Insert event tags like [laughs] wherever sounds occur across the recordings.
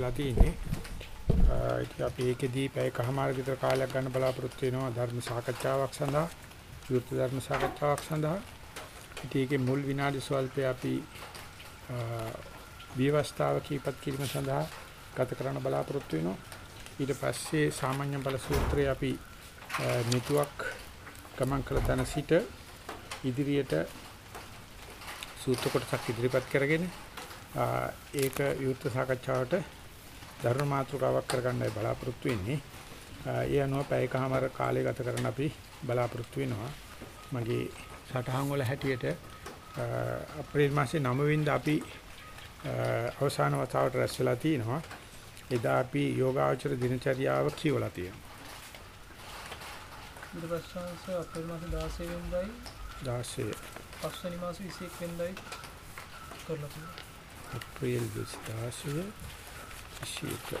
බාටපත් වෙලා තියෙන්නේ. ඉතින් අපි ඒකෙදී පැයකමාර විතර කාලයක් ගන්න බලාපොරොත්තු වෙනවා ධර්ම සාකච්ඡාවක් සඳහා, විවෘත ධර්ම සාකච්ඡාවක් සඳහා. ඉතින් ඒකේ මුල් විනාඩි ස්වල්පේ අපි විවස්ථාව කීපත් කිරීම සඳහා ගත කරන්න බලාපොරොත්තු වෙනවා. ඊට පස්සේ සාමාන්‍ය බල සූත්‍රය අපි නිතුවක් ගමන් කළ තැන සිට ඉදිරියට සූත්‍ර කොටසක් ඉදිරිපත් කරගෙන ඒක විවෘත සාකච්ඡාවට ධර්ම මාතෘකාවක් කරගන්නයි බලාපොරොත්තු වෙන්නේ. ඒ අනුව පැයකමාර කාලය ගත කරන්න අපි බලාපොරොත්තු වෙනවා. මගේ සටහන් වල හැටියට අප්‍රේල් මාසේ 9 වෙනිදා අපි අවසාන වතාවට රැස් වෙලා තිනවා. එදා අපි යෝගාචර දිනචරියාව කියවලා තියෙනවා. ඊට පස්සේ අප්‍රේල් මාසේ 16 වෙනිදායි 16 පස්වෙනි මාසේ 21 වෙනිදායි කරලා තියෙනවා. අප්‍රේල් 16 21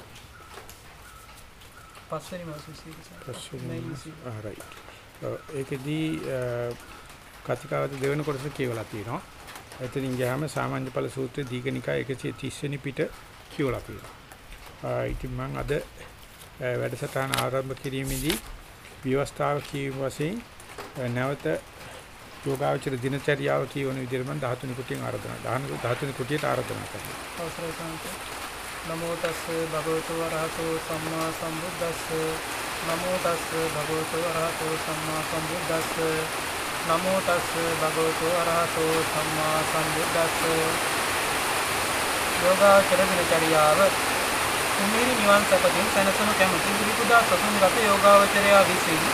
පස්වෙනි මාසේ 21 පස්වෙනි ආ රයිට්. ඒකෙදී කතිකාවත දෙවෙනි කොටස කියවලා තියෙනවා. එතනින් ගියාම සාමාන්‍ය ඵල සූත්‍රයේ දීඝනිකාය 130 වෙනි පිට කියවලා තියෙනවා. ඉතින් මම අද වැඩසටහන ආරම්භ කිරීමේදී විවස්ථාව කියව වශයෙන් නැවත යෝගාචර දිනචරියාව කියවන විදිහට මම 13 කුටියෙන් ආරාධනා 13 කුටියට ආරාධනා කරනවා. අවසරයි. නමෝ තස්ස භගවතු වරහතෝ සම්මා සම්බුද්දස්ස නමෝ තස්ස භගවතු වරහතෝ සම්මා සම්බුද්දස්ස නමෝ තස්ස භගවතු වරහතෝ සම්මා සම්බුද්දස්ස යෝගාචර දිනචරියාව කුමීරි නිවන් සපතින් සැනසුණු කැමති බුදුපුදා සසුන් ගත යෝගාවචරයා විසින්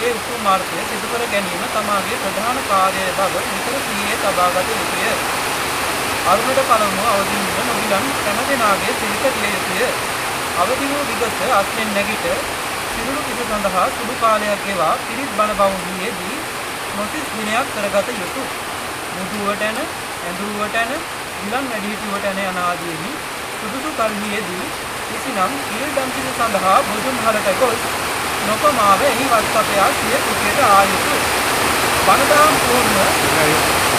ඒ උතුම් මාර්ගය සිදු කර ගැනීම තමාගේ ප්‍රධාන කාර්යය බව නිතර සිහියේ තබාගත යුතුය. අරුණට පළමුව අවදීන නොගිලන් හැම දෙනාගේ සිරිත දිය යුතුය. අවදි වූ විගස අස්නෙන් නැගිට සිරුරු කිස සඳහා සුළු කාලයක් ගෙවා පිරිත් බණ බවුන්හිදී නොසිස් දිනයක් කරගත යුතුය. මුදුවටන, ඇඳුරුවටන, ගිලන් වැඩිහිටියවටන යන ආදීනි සුදුසු කල්හියේදී කිසිනම් ඊල්ඩම් කිසි සඳහා බුදුන් හලට ගොස් නොපමාව එහි වත්සපයා සිය කුටියට ආයුතු බණදාම් පූර්ණ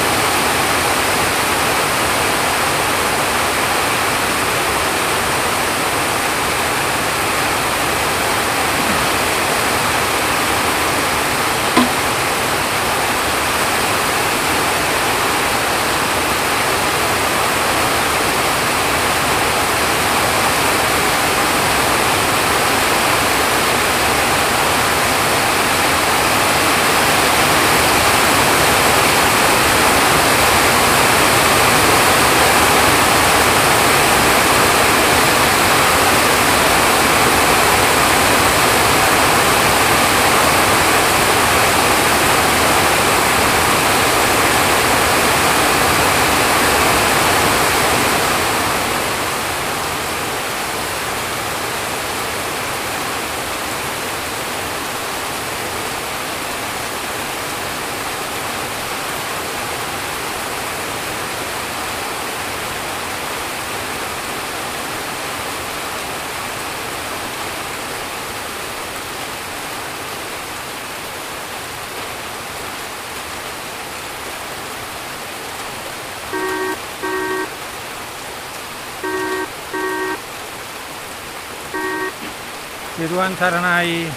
සරණයි.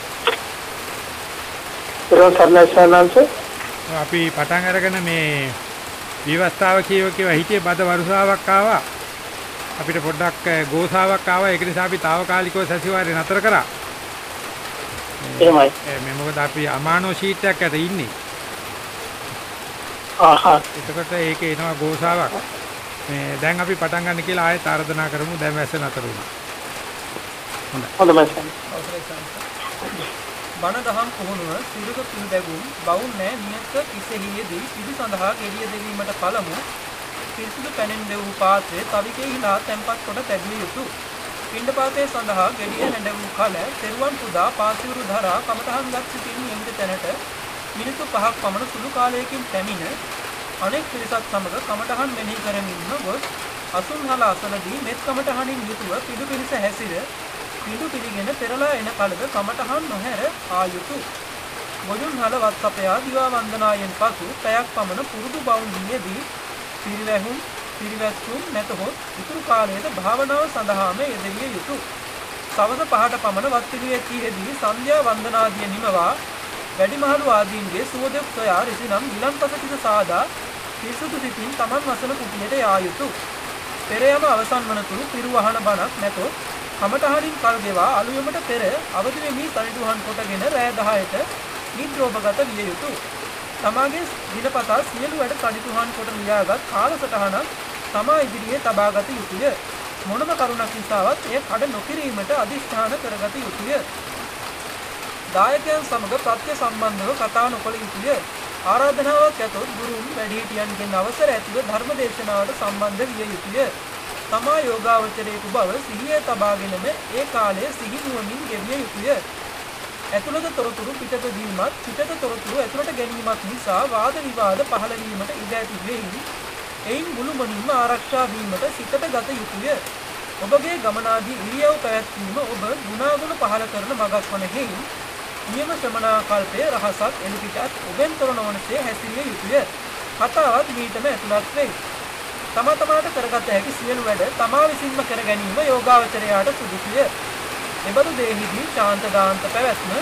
තිරුවන් සරණයි සරණංශ. අපි පටන් අරගෙන මේ විවස්ථාව කියව කියව හිතේ බද වරුසාවක් ආවා. අපිට පොඩ්ඩක් ගෝසාවක් ආවා. ඒක නිසා අපි తాවකාලිකව සතිವಾರේ නතර කරා. එහෙමයි. මේ මොකද අපි අමානෝ ෂීට් එකක් අත ඉන්නේ. ආහා. එතකොට ඒක එනවා ගෝසාවක්. මේ දැන් අපි පටන් ගන්න කියලා ආයෙත් ආරාධනා කරමු. දැන් වැස්ස නතර වුණා. හොඳයි. හොඳයි. අවසරයි සාන්ත. බණ දහම් පුහුණුව සිරුක පිළි බැගුම් බවුන් නෑ නියත කිසෙහියේදී පිළි සඳහා ගෙඩිය දෙවීමට පළමු පිරිසිදු පැනෙන් දෙවූ පාත්‍රය තවිකෙහිලා තැන්පත් කොට තැබිය යුතුය. පිණ්ඩපාතය සඳහා ගෙඩිය හැඬ වූ කල තෙරුවන් පුදා පාසිවුරු ධරා කමඨහන් ගත් සිටින් යෙන්ද තැනට මිනිත්තු 5ක් පමණ සුළු කාලයකින් පැමිණ අනෙක් පිරිසත් සමග කමඨහන් මෙනෙහි කරමින්ම ගොස් අසුන්හල අසලදී මෙත් කමඨහනින් යුතුව පිටු පිරිස හැසිර පිටු පිළිගෙන පෙරලා එන කලද කමඨහන් නොහැර ආයුතු බොජුන් හල වත්සපයා දිවා වන්දනායෙන් පසු පැයක් පමණ පුරුදු බවුන්හියේදී පිරිවැහුම් පිරිවැස්සුම් නැතහොත් ඉතුරු කාලයේද භාවනාව සඳහාම යෙදවිය යුතුය. සවස පහට පමණ වත් පිළිවෙත්තියෙහිදී සන්ධ්‍යා වන්දනාදිය නිමවා වැඩිමහලු ආදීන්ගේ සුවදෙක් සොයා රිසිනම් ගිලන්පස පිස සාදා පිරිසුදු සිතින් තමන් වසන කුටියට යා යුතුය. පෙර යම අවසන් වනතුරු පිරුවහන බණක් නැතොත් කමටහරින් කල් ගෙවා අලුයමට පෙර අවදි වෙමි සනිටුහන් කොටගෙන රෑ 10ට නිද්‍රෝපගත විය යුතුය. තමාගේ දිනපතා සියලු වැඩ කඩිතුහන් කොට ලියාගත් කාලසටහනක් තමා ඉදිරියේ තබාගත යුතුය. මොනම කරුණක් නිසාවත් එය කඩ නොකිරීමට අදිෂ්ඨාන කරගත යුතුය. දායකයන් සමග ප්‍රත්‍ය සම්බන්ධව කතා නොකළ යුතුය. ආරාධනාවක් ඇතොත් ගුරුන් වැඩිහිටියන්ගෙන් අවසර ඇතිව ධර්ම දේශනාවට සම්බන්ධ විය යුතුය. තමා යෝගාවචරයෙකු බව සිහියේ තබාගෙනම ඒ කාලය සිහි නුවණින් ගෙවිය යුතුය. ඇතුළත තොරතුරු පිටත දීමත් පිටත තොරතුරු ඇතුළට ගැනීමත් නිසා වාද විවාද පහළ වීමට ඉඩ ඇති වෙයි. එයින් මුළුමනින්ම ආරක්ෂා වීමට සිතට ගත යුතුය. ඔබගේ ගමනාදී ඉරියව් පැවැත්වීම ඔබ ගුණාගුණ පහළ කරන මගක් වන හේයින් නියම ශ්‍රමණාකල්පයේ රහසක් එළිපිටත් ඔබෙන් තොර නොවනසේ හැසිරිය යුතුය. කතාවත් මීටම ඇතුළත් වෙයි. තම තමාට කරගත හැකි සියලු වැඩ තමා විසින්ම කර ගැනීම යෝගාවචරයාට සුදුසුය. එබඳු දෙහිදී ශාන්ත දාන්ත පැවැත්ම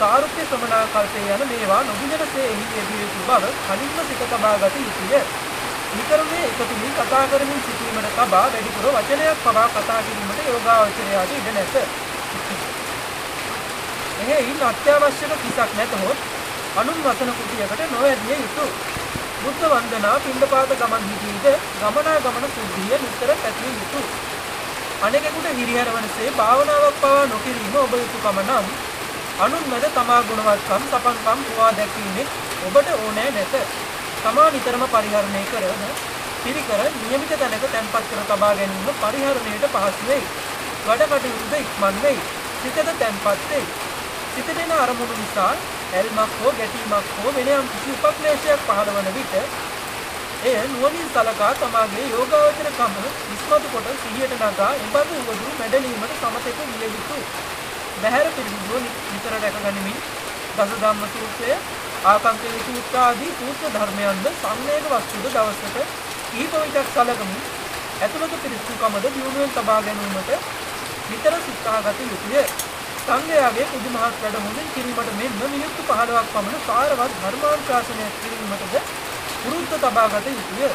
සාරුප්‍ය ශ්‍රමණාකල්පය යන මේවා නොබිනරසේ එහි යෙදිය යුතු බව කලින්ම සිත තබා ගත යුතුය. නිකරුණේ එකතුමින් කතා කරමින් සිටීමට තබා වැඩිපුර වචනයක් පවා කතා කිරීමට යෝගාවචරයාට ඉඩ නැත. එහෙයින් අත්‍යවශ්‍යක කිසක් නැතහොත් අනුන් වසන කුටියකට නොවැදිය යුතුය. බුද්ධ වන්දනා පින්ඩපාත ගමන් හිදීද ගමනාගමන සුද්ධිය නිතර පැතිය යුතුය. අනෙකෙකුට හිරිහැර වනසේ භාවනාවක් පවා නොකිරීම ඔබ යුතුකම නම් අනුන් මැද තමා ගුණවත්කම් සපන්කම් පුවා දැක්වීමෙන් ඔබට ඕනෑ නැත. තමා නිතරම පරිහරණය කරන පිරිකර නියමිත තැනක තැන්පත් කර තබා ගැනීම පරිහරණයට පහසු වෙයි. වැඩ කටයුතුද ඉක්මන් වෙයි. සිතද තැන්පත් වෙයි. සිතට එන අරමුණු නිසා ඇල්මක් හෝ ගැටීමක් හෝ වෙන යම් කිසි උපක්ලේශයක් පහළ වන විට එය නුවණින් සලකා තමාගේ යෝගාවචරකම ඉස්මතු කොට සිහියට නගා එබඳු උවදුරු මැඩලීමට සමතෙක විය යුතුය. බහැර පිළිබිඹුව නිතර රැකගනිමින් දස ධම්ම සූත්‍රය ආකංකේ සූත්‍ර ආදී සූත්‍ර ධර්මයන්ද සංවේග වස්තුද දවසක කීප විටක් සලකමින් ඇතුළත පිරිසුදුකමද දියුණුවෙන් තබා ගැනීමට නිතර සිතාගත යුතුය. සංඝයාගේ කුදුමහත් වැඩ හොඳින් කිරීමට මෙන්ම මිනිත්තු 15ක් පමණ සාරවත් ධර්මානුශාසනයක් කිරීමටද පුරුද්ද තබාගත යුතුය.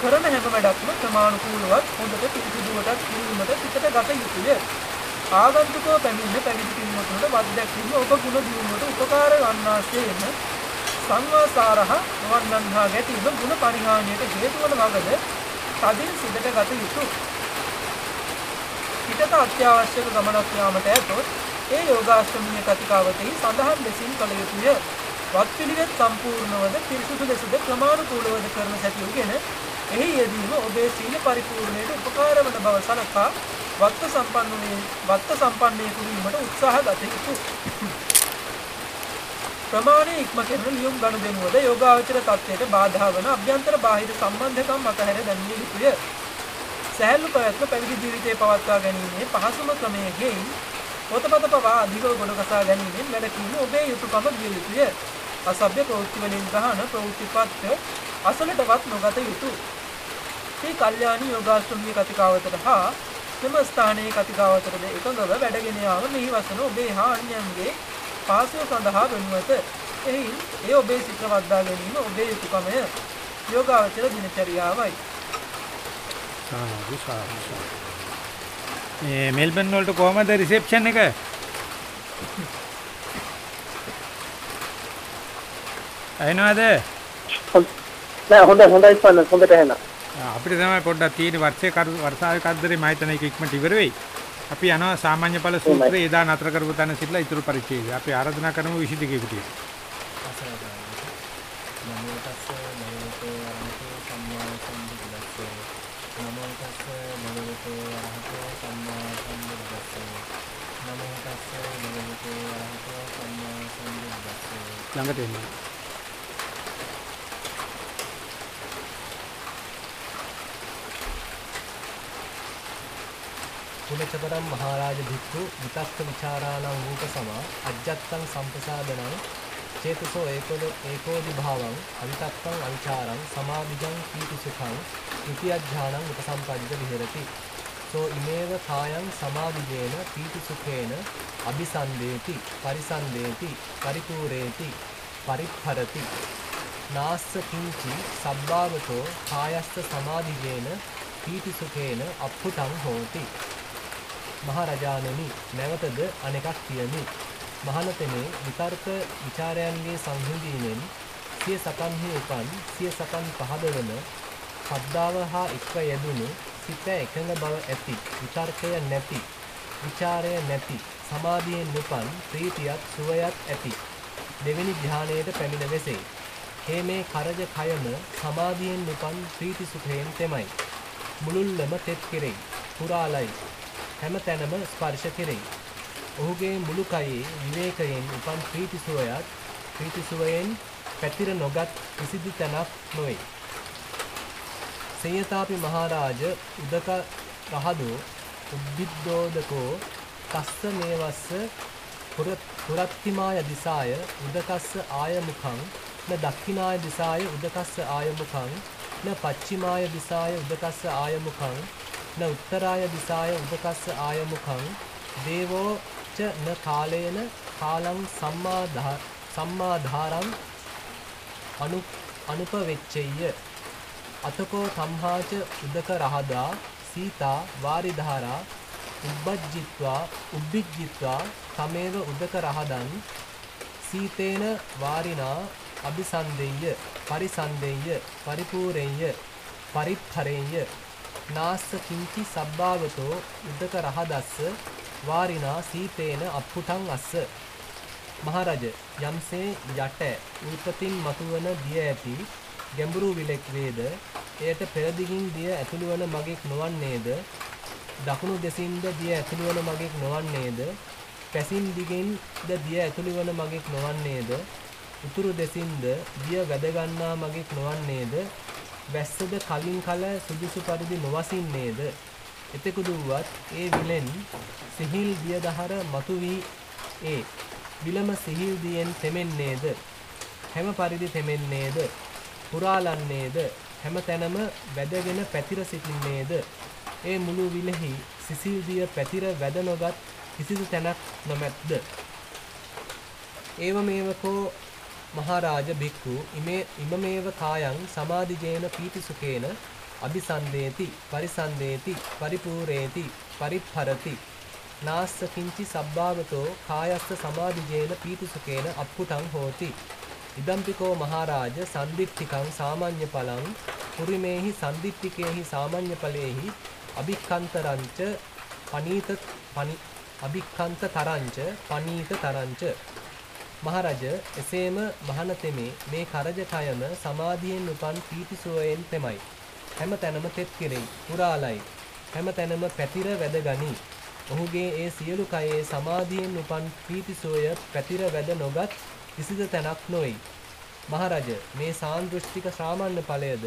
කරන හැම වැඩක්ම ක්‍රමානුකූලවත් හොඳට පිළිසිදුවටත් කිරීමට සිතට ගත යුතුය. ආගන්තුකව පැමිණ පැවිදි පින්වතුන්ට වත් දැක්වීම ඔබ ගුණ දියුණුවට උපකාර වන්නාසේම සංවාසාරහ නොවන්නන්හා ගැටීම ගුණ පරිහානියට හේතු වන වගද තදින් සිතට ගත යුතුය. පිටත අත්‍යවශ්‍යක ගමනක් යාමට ඇතොත් ඒ යෝගාශ්‍රමීය කතිකාවතෙහි සඳහන් ලෙසින් කළ යුතුය. වත් පිළිවෙත් සම්පූර්ණවද පිරිසුදු ලෙසද ක්‍රමානුකූලවද කරන සැටියුගෙන එහි යෙදීම ඔබේ සීල පරිපූර්ණයට උපකාර වන බව සලකා වත්ත සම්පන්නුනේ වත්ත සම්පන්නයෙකු වීමට උත්සාහ ගත යුතුය. ප්‍රමාණය ඉක්ම කරන ලියුම් ගනුදෙනුවද යෝගාවචර තත්ත්වයට බාධා වන අභ්‍යන්තර බාහිර සම්බන්ධකම් අතහැර දැමිය යුතුය. සැහැල්ලු පැවැත්ම පැවිදි ජීවිතය පවත්වා ගැනීමේ පහසුම ක්‍රමය ගෙයින් පොතපත පවා අධිකව ගොඩකසා ගැනීමෙන් වැඩකීම ඔබේ යුතුකම විය යුතුය. අසභ්‍ය ප්‍රවෘත්ති වලින් ගහන ප්‍රවෘත්තිපත්ත අසලටවත් නොගත යුතුය. මේ කල්යාණී යෝගාශ්‍රමීය කතිකාවතට හා මෙම ස්ථානයේ කතිකාවතරද එකඟව වැඩගෙන යාම මෙහි වසන ඔබේ හා අන්‍යයන්ගේ පාසුව සඳහා වෙනුවත. එයින් ඒ ඔබේ සිත වද්දා ගැනීම ඔබේ යුතුකමය. යෝගාවචර දිනචරියාවයි. සාදු සාදු සාදු. මේ මෙල්බන් වලට කොහමද රිසෙප්ෂන් එක? අයනවාද? නෑ හොඳයි හොඳයි පන්න හොඳට ඇහෙනවා. අපිට තමයි පොඩ්ඩක් තියෙන වර්ෂයේ කරු වර්ෂාවේ කද්දරේ මම හිතන එක ඉක්මනට ඉවර වෙයි. අපි යනවා සාමාන්‍ය ඵල සූත්‍රය එදා නතර කරපු තැන සිටලා ඉතුරු පරිච්ඡේදය. අපි ආරාධනා කරමු 22 කුටියට. ළඟට එන්න. කුලචපරම් මහරජ භික්ඛු විතස්ත විචාරාණං රූප සමා අජ්ජත්තං සම්පසාදනං චේතසෝ ඒකෝ ඒකෝදි භාවං අවිතත්තං අවිචාරං සමාධිජං කීති සුඛං ත්‍ෘතිය ඥානං උපසම්පද්ද විහෙරති සෝ ඉමේව කායන් සමාධියේන පීතිසුඛේන අபிසන්දේති පරිසන්දේති පරිපූරේති පරිපරති නාස්ස කිංචි සබ්බාවතෝ කායස්ස සමාධියේන පීතිසුඛේන අප්පුටං හෝති. මහරජාණනි නැවතද අනෙකක් කියමි. මහණතෙනේ විතර්ක ਵਿਚාරයන්ගේ සංහිඳීමෙන් සිය සතන්හි උපන් සිය සතන් පහදවන ශබ්දාව හා එක්ව යෙදුණු සිත එකඟ බව ඇති. විතර්කය නැති. ਵਿਚාරය නැති. සමාධියෙන් උපන් ප්‍රීතියත් සුවයත් ඇති. දෙවෙනි ධානයට පැමිණ වෙසේ හේ මේ කරජ කයම සමාධියෙන් උපන් ප්‍රීති සුඛයෙන් තෙමයි. මුළුල්ලම තෙත් කෙරෙයි පුරාලයි. හැම තැනම ස්පර්ශ කෙරෙයි ඔහුගේ මුළු කයේ විවේකයෙන් උපන් ප්‍රීතිසුවයත් ප්‍රීතිසුවයෙන් පැතිර නොගත් කිසිදු තැනක් නොවේ. සේයතාපි මහරජ උදක රහදෝ උබ්බිද්දෝදකෝ තස්ස මේවස්ස පුරත්තිමාය දිසාය උදකස්ස ආයමුඛං න දක්ඛිනාය දිසාය උදකස්ස ආයමුඛං න පච්චිමාය දිසාය උදකස්ස ආයමුඛං න උත්තරාය දිසාය උදකස්ස ආයමුඛං දේවෝ න කාලේන කාලං සම්මාධා සම්මාධාරං අනු අනුපවෙච්චෙය්‍ය. අතකෝ තම්හාච උදක රහදා සීතා වාරිධාරා උබ්බජ්ජිත්වා උබ්බිජ්ජිත්වා තමේව උදක රහදන් සීතේන වාරිනා අபிසන්දෙය්‍ය පරිසන්දෙය්‍ය පරිපූරෙය්‍ය පරිප්පරෙය්‍ය නාස්ස කිංචි සබ්බාවතෝ උදක රහදස්ස වාරිනා සීතේන අප්පුටං අස්ස. මහරජ යම්සේ යට උල්පතින් මතුවන දිය ඇති ගැඹුරු විලෙක් වේද? එයට පෙරදිගින් දිය ඇතුළු වන මගෙක් නොවන්නේද? දකුණු දෙසින්ද දිය ඇතුළු වන මගෙක් නොවන්නේද? පැසින් දිගෙන් ද දිය ඇතුළු වන මගෙක් නොවන්නේද? උතුරු දෙසින්ද දිය වැදගන්නා මගෙක් නොවන්නේද? වැස්සද කලින් කල සුදුසු පරිදි නොවසින්නේද? එතෙකුදු වුවත් ඒ විලෙන් සිහිල් දියදහර මතු වී ඒ විලම සිහිල් දියෙන් තෙමෙන්නේද? හැම පරිදි තෙමෙන්නේද? පුරාලන්නේද? හැම තැනම වැදගෙන පැතිර සිටින්නේද? ඒ මුළු විලෙහි සිසිල් දිය පැතිර වැද නොගත් කිසිදු තැනක් නොමැත්ද? ඒවමේවකෝ මහරාජ බික්කු ඉමේ ඉමමේව කායං සමාධිජේන පීතිසුකේන අபிසන්දේති පරිසන්දේති පරිපූරේති පරිප්පරති. නාස්ස කිංචි සබ්බාවතෝ කායස්ස සමාධිජේන පීතිසුකේන අප්පුටං හෝති. ඉදම්පිකෝ මහරජ සන්දිට්ඨිකං සාමාන්‍ය පලං පුරිමේහි සන්දිට්ඨිකේහි සාමාන්‍ය ඵලේහි අභික්ඛන්තරංච පනීත පනි අභික්ඛන්ත තරංච පනීත තරංච. මහරජ එසේම මහනතෙමේ මේ කරජ කයම සමාධියෙන් උපන් පීතිසුවයෙන් තෙමයි. හැම තැනම තෙත් කෙරෙයි පුරාලයි. හැම තැනම පැතිර වැදගනී. ඔහුගේ ඒ සියලු කයේ සමාධියෙන් උපන් ප්‍රීතිසෝය පැතිර වැද නොගත් කිසිද තැනක් නොයි මහරජ මේ සාන්දෘෂ්ටික ශ්‍රාමණ්‍ය ඵලයද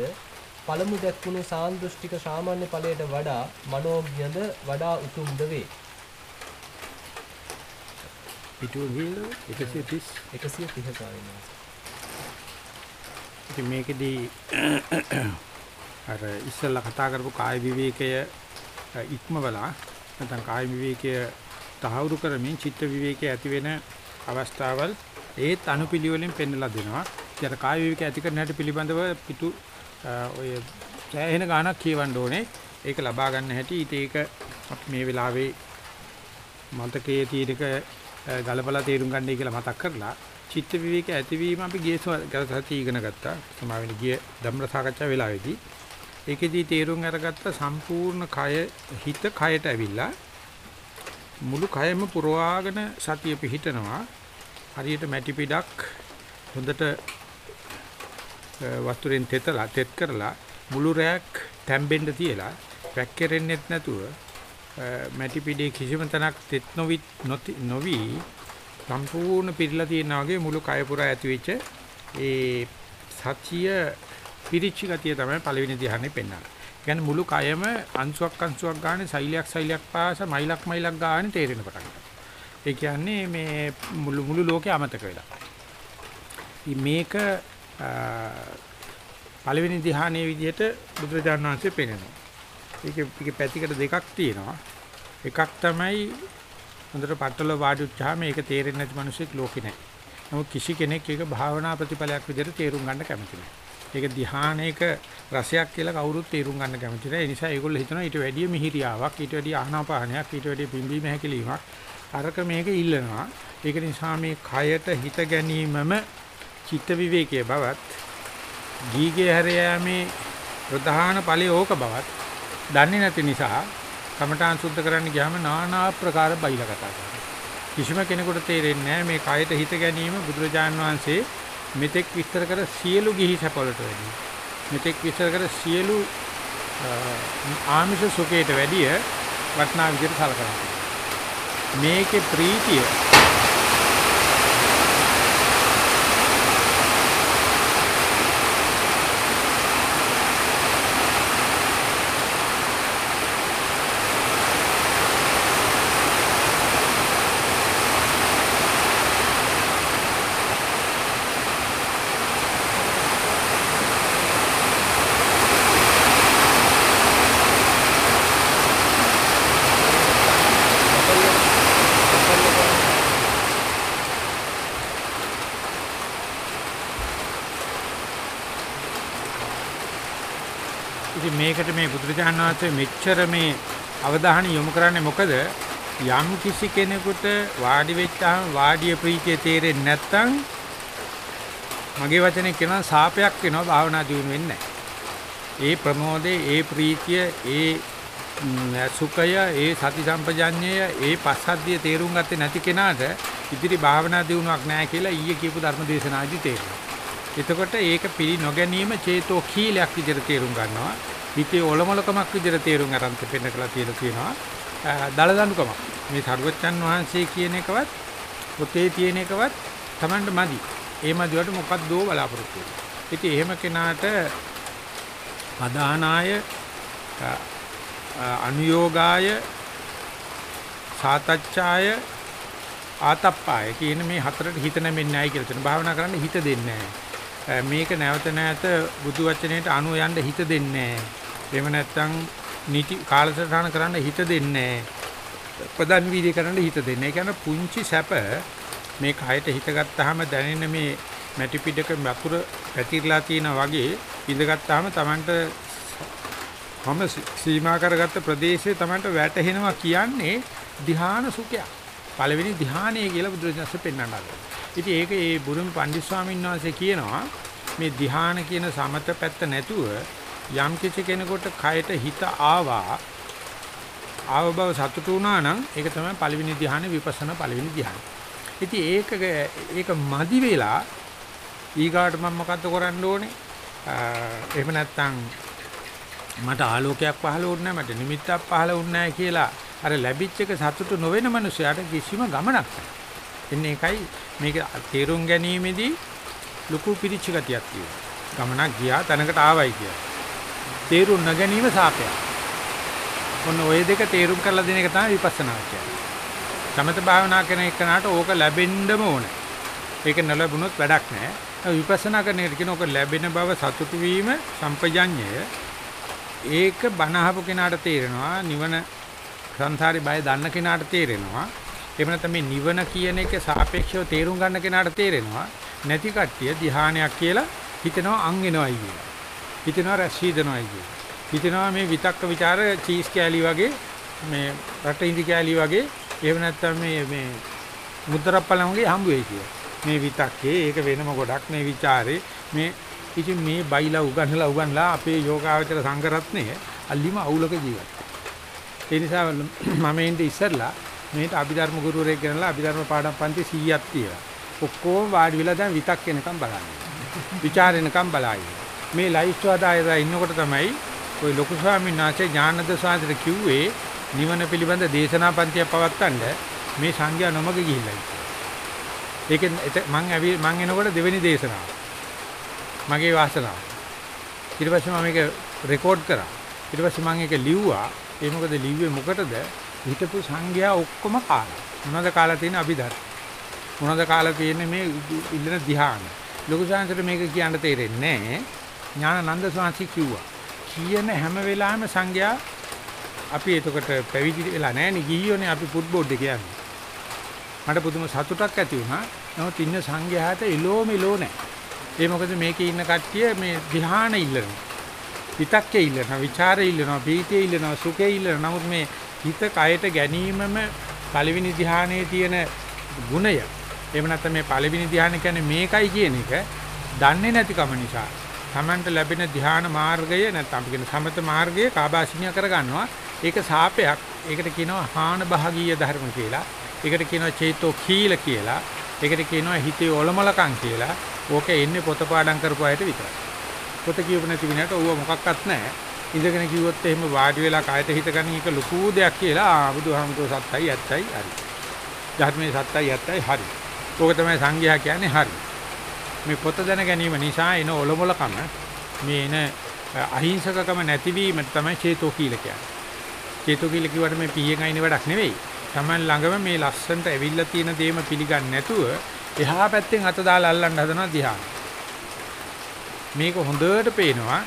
පළමු දැක්වුණු සාන්දෘෂ්ටික ශ්‍රාමණ්‍ය ඵලයට වඩා මනෝඥද වඩා උතුම්ද වේ? පිටුව ගිහින් 130 130 ස්වාමීන් වහන්සේ ඉතින් මේකෙදී අර ඉස්සෙල්ලා කතා කරපු කාය විවේකය ඉක්මවලා නැත්නම් කාය විවේකය තහවුරු කරමින් චිත්ත විවේකයේ ඇති වෙන අවස්ථාවල් ඒත් අනුපිළිවෙලින් පෙන්වලා දෙනවා. ඊට කාය විවේකයේ ඇති කරන හැටි පිළිබඳව පිටු ඔය සෑහෙන ගාණක් කියවන්න ඕනේ. ඒක ලබා ගන්න හැටි ඊට ඒක අපි මේ වෙලාවේ මතකයේ තියෙනක ගලපලා තේරුම් ගන්නයි කියලා මතක් කරලා චිත්ත විවේක ඇතිවීම අපි ගිය සති ඉගෙන ගත්තා. සමාවෙන ගිය ධම්ම සාකච්ඡා වෙලාවේදී ඒකෙදී තේරුම් අරගත්ත සම්පූර්ණ කය හිත කයට ඇවිල්ලා මුළු කයම පුරවාගෙන සතිය පිහිටනවා හරියට මැටි පිටක් හොඳට වස්තුරෙන් තෙතලා තෙත් කරලා මුළු රැක් තැම්බෙන්න තියලා වැක්කෙරෙන්නෙත් නැතුව මැටි පිටේ කිසිම තැනක් තෙත් නොවි නොවි සම්පූර්ණ පිරලා තියෙනා වගේ මුළු කය පුරා ඇතිවෙච්ච ඒ සතිය පිරිච්ච ගතිය තමයි පළවෙනි ධ්‍යානෙ පෙන්වන්නේ. කියන්නේ මුළු කයම අංශුවක් අංශුවක් ගන්න සෛලයක් සෛලයක් පාස මයිලක් මයිලක් ගන්න තේරෙන පටන් ගන්නවා. ඒ කියන්නේ මේ මුළු මුළු ලෝකේ අමතක වෙලා. ඉතින් මේක අ, පළවෙනි ධ්‍යානයේ විදිහට බුදුරජාණන් වහන්සේ පෙන්නනවා. ඒකේ ඒකේ පැතිකඩ දෙකක් තියෙනවා. එකක් තමයි හොඳට පట్టල වාඩි උච්චාම මේක තේරෙන්නේ නැති මිනිස්සෙක් ලෝකේ නැහැ. නමුත් කිසි කෙනෙක් ඒක භාවනා ප්‍රතිඵලයක් විදිහට තේරුම් ගන්න කැමති නැහැ. ඒක ධ්‍යානයක රසයක් කියලා කවුරුත් තේරුම් ගන්න කැමති නැහැ. ඒ නිසා ඒගොල්ලෝ හිතනවා ඊට වැඩිය මිහිරියාවක්, ඊට වැඩිය ආහනාපානයක්, ඊට වැඩිය පිම්බීම හැකිලීමක් අරක මේක ඉල්ලනවා. ඒක නිසා මේ කයට හිත ගැනීමම චිත්ත විවේකයේ බවත් ගීගේ හැරයාමේ ප්‍රධාන ඵලය ඕක බවත් දන්නේ නැති නිසා කමඨාන් සුද්ධ කරන්න ගියාම নানা ආකාර බයිලා කතා කරනවා. කිසිම කෙනෙකුට තේරෙන්නේ නැහැ මේ කයට හිත ගැනීම බුදුරජාන් වහන්සේ මෙතෙක් විස්තර කර සියලු ගිහි සැපවලට වැඩි. මෙතෙක් විස්තර කර සියලු අ, ආමිෂ සුඛයට වැඩිය වටනා විදිහට සලකනවා. මේකේ ප්‍රීතිය ඉතින් මේකට මේ බුදුරජාණන් වහන්සේ මෙච්චර මේ අවධානය යොමු කරන්නේ මොකද යම් කිසි කෙනෙකුට වාඩි වෙච්චාම වාඩිය ප්‍රීතිය තේරෙන්නේ නැත්නම් මගේ වචනේ කියනවා සාපයක් වෙනවා භාවනා දියුණු වෙන්නේ නැහැ. ඒ ප්‍රමෝදේ ඒ ප්‍රීතිය ඒ ම්, සුඛය ඒ සති සම්පජඤ්ඤය ඒ පස්සද්ධිය තේරුම් ගත්තේ නැති කෙනාට ඉදිරි භාවනා දියුණුවක් නැහැ කියලා ඊයේ කියපු ධර්ම දේශනාදී තේරෙනවා. එතකොට ඒක පිළි නොගැනීම චේතෝ කීලයක් විදිහට තේරුම් ගන්නවා. හිතේ ඔලොමලකමක් විදිහට තේරුම් අරන් පෙන්න කළා කියලා තියෙනවා. දලදඬුකමක්. මේ සරුවච්චන් වහන්සේ කියන එකවත් පොතේ තියෙන එකවත් Tamanට මදි. ඒ මදිවට මොකක්දෝ බලාපොරොත්තු වෙනවා. ඉතින් එහෙම කෙනාට අදානාය අනුയോഗාය සාතච්ඡාය ආතප්පාය කියන මේ හතරට හිත නැමෙන්නේ නැහැ කියලා තියෙනවා. භාවනා කරන්න හිත දෙන්නේ නැහැ. මේක නැවත නැවත බුදු වචනයට අනුව යන්න හිත දෙන්නේ නැහැ. එහෙම නැත්නම් නිටි කාලසටහන කරන්න හිත දෙන්නේ නැහැ. ප්‍රධාන වීර්ය කරන්න හිත දෙන්නේ. ඒ කියන්නේ පුංචි සැප මේ කයට හිත ගත්තාම දැනෙන මේ මැටි පිටක වතුර පැතිරලා තියෙනා වගේ ඉඳගත්තාම Tamanට මම සීමා කරගත්ත ප්‍රදේශයේ Tamanට වැටහෙනවා කියන්නේ ධ්‍යාන සුඛයක්. පළවෙනි ධ්‍යානය කියලා බුදුරජාණන්සේ පෙන්වන්න හදනවා. ඉතින් ඒක ඒ බුරුම පණ්ඩිත ස්වාමීන් වහන්සේ කියනවා මේ ධ්‍යාන කියන සමත පැත්ත නැතුව යම් කිසි කෙනෙකුට කයට හිත ආවා ආව බව සතුටු වුණා නම් ඒක තමයි පළවෙනි ධ්‍යාන විපස්සනා පළවෙනි ධ්‍යාන. ඉතින් ඒක ඒක මදි වෙලා ඊගාට මම මොකද්ද කරන්න ඕනේ? එහෙම නැත්නම් මට ආලෝකයක් පහළ වුණේ නැහැ මට නිමිත්තක් පහළ වුණේ නැහැ කියලා අර ලැබිච්ච එක සතුටු නොවන මනුස්සයාට කිසිම ගමනක් නැහැ. එන්නේ ඒකයි මේක තේරුම් ගැනීමේදී ලুকু පිරිච්ච ගතියක් තියෙනවා. ගමනක් ගියා තැනකට ආවයි කියලා. තේරුම් නොගැනීම සාපයක්. ඔන්න ওই දෙක තේරුම් කරලා දෙන එක තමයි විපස්සනා කියන්නේ. සමත භාවනා කරන එකනට ඕක ලැබෙන්නම ඕනේ. ඒක නොලැබුණොත් වැඩක් නැහැ. විපස්සනා කරන එකට කියන ඕක ලැබෙන බව සතුටු වීම සම්පජඤ්ඤය ඒක බණ අහපු කෙනාට තේරෙනවා නිවන සංසාරේ බය දන්න කෙනාට තේරෙනවා එහෙම නැත්නම් මේ නිවන කියන එක සාපේක්ෂව තේරුම් ගන්න කෙනාට තේරෙනවා නැති කට්ටිය ධ්‍යානයක් කියලා හිතනවා අං වෙනවයි කියලා හිතෙනවා රැස් හීදනවායි කියලා. හිතෙනවා මේ විතක්ක ਵਿਚාර චීස් කෑලි වගේ මේ රට ඉඳි කෑලි වගේ එහෙම නැත්නම් මේ මේ මුද්දරප්පලම්ගේ හම්බ වෙයි කියලා. මේ විතක්කේ ඒක වෙනම ගොඩක් මේ ਵਿਚාරේ මේ ඉතින් මේ බයිලා උගන්ලා උගන්ලා අපේ යෝගාවචර සංගරත්නය අල්ලිම අවුලක ජීවත්. ඒ නිසා මම ඉන්නේ ඉස්සරලා මේට අභිධර්ම ගුරුවරයෙක් ගෙනලා අභිධර්ම පාඩම් පන්ති 100ක් තියලා. ඔක්කොම වාඩි වෙලා දැන් විතක් වෙනකම් බලන්නේ. ਵਿਚාරෙනකම් බලන්නේ. මේ ලයිස්ට් හදායලා ඉන්නකොට තමයි ওই ලොකු ස්වාමීන් වහන්සේ ඥානද සාන්තර කිව්වේ නිවන පිළිබඳ දේශනා පන්තියක් පවත්වන්න මේ සංඝයා නොමග ගිහිල්ලා. ඒකෙන් මං ඇවි මං එනකොට දෙවෙනි දේශනාව. මගේ වාසනාව. ඊට පස්සේ මම මේක රෙකෝඩ් කරා. ඊට පස්සේ මම ඒක ලිව්වා. ඒ මොකද ලිව්වේ මොකටද? හිටපු සංඝයා ඔක්කොම කාලා. මොනවද කාලා තියෙන අභිධර්ම. මොනවද කාලා තියෙන්නේ මේ ඉල්ලන ධ්‍යාන. ලොකු සංසාරේ මේක කියන්න තේරෙන්නේ නැහැ. ඥානানন্দ සාංශි කිව්වා. කියන හැම වෙලාවෙම සංඝයා අපි එතකොට පැවිදි වෙලා නැහැ නේ ගිහියෝනේ අපි ෆුට්බෝල් එකේ යන්නේ. මට පුදුම සතුටක් ඇති වුණා. නමුත් ඉන්න සංඝයාට එලෝ මෙලෝ නැහැ. ඒ මොකද මේකේ ඉන්න කට්ටිය මේ ධ්‍යාන ඉල්ලනවා. හිතක්කේ ඉල්ලනවා, ਵਿਚාරේ ඉල්ලනවා, බීතේ ඉල්ලනවා, සුඛේ ඉල්ලනවා. නමුත් මේ හිත කයට ගැනීමම පළවෙනි ධ්‍යානයේ තියෙන ගුණය. එහෙම නැත්නම් මේ පළවෙනි ධ්‍යාන කියන්නේ මේකයි කියන එක දන්නේ නැතිකම නිසා තමන්ට ලැබෙන ධ්‍යාන මාර්ගය නැත්නම් අපි කියන සමත මාර්ගය කාබාසිනිය කරගන්නවා. ඒක සාපයක්. ඒකට කියනවා හාන භාගීය ධර්ම කියලා. ඒකට කියනවා චේතෝ කීල කියලා. ඒකට කියනවා හිතේ ඔලමලකම් කියලා. ඕක එන්නේ පොත පාඩම් කරපු අයට විතරයි. පොත කියවු නැති විනයට ඌව මොකක්වත් නැහැ. ඉඳගෙන කිව්වොත් එහෙම වාඩි වෙලා කායත හිත ගන්න එක ලুকু දෙයක් කියලා ආ බුදුහාමුදුරුවෝ සත්තයි ඇත්තයි හරි. ධර්මයේ සත්තයි ඇත්තයි හරි. ඕක තමයි සංඝයා කියන්නේ හරි. මේ පොත දැන ගැනීම නිසා එන ඔලොමලකම මේ එන අහිංසකකම නැතිවීම තමයි චේතෝ කීල කියන්නේ. චේතෝ කීල කිව්වට මේ පීයෙන් අයින වැඩක් නෙවෙයි. Taman ළඟම මේ ලස්සන්ට ඇවිල්ලා තියෙන දේම පිළිගන්නේ නැතුව එහා පැත්තෙන් අත දාලා අල්ලන්න හදනවා ධ්‍යාන. මේක හොඳට පේනවා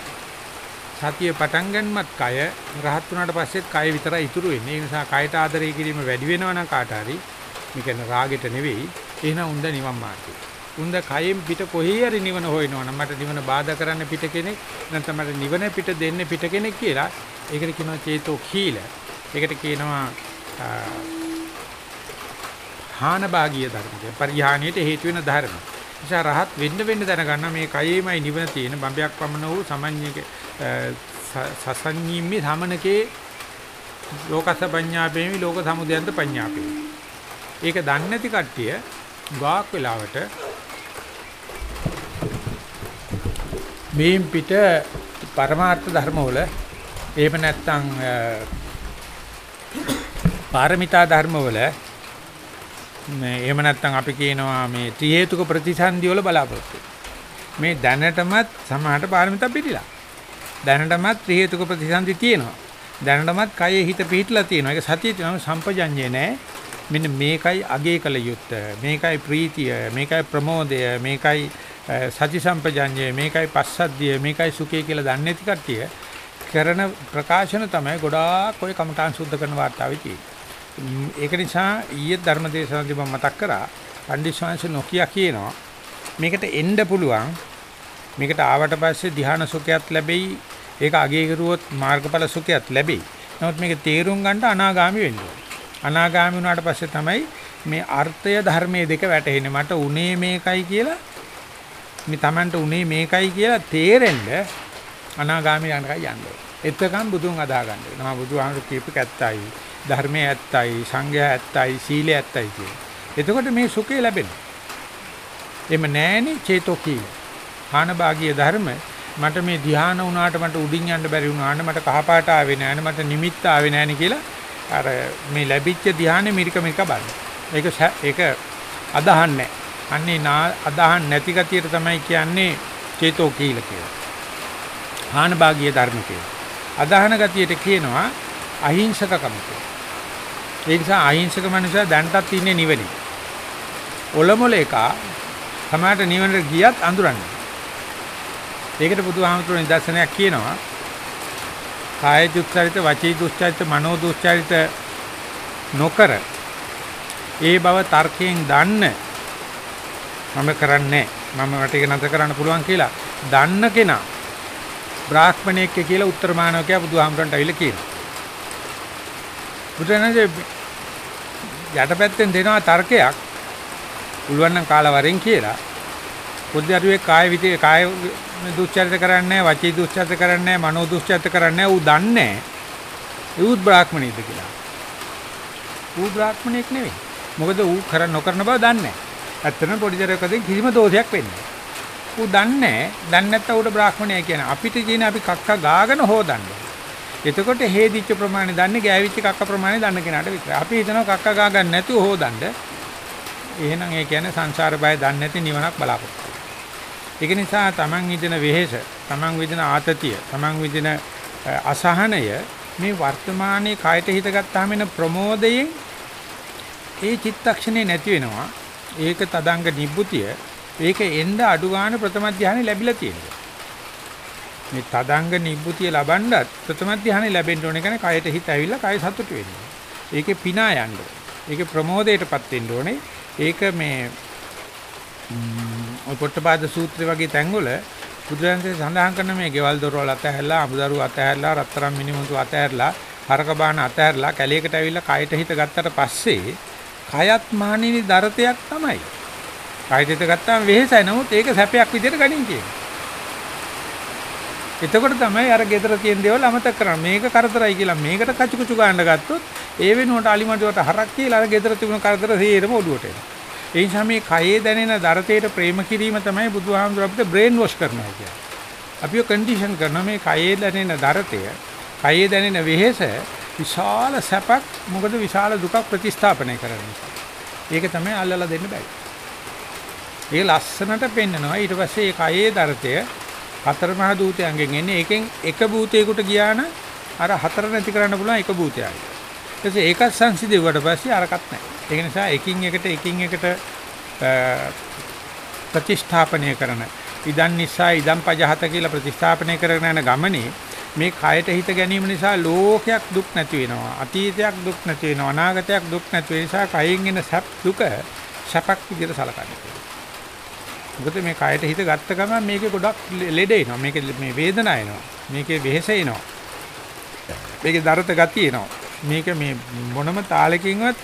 සතිය පටන් ගන්නමත් කය රහත් වුණාට පස්සෙත් කය විතරයි ඉතුරු වෙන්නේ. ඒ නිසා කයට ආදරය කිරීම වැඩි වෙනවා නම් කාට හරි මේක රාගෙට නෙවෙයි. එහෙනම් උන්ද නිවන් මාර්ගය. උන්ද කයෙන් පිට කොහේ හරි නිවන හොයනවා නම් මට නිවන බාධා කරන්න පිට කෙනෙක් නැත්නම් මට නිවන පිට දෙන්න පිට කෙනෙක් කියලා ඒකට කියනවා චේතෝ කීල. ඒකට කියනවා හාන භාගීය ධර්ම කියන්නේ පරිහානියට හේතු වෙන ධර්ම. නිසා රහත් වෙන්න වෙන්න දැනගන්න මේ කයෙමයි නිවන තියෙන බම්බයක් පමණ වූ සමඤ්ඤක සසඤ්ඤීමේ සමනකේ ලෝකස පඤ්ඤාපේමි ලෝක සමුදයන්ත පඤ්ඤාපේමි. ඒක දන්නේ නැති කට්ටිය ගාක් වෙලාවට මේන් පිට පරමාර්ථ ධර්මවල එහෙම නැත්නම් පාරමිතා ධර්මවල මේ එහෙම නැත්නම් අපි කියනවා මේ ත්‍රි හේතුක ප්‍රතිසන්දි වල බලාපොරොත්තු. මේ දැනටමත් සමහරට පාරමිතා පිළිලා. දැනටමත් ත්‍රි හේතුක ප්‍රතිසන්දි තියෙනවා. දැනටමත් කයේ හිත පිහිටලා තියෙනවා. ඒක සතිය තියෙනවා සම්පජඤ්ඤේ නෑ. මෙන්න මේකයි අගේ කල යුත්තේ. මේකයි ප්‍රීතිය, මේකයි ප්‍රමෝදය, මේකයි සති සම්පජඤ්ඤය, මේකයි පස්සද්ධිය, මේකයි සුඛය කියලා දන්නේ නැති කට්ටිය කරන ප්‍රකාශන තමයි ගොඩාක් ඔය කමඨාන් සුද්ධ කරන වාර්තාවේ තියෙන්නේ. ඒක නිසා ඊයේ ධර්මදේශනදී මම මතක් කරා පණ්ඩිස්වාංශ නොකිය කියනවා මේකට එන්න පුළුවන් මේකට ආවට පස්සේ ධ්‍යාන සුඛයත් ලැබෙයි ඒක අගය කරුවොත් මාර්ගඵල සුඛයත් ලැබෙයි. නමුත් මේක තේරුම් ගන්න අනාගාමි වෙන්න අනාගාමි වුණාට පස්සේ තමයි මේ අර්ථය ධර්මයේ දෙක වැටහෙන්නේ. මට උනේ මේකයි කියලා මේ Tamanට උනේ මේකයි කියලා තේරෙන්න අනාගාමි යනකයි යන්න එතකන් බුදුන් අදා ගන්න වෙනවා බුදුහාමුදුරු කියපු කැත්තයි ධර්මයේ ඇත්තයි සංඝයා ඇත්තයි සීලය ඇත්තයි කියන්නේ. එතකොට මේ සුඛය ලැබෙනවා. එම නෑනේ චේතෝ කීල. ආනභාගීය ධර්ම මට මේ ධ්‍යාන වුණාට මට උඩින් යන්න බැරි වුණාට මට කහපාට ආවේ නෑනේ මට නිමිත්ත ආවේ නෑනේ කියලා අර මේ ලැබිච්ච ධ්‍යානෙ මිරික මිරික බලන. ඒක ඒක අදහන්නේ අන්නේ අදහන් නැති ගතියට තමයි කියන්නේ චේතෝ කීල කියලා. ආනභාගීය ධර්ම කියලා. අදහන ගතියට කියනවා අහිංසකකම කියලා. ඒ නිසා අහිංසක මනුස්සයා දැන්ටත් ඉන්නේ නිවනේ. ඔලොමොල එක සමාට නිවනට ගියත් අඳුරන්නේ. ඒකට බුදුහාමුදුරුවෝ නිදර්ශනයක් කියනවා. කාය දුස්චරිත, වචී දුස්චරිත, මනෝ දුස්චරිත නොකර ඒ බව තර්කයෙන් දන්න මම කරන්නේ මම රටේක නැත කරන්න පුළුවන් කියලා දන්න කෙනා බ්‍රාහ්මණයෙක් කියලා උත්තර මානවකයා බුදුහාමුදුරන්ට අවිල කියනවා. බුදුරජාණන්සේ යටපැත්තෙන් දෙනවා තර්කයක් පුළුවන් නම් කාලවරෙන් කියලා. පොඩ්ඩරුවේ කාය විතේ කාය දුස්චරිත කරන්නේ වචී දුස්චරිත කරන්නේ මනෝ දුස්චරිත කරන්නේ ඌ දන්නේ ඌත් බ්‍රාහ්මණයෙක්ද කියලා. ඌ බ්‍රාහ්මණයෙක් නෙවෙයි. මොකද ඌ කර නොකරන බව දන්නේ. ඇත්තටම පොඩි දරුවෙක්ගෙන් කිසිම දෝෂයක් වෙන්නේ ඌ දන්නේ දන්නේ නැත්නම් ඌට බ්‍රාහ්මණය කියන්නේ අපිට කියන අපි කක්ක ගාගෙන හොදන්නේ. එතකොට හේදිච්ච ප්‍රමාණය දන්නේ ගෑවිච්ච කක්ක ප්‍රමාණය දන්න කෙනාට විතරයි. අපි හිතනවා කක්ක ගා ගන්න නැතුව හොදන්න. එහෙනම් ඒ කියන්නේ සංසාර බය දන්නේ නැති නිවනක් බලාපොරොත්තු. ඒක නිසා Taman විදින වෙහෙස, Taman විදින ආතතිය, Taman විදින අසහනය මේ වර්තමානයේ කයට හිත ගත්තාම එන ප්‍රමෝදයෙන් ඒ චිත්තක්ෂණේ නැති වෙනවා. ඒක තදංග නිබ්බුතිය ඒක එන්න අඩු ගන්න ප්‍රථම ධානය ලැබිලා තියෙනවා. මේ තදංග නිබ්බුතිය ලබනවත් ප්‍රථම ධානය ලැබෙන්න ඕනේ කියන්නේ කයට හිත ඇවිල්ලා කය සතුට වෙන්න. ඒකේ පිනා යන්න. ඒකේ ප්‍රමෝදයටපත් වෙන්න ඕනේ. ඒක මේ ඔය පොට්ටපාද සූත්‍රය වගේ තැන්වල බුදුරජාණන්සේ සඳහන් කරන මේ ගෙවල් දොරවල් අතහැරලා අමුදරු අතහැරලා රත්තරන් මිනිමුතු අතහැරලා හරක බාන අතහැරලා කැලේකට ඇවිල්ලා කයට හිත ගත්තට පස්සේ කයත් මහණෙනි දරතයක් තමයි. කයට හිත ගත්තාම වෙහෙසයි නමුත් ඒක සැපයක් විදිහට ගනින් කියන්නේ. එතකොට තමයි අර gedara තියෙන දේවල් අමතක කරන්නේ. මේක කරදරයි කියලා මේකට කචුකුචු ගන්න ගත්තොත් ඒ වෙනුවට අලිමඩුවට හරක් කියලා අර gedara තිබුණ කරදර සේරම ඔළුවට එනවා. ඒ නිසා මේ කයේ දැනෙන දරතේට ප්‍රේම කිරීම තමයි බුදුහාමුදුර අපිට බ්‍රේන් වොෂ් කරනවා කියන්නේ. අපිව කන්ඩිෂන් කරන මේ කයේ දැනෙන දරතය, කයේ දැනෙන වෙහෙස විශාල සැපක් මොකද විශාල දුකක් ප්‍රතිස්ථාපනය කරන නිසා. ඒක තමයි අල්ලලා දෙන්න බෑ. ඒ ලස්සනට පෙන්නනවා ඊට පස්සේ ඒ කයේ දරතය හතර මහ දූතයන්ගෙන් එන්නේ ඒකෙන් එක භූතයකට ගියා නම් අර හතර නැති කරන්න පුළුවන් එක භූතයයි. ඊට ඒකත් සංසිඳුවට පස්සේ අරකට නැහැ. ඒක නිසා එකින් එකට එකින් එකට ප්‍රතිස්ථාපනය කරන ඉදන් නිසා ඉදන් පජහත කියලා ප්‍රතිස්ථාපනය කරගෙන යන ගමනේ මේ කයට හිත ගැනීම නිසා ලෝකයක් දුක් නැති වෙනවා අතීතයක් දුක් නැති වෙනවා අනාගතයක් දුක් නැති වෙන නිසා කයෙන් එන සැප දුක සැපක් විදිහට සලකන්නේ. මොකද මේ කයට හිත ගත්ත ගමන් මේකේ ගොඩක් ලෙඩ එනවා මේකේ මේ වේදනාව එනවා මේකේ වෙහෙස එනවා මේකේ දරත ගතිය එනවා මේක මේ මොනම තාලකින්වත්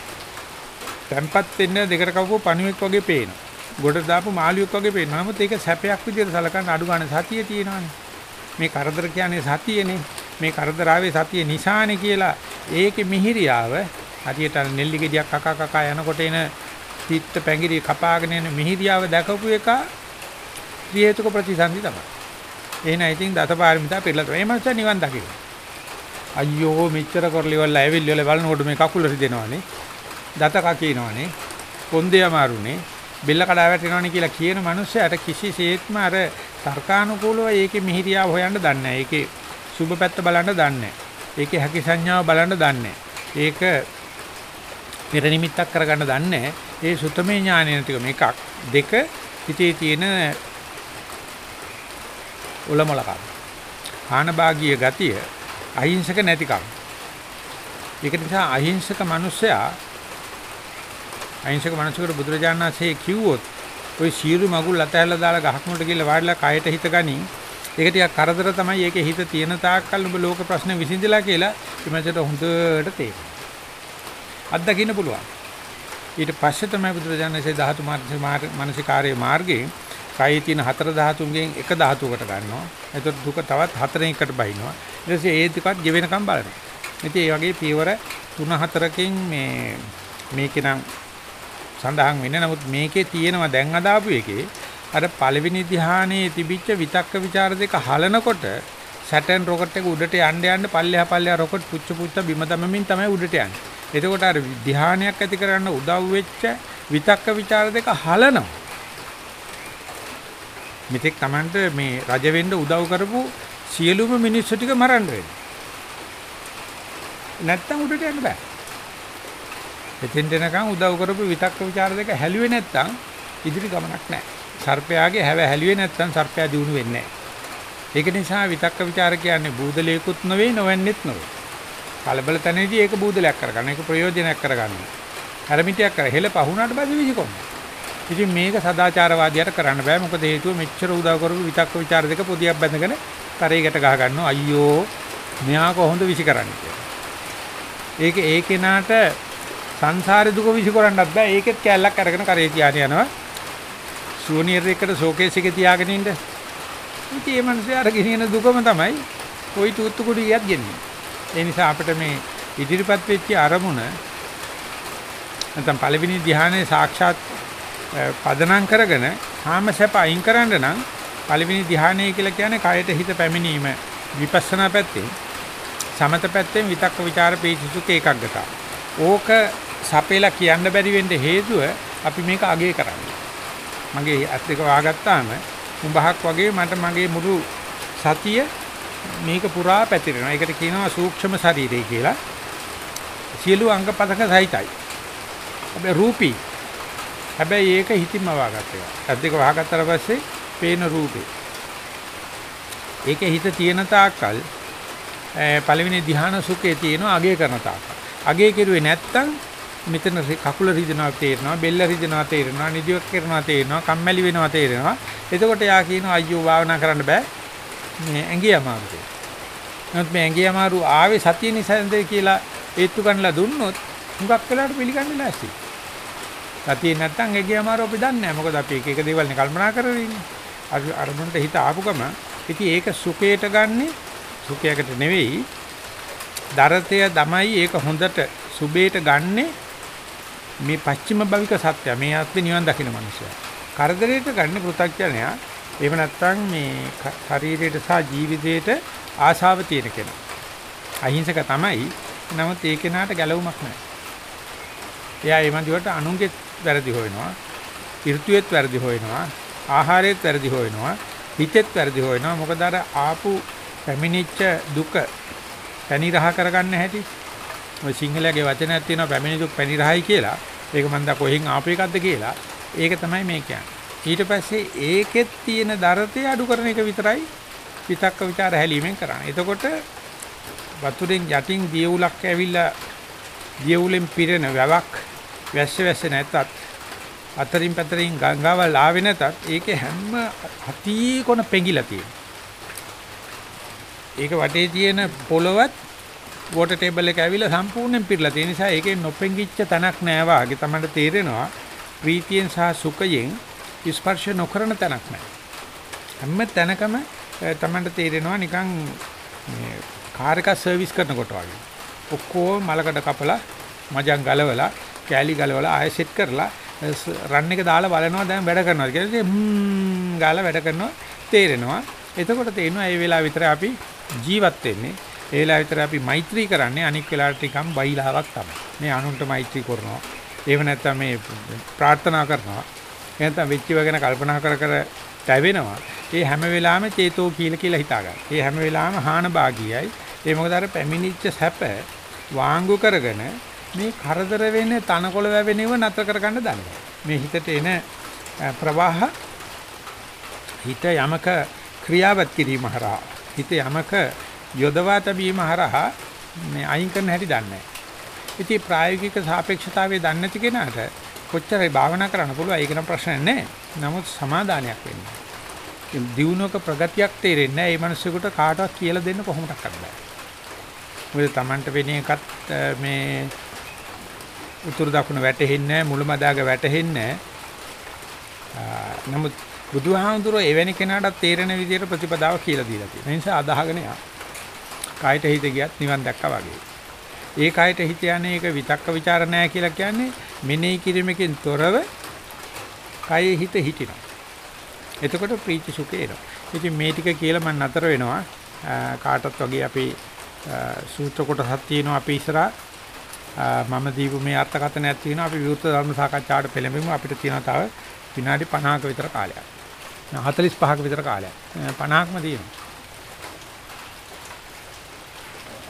තැම්පත් වෙන්න දෙකට කවපුව පණුවෙක් වගේ පේනවා. ගොඩ දාපු මාළුවෙක් වගේ පේනවා. නමුත් ඒක සැපයක් විදිහට සලකන්න අඩු ගන්න සතිය තියෙනවානේ. මේ කරදර කියන්නේ සතියනේ. මේ කරදර ආවේ සතිය නිසානේ කියලා ඒකේ මිහිරියාව හරියට නෙල්ලි ගෙඩියක් කකා කකා යනකොට එන පිට පැංගිරි කපාගෙන යන මිහිරියාව දැකපු එක ක්‍රිය හේතුක ප්‍රතිසන්දි තමයි. එහෙනම් ඉතින් දසපාරමිතා පිළිලා තමයි. මේ මනුස්සයා නිවන් දකින්න. අයියෝ මෙච්චර කරලිවල ඇවිල්ලිවල බලනකොට මේ කකුල රිදෙනවානේ. දත කකිනවනේ. කොන්දේ අමාරුනේ. බෙල්ල කඩා වැටෙනවනේ කියලා කියන මනුස්සයාට කිසිසේත්ම අර තර්කානුකූලව ඒකේ මිහිරියාව හොයන්න දන්නේ නැහැ. ඒකේ සුබ පැත්ත බලන්න දන්නේ නැහැ. ඒකේ හැකි සංඥාව බලන්න දන්නේ නැහැ. ඒක පෙර නිමිත්තක් කරගන්න දන්නේ නැහැ. ඒ සුතමේ ඥානය නැතිකම එකක්. දෙක හිතේ තියෙන උලමලකම්. ආනභාගීය ගතිය අහිංසක නැතිකම. ඒක නිසා අහිංසක මිනිසයා අහිංසක මිනිසෙකුට බුදුරජාණන් වහන්සේ කිව්වොත් ওই සීරු මගුල් අතහැරලා දාලා ගහක් මුලට ගිහලා වාඩිලා කයට හිත ගනි. ඒක ටිකක් කරදර තමයි ඒකේ හිත තියෙන තාක්කල් ඔබ ලෝක ප්‍රශ්න විසඳලා කියලා ඉමෙතට හොඳට තේරෙනවා. අත්දකින්න පුළුවන්. ඊට පස්සේ තමයි බුදුරජාණන් වහන්සේ ධාතු මානසිකාරයේ මාර්ගයේ කයේ තියෙන හතර ධාතුන්ගෙන් එක ධාතුවකට ගන්නවා. එතකොට දුක තවත් හතරෙන් එකට බහිනවා. ඊට පස්සේ ඒ දුකත් ගෙවෙනකම් බලනවා. ඉතින් ඒ වගේ පියවර 3-4කින් මේ මේකේ නම් සඳහන් වෙන්නේ. නමුත් මේකේ තියෙනවා දැන් අදාපු එකේ අර පළවෙනි ධ්‍යානයේ තිබිච්ච විතක්ක ਵਿਚාර දෙක හලනකොට සැටර්න් රොකට් එක උඩට යන්න යන්න පල්ලෙහා පල්ලෙහා රොකට් පුච්ච පුච්ච බිම දමමින් තමයි උඩට යන්නේ. එතකොට අර ධ්‍යානයක් ඇති කරන්න උදව් වෙච්ච විතක්ක ਵਿਚාර දෙක හලනවා. මෙතෙක් Tamanට මේ රජ වෙන්න උදව් කරපු සියලුම මිනිස්සු ටික මරන්න වෙනවා. නැත්තම් උඩට යන්න බෑ. එතෙන්ට එනකන් උදව් කරපු විතක්ක ਵਿਚාර දෙක හැලුවේ නැත්තම් ඉදිරි ගමනක් නැහැ. සර්පයාගේ හැව හැලුවේ නැත්තම් සර්පයා දියුණු වෙන්නේ නැහැ. ඒක නිසා විතක්ක ਵਿਚාර කියන්නේ බූදලයකුත් නෙවෙයි නොවන්නේත් නෙවෙයි. කලබල තැනදී ඒක බූදලයක් කරගන්න. ඒක ප්‍රයෝජනයක් කරගන්න. හැරමිටියක් කර හෙල පහුණාට පස්සේ විසිකොන්න. ඉතින් මේක සදාචාරවාදියාට කරන්න බෑ. මොකද හේතුව මෙච්චර උදව් කරපු විතක්ක ਵਿਚාර දෙක පොදියක් බැඳගෙන තරයකට ගහ ගන්නවා. අයියෝ මෙයා කොහොමද විසි කරන්නේ කියලා. ඒක ඒ කෙනාට සංසාරේ දුක විසි කරන්නත් බෑ. ඒකෙත් කැලලක් අරගෙන කරේ තියාගෙන යනවා. සුවනියර් එකට ෂෝකේස් එකේ තියාගෙන ඉන්න. ඉතින් මේ මිනිස්යාට ගෙනියන දුකම තමයි කොයි තූත්තු කුඩියක් ගෙන්නේ. ඒ නිසා අපිට මේ ඉදිරිපත් වෙච්ච අරමුණ නැත්නම් පළවෙනි ධ්‍යානයේ සාක්ෂාත් පදනම් කරගෙන කාමසැප අයින් කරන්න නම් පළවෙනි ධ්‍යානය කියලා කියන්නේ කයට හිත පැමිණීම විපස්සනා පැත්තෙන් සමත පැත්තෙන් විතක්ක ਵਿਚාර පීචිසුක ඒකග්ගතා. ඕක සපේලා කියන්න බැරි වෙන්න හේතුව අපි මේක අගේ කරන්නේ. මගේ ඇස් දෙක වහගත්තාම උඹහක් වගේ මට මගේ මුළු සතිය මේක පුරා පැතිරෙනවා. ඒකට කියනවා සූක්ෂම ශරීරය කියලා. සියලු අංග පදක සහිතයි. හැබැයි රූපී හැබැයි ඒක හිතින්ම වහගත්ත එක. ඇස් දෙක වහගත්තට පස්සේ පේන රූපේ. ඒකේ හිත තියෙන තාක්කල් පළවෙනි ධ්‍යාන සුඛේ තියෙනවා අගය කරන තාක්කල්. අගය කෙරුවේ නැත්තම් මෙතන කකුල රිදෙනවා තේරෙනවා බෙල්ල රිදෙනවා තේරෙනවා නිදියක් කරනවා තේරෙනවා කම්මැලි වෙනවා තේරෙනවා එතකොට යා කියනවා අයියෝ භාවනා කරන්න බෑ මේ ඇඟේ අමාරු කියලා. නමුත් මේ ඇඟේ අමාරු ආවේ සතිය නිසාද කියලා ඒත්තු ගන්නලා දුන්නොත් හුඟක් වෙලාවට පිළිගන්නේ නැසි. සතියේ නැත්තම් ඇඟේ අමාරු අපි දන්නේ නැහැ. මොකද අපි එක එක දේවල් නේ කල්පනා කරගෙන ඉන්නේ. අර අරමුණට හිත ආපු ගම ඉතින් ඒක සුඛයට ගන්නෙ සුඛයකට නෙවෙයි. දරතය තමයි ඒක හොඳට සුබේට ගන්නෙ මේ පච්චිම භවික සත්‍ය මේ ආත්මේ නිවන් දකින්න මනුස්සයා. කරදරයට ගන්න පෘථග්ජනයා එහෙම නැත්නම් මේ ශරීරයට සහ ජීවිතයට ආශාව තියෙන කෙනා. අහිංසක තමයි. නමුත් ඒ කෙනාට ගැළවුමක් නැහැ. එයා ඒ මන්දිවට අනුන්ගේ වැරදි හොයනවා. ඍතුයේත් වැරදි හොයනවා. ආහාරයේත් වැරදි හොයනවා. හිතෙත් වැරදි හොයනවා. මොකද අර ආපු පැමිණිච්ච දුක පැණි රහ කරගන්න හැටි. ඔය සිංහලයේ වචනයක් තියෙනවා පැමිණි දුක් පැණි රහයි කියලා. ඒක මන්ද කොහෙන් ආපු එකක්ද කියලා. ඒක තමයි මේ කියන්නේ. ඊට පස්සේ ඒකෙත් තියෙන දරතය අඩු කරන එක විතරයි විතක්ක ਵਿਚාර හැලීමෙන් කරන්නේ. එතකොට වතුරෙන් යටින් දියුලක් ඇවිල්ලා දියුලෙන් පිරෙන වැවක් වැස්ස වැස්ස නැතත් අතරින් පැතරින් ගංගාවල් ආවේ නැතත් ඒකේ හැම හති කොන පෙඟිලා තියෙනවා. ඒක වටේ තියෙන පොළවත් වෝටර් ටේබල් එක ඇවිල්ලා සම්පූර්ණයෙන් පිරලා තියෙන නිසා ඒකේ නොපෙඟිච්ච තැනක් නෑ වාගේ තමයි තේරෙනවා. ප්‍රීතියෙන් සහ සුඛයෙන් ස්පර්ශ නොකරන තැනක් නෑ. හැම තැනකම තමයි තේරෙනවා නිකන් මේ කාර් එක සර්විස් කරනකොට වගේ. ඔක්කොම මලකඩ කපලා මජන් ගලවලා කෑලි ගලවලා ආයෙ සෙට් කරලා රන් එක දාලා බලනවා දැන් වැඩ කරනවා කියලා. ඉතින් හ්ම් ගාලා වැඩ කරනවා තේරෙනවා. එතකොට තේරෙනවා මේ වෙලාව විතර අපි ජීවත් වෙන්නේ. ඒ වෙලාව විතර අපි මෛත්‍රී කරන්නේ අනික් වෙලාවට නිකම් බයිලාවක් තමයි. මේ අනුන්ට මෛත්‍රී කරනවා. ඒව නැත්තම් මේ ප්‍රාර්ථනා කරනවා. එහෙනම් වෙච්චිව ගැන කල්පනා කර කර තැවෙනවා. ඒ හැම වෙලාවෙම චේතෝ කීල කියලා හිතා ගන්න. ඒ හැම වෙලාවෙම හාන භාගියයි. ඒ මොකද අර පැමිණිච්ච සැප වාංගු කරගෙන මේ කරදර වෙන්නේ තනකොළ වැවෙනව නතර කරගන්න දන්නේ. මේ හිතට එන ප්‍රවාහ හිත යමක ක්‍රියාවත් කිරීම හරහා හිත යමක යොදවා තැබීම හරහා මේ අයින් කරන හැටි දන්නේ නැහැ. ඉතින් ප්‍රායෝගික සාපේක්ෂතාවය දන්නේ නැති කෙනාට කොච්චරයි භාවනා කරන්න පුළුවන් ඒක නම් ප්‍රශ්න නැහැ. නමුත් සමාදානයක් වෙන්නේ. දියුණුවක ප්‍රගතියක් තේරෙන්නේ නැහැ. මේ මිනිස්සුන්ට කාටවත් කියලා දෙන්න කොහොමද කරන්නේ? මොකද Tamanට වෙන එකත් මේ උතුරු දකුණ වැටෙන්නේ මුලමදාග වැටෙන්නේ නමුත් බුදුහාමුදුරුවෝ එවැනි කෙනාට තේරෙන විදිහට ප්‍රතිපදාව කියලා දීලා තියෙනවා. ඒ නිසා අදහගෙන යන්න. කායට හිත ගියත් නිවන් දැක්කා වගේ. ඒ කායට හිත යන්නේ ඒක විතක්ක ਵਿਚාර නැහැ කියලා කියන්නේ මෙනෙහි කිරීමකින් තොරව කායේ හිත හිටිනවා. එතකොට ප්‍රීති සුඛේ එනවා. ඉතින් මේ ටික කියලා මම නතර වෙනවා. කාටත් වගේ අපි සූත්‍ර කොටසක් තියෙනවා අපි ඉස්සරහා මම දීපු මේ අර්ථකථනයක් තියෙනවා අපි විවෘත ධර්ම සාකච්ඡාවට පෙළඹෙමු අපිට තියෙනවා තව විනාඩි 50ක විතර කාලයක් 45ක විතර කාලයක් 50ක්ම තියෙනවා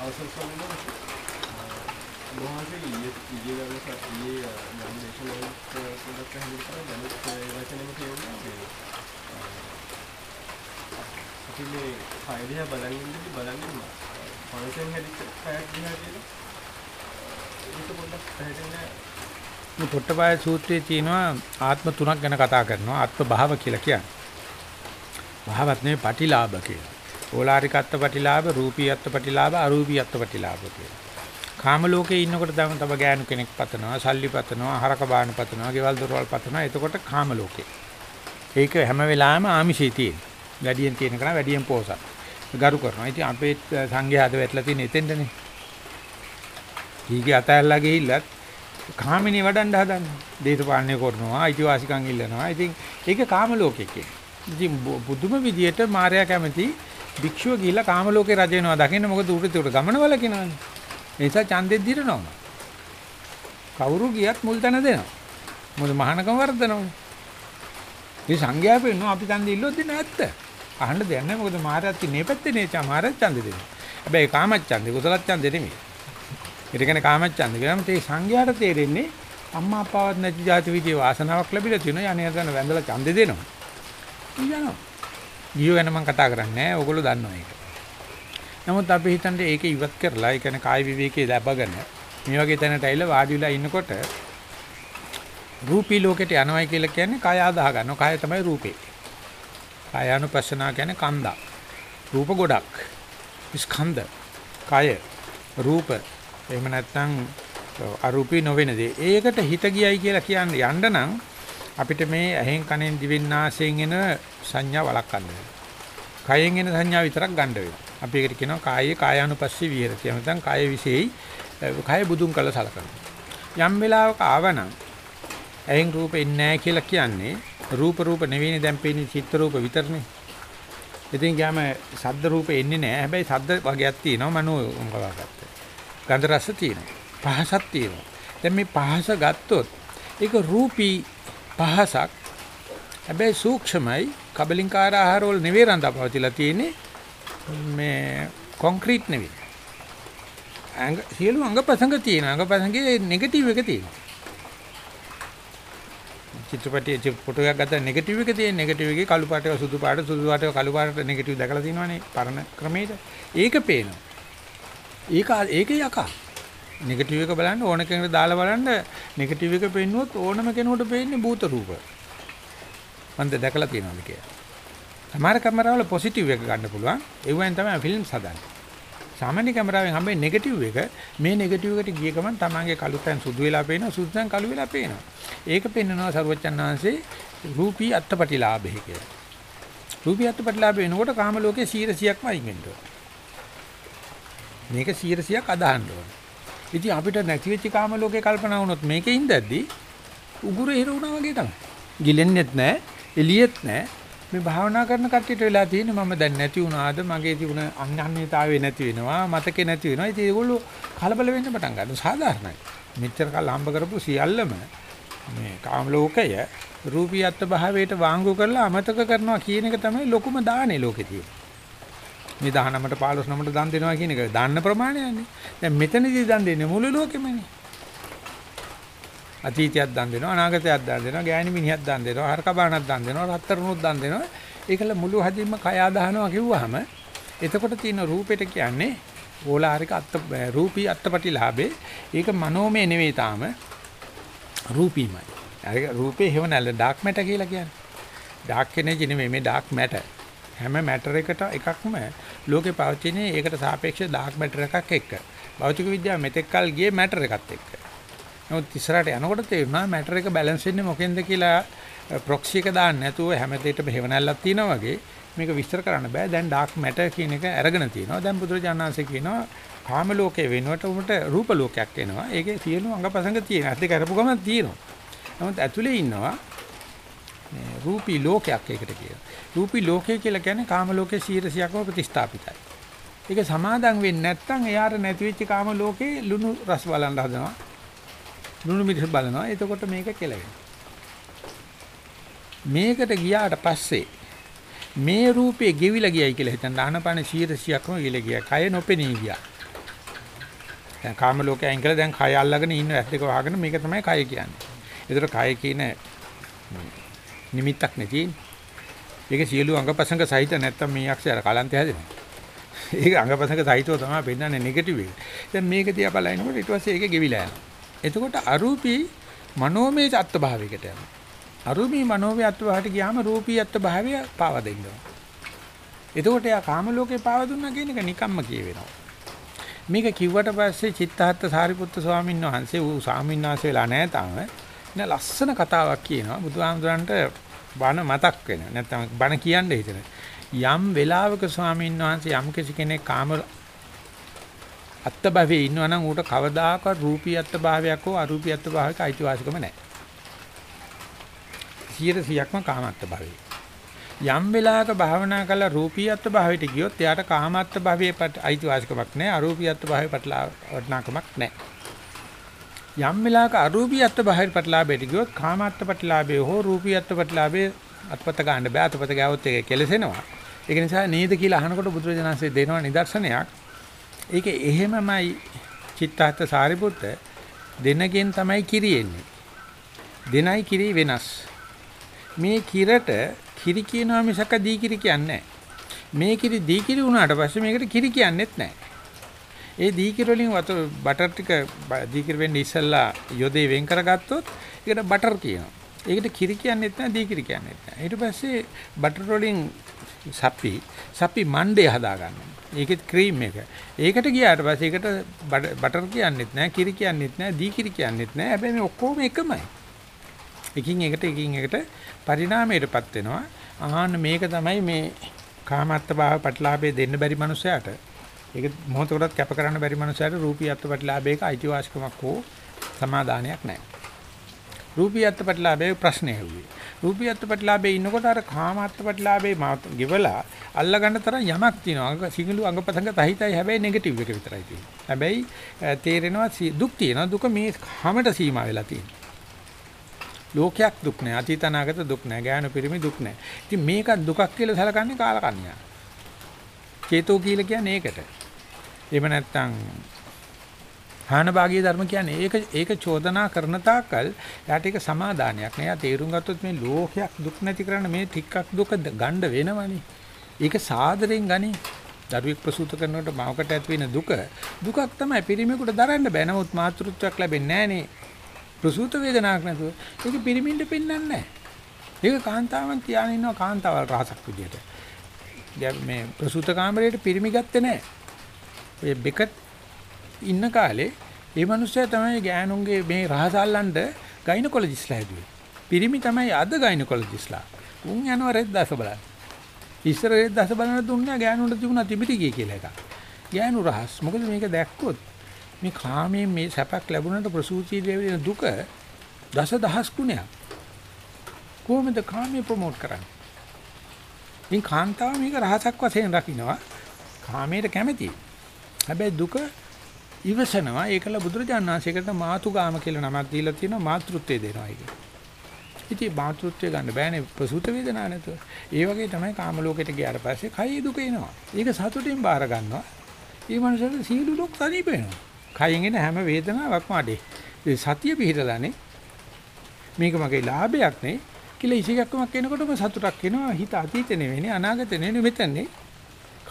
අවසන් සම්මත මොහොතේ ඊයේ ඊයේ දවස් ඊයේ නම් දේශනාවක් පොඩ්ඩක් අහන්න කරා දැනුත් වචනෙම කියනවා අපි මේ කය දිහා බලන් ඉඳි බලන් ඉන්නවා ෆන්ක්ෂන් හැදිච්ච කයක් දිහා කියලා ඒක පොඩ්ඩක් පැහැදිලි මේ පොට්ටපාය සූත්‍රයේ තියෙනවා ආත්ම තුනක් ගැන කතා කරනවා ආත්ම භාව කියලා කියන්නේ. භාවත් නෙවෙයි පටිලාභ කියලා. ඕලාරික අත්පටිලාභ, රූපී අත්පටිලාභ, අරූපී අත්පටිලාභ කියලා. කාම ලෝකේ ඉන්නකොට තමයි තව ගෑනු කෙනෙක් පතනවා, සල්ලි පතනවා, හරක බාන පතනවා, ගෙවල් දොරවල් පතනවා. එතකොට කාම ලෝකේ. ඒක හැම වෙලාවෙම ආමිෂේ තියෙන. වැඩියෙන් තියෙන කෙනා වැඩියෙන් පෝසත්. ගරු කරනවා. ඉතින් අපේ සංඝයාද වැටලා තියෙන එතෙන්දනේ. ඊගේ අතැල්ලා ගිහිල්ලත් කාමිනේ වඩන්න හදන්නේ. දේශපාලනය කරනවා, අයිතිවාසිකම් ඉල්ලනවා. ඉතින් ඒක කාම ලෝකෙක කියන්නේ. ඉතින් බුදුම විදියට මාර්යා කැමති භික්ෂුව ගිහිල්ලා කාම ලෝකේ රජ වෙනවා දකින්න මොකද උඩට උඩ ගමනවල කියනවනේ. ඒ නිසා ඡන්දෙත් දිරනවා. කවුරු ගියත් මුල් තැන දෙනවා. මොකද මහානකම වර්ධනවනේ. මේ සංඝයා පෙන්නනවා අපි ඡන්දෙ ඉල්ලුවොත් දෙන්න ඇත්ත. අහන්න දෙයක් නැහැ මොකද මාර්යාත් ඉන්නේ පැත්තේ නේ චා මාර්යාත් ඡන්දෙ දෙනවා. හැබැයි කාමච්ඡන්දෙ කුසලච්ඡන්දෙ නෙමෙයි. ඒ කියන්නේ කාමච්ඡන්ද කියලාම තේ සංඝයාට තේරෙන්නේ අම්මා අප්පාවත් නැති જાති විදියේ වාසනාවක් ලැබිලා තියෙනවා. යන්නේ යන වැඳලා ඡන්දෙ දෙනවා. යනවා. ගියෝ ගැන මම කතා කරන්නේ නැහැ. ඕගොල්ලෝ දන්නවා ඒක. නමුත් අපි හිතන්නේ ඒක ඉවත් කරලා, ඒ කියන්නේ කාය විවේකයේ ලැබගෙන මේ වගේ තැනට ඇවිල්ලා වාඩි වෙලා ඉන්නකොට රූපී ලෝකෙට යනවයි කියලා කියන්නේ කය ආදාහ ගන්නවා. කය තමයි රූපේ. කායානුපස්සනා කියන්නේ කන්දක්. රූප ගොඩක්. ස්කන්ධ. කය. රූප. එහෙම නැත්නම් අරූපී නොවන දේ. ඒකට හිත ගියයි කියලා කියන්නේ යන්න නම් අපිට මේ ඇහෙන් කනෙන් දිවෙන් නාසයෙන් එන සංඥා වළක්වන්න වෙනවා. කයෙන් එන සංඥා විතරක් ගන්න වෙනවා. අපි ඒකට කියනවා කායේ කායානුපස්සී විහෙරති. නැත්නම් කාය විශේෂයි කය බුදුන් කළ සලකනවා. යම් වෙලාවක ආවනම් ඇහෙන් රූප එන්නේ නැහැ කියලා කියන්නේ රූප රූප නෙවෙයිනේ දැන් පේන්නේ චිත්ත රූප විතරනේ. ඉතින් ගාම සද්ද රූප එන්නේ නැහැ. හැබැයි සද්ද වගේක් තියෙනවා මනෝ මොකවාගත්ත. ගන්ධ රස තියෙනවා. පහසක් තියෙනවා. දැන් මේ පහස ගත්තොත් ඒක රූපී පහසක්. හැබැයි සූක්ෂමයි කබලින්කාර ආහාර වල නෙවෙයි රඳාපවතිලා තියෙන්නේ. මේ කොන්ක්‍රීට් නෙවෙයි. අංග සියලු අංගපසංග තියෙන අංගපසංගේ නෙගටිව් එක තියෙනවා. චිත්‍රපටයේ ෆොටෝ එකක් ගත්තා නෙගටිව් එක තියෙන නෙගටිව් එකේ කළු පාටක සුදු පාට සුදු පාටක කළු පාටට නෙගටිව් දැකලා තියෙනවනේ පරණ ක්‍රමයේද ඒක පේනවා ඒක ඒක යකා නෙගටිව් එක බලන්න ඕන කෙනෙකුට දාලා බලන්න. නෙගටිව් එක පෙන්නුවොත් ඕනම කෙනෙකුට පේන්නේ භූත රූප. මන්ද දැකලා තියෙනවද කියලා. සමහර කැමරාවල පොසිටිව් එක ගන්න පුළුවන්. ඒවෙන් තමයි ෆිල්ම්ස් හදන්නේ. සාමාන්‍ය කැමරාවෙන් හම්බෙන්නේ නෙගටිව් එක මේ නෙගටිව් එකට ගිය ගමන් තමන්ගේ කළු තැන් සුදු වෙලා පේනවා සුදු තැන් කළු වෙලා පේනවා. ඒක පෙන්වනවා සර්වචන් වහන්සේ රූපී අත්පටිලාභය කියලා. රූපී අත්පටිලාභය වෙනකොට කාම ලෝකේ 100%ක්ම අයින් වෙනවා මේක 100%ක් අදහන්න ඕන. ඉතින් අපිට නැති වෙච්ච කාම ලෝකේ කල්පනා වුණොත් මේකේ ඉඳද්දි උගුර හිර වුණා වගේ තමයි. ගිලෙන්නෙත් නැහැ එළියෙත් නැහැ. මේ භාවනා කරන කට්ටියට වෙලා තියෙන්නේ මම දැන් නැති වුණාද මගේ තිබුණ අඥාන්‍යතාවය නැති වෙනවා මතකේ නැති වෙනවා. ඉතින් ඒගොල්ලෝ කලබල වෙන්න පටන් ගන්නවා. සාධාරණයි. මෙච්චර කල් හම්බ කරපු සියල්ලම මේ කාම ලෝකය රූපීයත් භාවයට වාංගු කරලා අමතක කරනවා කියන එක තමයි ලොකුම දානේ ලෝකේ තියෙන්නේ. මේ 19ට 15 දන් දෙනවා කියන එක දාන්න ප්‍රමාණයන්නේ දැන් මෙතනදී දන් දෙන්නේ මුළු ලෝකෙමනේ අතීතයක් දන් දෙනවා අනාගතයක් දන් දෙනවා ගෑණි මිනිහක් දන් දෙනවා හරක බානක් දන් දෙනවා රත්තරණුත් දන් දෙනවා. ඒකල මුළු හදින්ම කය ආදාහනවා කිව්වහම එතකොට තියෙන රූපෙට කියන්නේ ඕලාරික අත්ත රූපී අත්පටිලාභේ ඒක මනෝමය නෙවෙයි තාම රූපීමයි. අර රූපේ හේව නැල ඩාර්ක් මැටර් කියලා කියන්නේ. ඩාර්ක් එනර්ජි නෙමෙයි මේ ඩාර්ක් මැටර්. හැම මැටර් එකට එකක්ම ලෝකේ පවතින ඒකට සාපේක්ෂ ඩාර්ක් මැටර් එකක් එක්ක. භෞතික විද්‍යාව මෙතෙක් කල් ගියේ මැටර් එකත් එක්ක. නමුත් ඉස්සරහට යනකොට තේරුණා මැටර් එක බැලන්ස් වෙන්නේ මොකෙන්ද කියලා ප්‍රොක්සි එක දාන්න නැතුව හැම දෙයකම හේවණල්ලක් තියෙනවා වගේ මේක විස්තර කරන්න බෑ. දැන් ඩාර්ක් මැටර් කියන එක අරගෙන තියෙනවා. දැන් බුදුරජාණන්සේ කියනවා කාම ලෝකයේ වෙනුවට උඹට රූප ලෝකයක් එනවා. ඒකේ සියලු අංගපසංග තියෙන ඇත්ත කරපු ගමන් තියෙනවා. නමුත් ඇතුලේ ඉන්නවා මේ රූපී ලෝකයක් ඒකට කියනවා රූපී ලෝකය කියලා කියන්නේ කාම ලෝකයේ 100%ක්ම ප්‍රතිස්ථාපිතයි ඒක සමාදම් වෙන්නේ නැත්නම් එයාට නැති වෙච්ච කාම ලෝකේ ලුණු රස බලන්න හදනවා ලුණු මිරිස් බලනවා. එතකොට මේක කෙලවෙනවා. මේකට ගියාට පස්සේ මේ රූපේ ගෙවිලා ගියයි කියලා හිතන ආනපාන 100%ක්ම ගෙවිලා ගියා. කය නොපෙනී ගියා. දැන් කාම ලෝකයේ අයින් කළා දැන් කය අල්ලගෙන ඉන්න ඇස් දෙක වහගෙන මේක තමයි කය කියන්නේ. ඒතර කය කියන නිමිත්තක් නෙතිනේ. ඒක සියලු අංගපසංග සහිත නැත්තම් මේ අක්ෂය අර කලන්තය හැදෙනවා. [laughs] ඒක අංගපසංග සහිතව තමයි පෙන්නන්නේ නෙගටිව් එක. දැන් මේක දිහා බලනකොට ඊට පස්සේ ඒක ගෙවිලා යනවා. එතකොට අරූපී මනෝමය අත්භාවයකට යනවා. අරූපී මනෝමය අත්භාවයට ගියාම රූපී අත්භාවය පාව දෙන්නවා. එතකොට යා කාම ලෝකේ පාව දුන්නා කියන එක නිකම්ම කියවෙනවා. මේක කිව්වට පස්සේ චිත්තහත් සාරිපුත්තු ස්වාමීන් වහන්සේ ඌ ස්වාමීන් වහන්සේ වෙලා නැහැ තාම. නේ ලස්සන කතාවක් කියනවා බුදුහාමුදුරන්ට බණ මතක් වෙන. නැත්නම් බණ කියන්න හිතෙන. යම් වෙලාවක ස්වාමීන් වහන්සේ යම් කෙනෙක් කාම අත්භවයේ ඉන්නවා නම් ඌට කවදාකවත් රූපී අත්භාවයක් හෝ අරූපී අත්භාවයක අයිතිවාසිකම නැහැ. 100%ක්ම කාම අත්භාවයේ. යම් වෙලාවක භාවනා කළා රූපී අත්භාවයට ගියොත් එයාට කාම අත්භාවයේ අයිතිවාසිකමක් නැහැ අරූපී අත්භාවයේ වටිනාකමක් නැහැ. යම් වෙලාවක අරූපී අත්භාවයට ප්‍රතිලාභයට ගියොත් කාම අත්පටිලාභයේ හෝ රූපී අත්පටිලාභයේ අත්පත ගන්න බෑ අත්පත ගාවොත් ඒක කෙලසෙනවා. ඒක නිසා නේද කියලා අහනකොට බුදුරජාණන්සේ දෙනවා නිදර්ශනයක්. ඒක එහෙමමයි චිත්තහත් සාරිපුත්ත දෙනගෙන් තමයි කිරියෙන්නේ. දෙනයි කිරි වෙනස්. මේ කිරට කිරි කියනවා මිසක දී කිරි කියන්නේ නැහැ. මේ කිරි දී කිරි වුණාට පස්සේ මේකට කිරි කියන්නෙත් නැහැ. ඒ දී කිරි වලින් වතුර බටර් ටික දී කිරි වෙන්න ඉස්සෙල්ලා යොදේ වෙන් කරගත්තොත් ඒකට බටර් කියනවා. ඒකට කිරි කියන්නෙත් නැහැ දී කිරි කියන්නෙත් නැහැ. ඊට පස්සේ බටර් වලින් සප්පි සප්පි මණ්ඩේ හදා ගන්නවා. ඒකෙත් ක්‍රීම් එක. ඒකට ගියාට පස්සේ ඒකට බටර් කියන්නෙත් නැහැ, කිරි කියන්නෙත් නැහැ, දී කිරි කියන්නෙත් නැහැ. හැබැයි මේ ඔක්කොම එකමයි. එකින් එකට එකින් එකට පරිණාමයටපත් වෙනවා. ආහන්න මේක තමයි මේ කාමත්ත භාව ප්‍රතිලාභය දෙන්න බැරි මනුස්සයාට. ඒක මොහොතකටත් කැප කරන්න බැරි මනුස්සයාට රූපී අත්ත ප්‍රතිලාභයක අයිතිවාසිකමක් හෝ සමාදානයක් නැහැ. රූපී අත්ත ප්‍රතිලාභයේ ප්‍රශ්නේ ඇහුවේ. රූපී අත්ත ප්‍රතිලාභයේ ඉන්නකොට අර කාම අත්ත ප්‍රතිලාභයේ ගෙවලා අල්ල ගන්න තරම් යමක් තියෙනවා. සිංහලු අංගපතංග තහිතයි හැබැයි නෙගටිව් එක විතරයි තියෙන්නේ. හැබැයි තේරෙනවා දුක් තියෙනවා. දුක මේ හැමට සීමා වෙලා තියෙනවා. ලෝකයක් දුක් නැහැ. අතීත අනාගත දුක් නැහැ. ගායන පිරිමි දුක් නැහැ. ඉතින් මේක දුකක් කියලා සලකන්නේ කාලකන්‍යා. චේතෝ කියලා කියන්නේ ඒකට. එහෙම නැත්නම් හානභාගී ධර්ම කියන්නේ ඒක ඒක චෝදනා කරන තාක්කල් යාට ඒක සමාදානයක් නෑ. යා තේරුම් ගත්තොත් මේ ලෝකයක් දුක් නැති කරන්න මේ ටිකක් දුක ගණ්ඩ වෙනවනේ. ඒක සාදරෙන් ගනි. දරුවෙක් ප්‍රසූත කරනකොට මාවකට ඇති වෙන දුක දුකක් තමයි පිරිමියෙකුට දරන්න බෑ. නමුත් මාතෘත්වයක් ලැබෙන්නේ නෑනේ. ප්‍රසූත වේදනාවක් නැතුව. ඒක පිරිමින්ට පෙන්වන්නේ නෑ. ඒක කාන්තාවන් තියාගෙන ඉන්නවා කාන්තාවල් රහසක් විදියට. මේ ප්‍රසූත කාමරේට පිරිමි ගත්තේ නෑ. ඔය බෙකට් ඉන්න කාලේ ඒ මිනිස්සයා තමයි ගෑනුන්ගේ මේ රහස අල්ලන්න ගයිනකොලොජිස්ලා හැදුවේ. පිරිමි තමයි අද ගයිනකොලොජිස්ලා. උන් යනවා රෙද්ද දැස බලන්න. ඉස්සර රෙද්ද දැස බලන දුන්නා ගෑනුන්ට තිබුණා තිබිටිගේ කියලා එකක්. ගෑනු රහස්. මොකද මේක දැක්කොත් මේ කාමයෙන් මේ සැපක් ලැබුණාට ප්‍රසූතියේ වෙන දුක දස දහස් ගුණයක්. කොහොමද කාමයේ ප්‍රොමෝට් කරන්නේ? ඉතින් කාන්තාව මේක රහසක් වශයෙන් රකින්නවා. කාමයට කැමතියි. හැබැයි දුක ඉවසනවා ඒකල බුදුරජාණන් වහන්සේකට මාතුගාම කියලා නමක් දීලා තියෙනවා මාතෘත්වය දෙනවා ඒක. ඉතින් මාතෘත්වය ගන්න බෑනේ ප්‍රසූත වේදනාව නැතුව. ඒ වගේ තමයි කාම ලෝකෙට ගියාට පස්සේ කයි දුක එනවා. ඒක සතුටින් බාර ගන්නවා. ඒ මනුස්සයාට සීළු ලොක් තනිප වෙනවා. කයෙන් එන හැම වේදනාවක්ම අඩේ. ඒ සතිය පිහිටලානේ. මේක මගේ ලාභයක් නේ. කියලා ඉසිකක්කමක් එනකොටම සතුටක් එනවා. හිත අතීතේ නෙවෙයි අනාගතේ නෙවෙයි මෙතනනේ.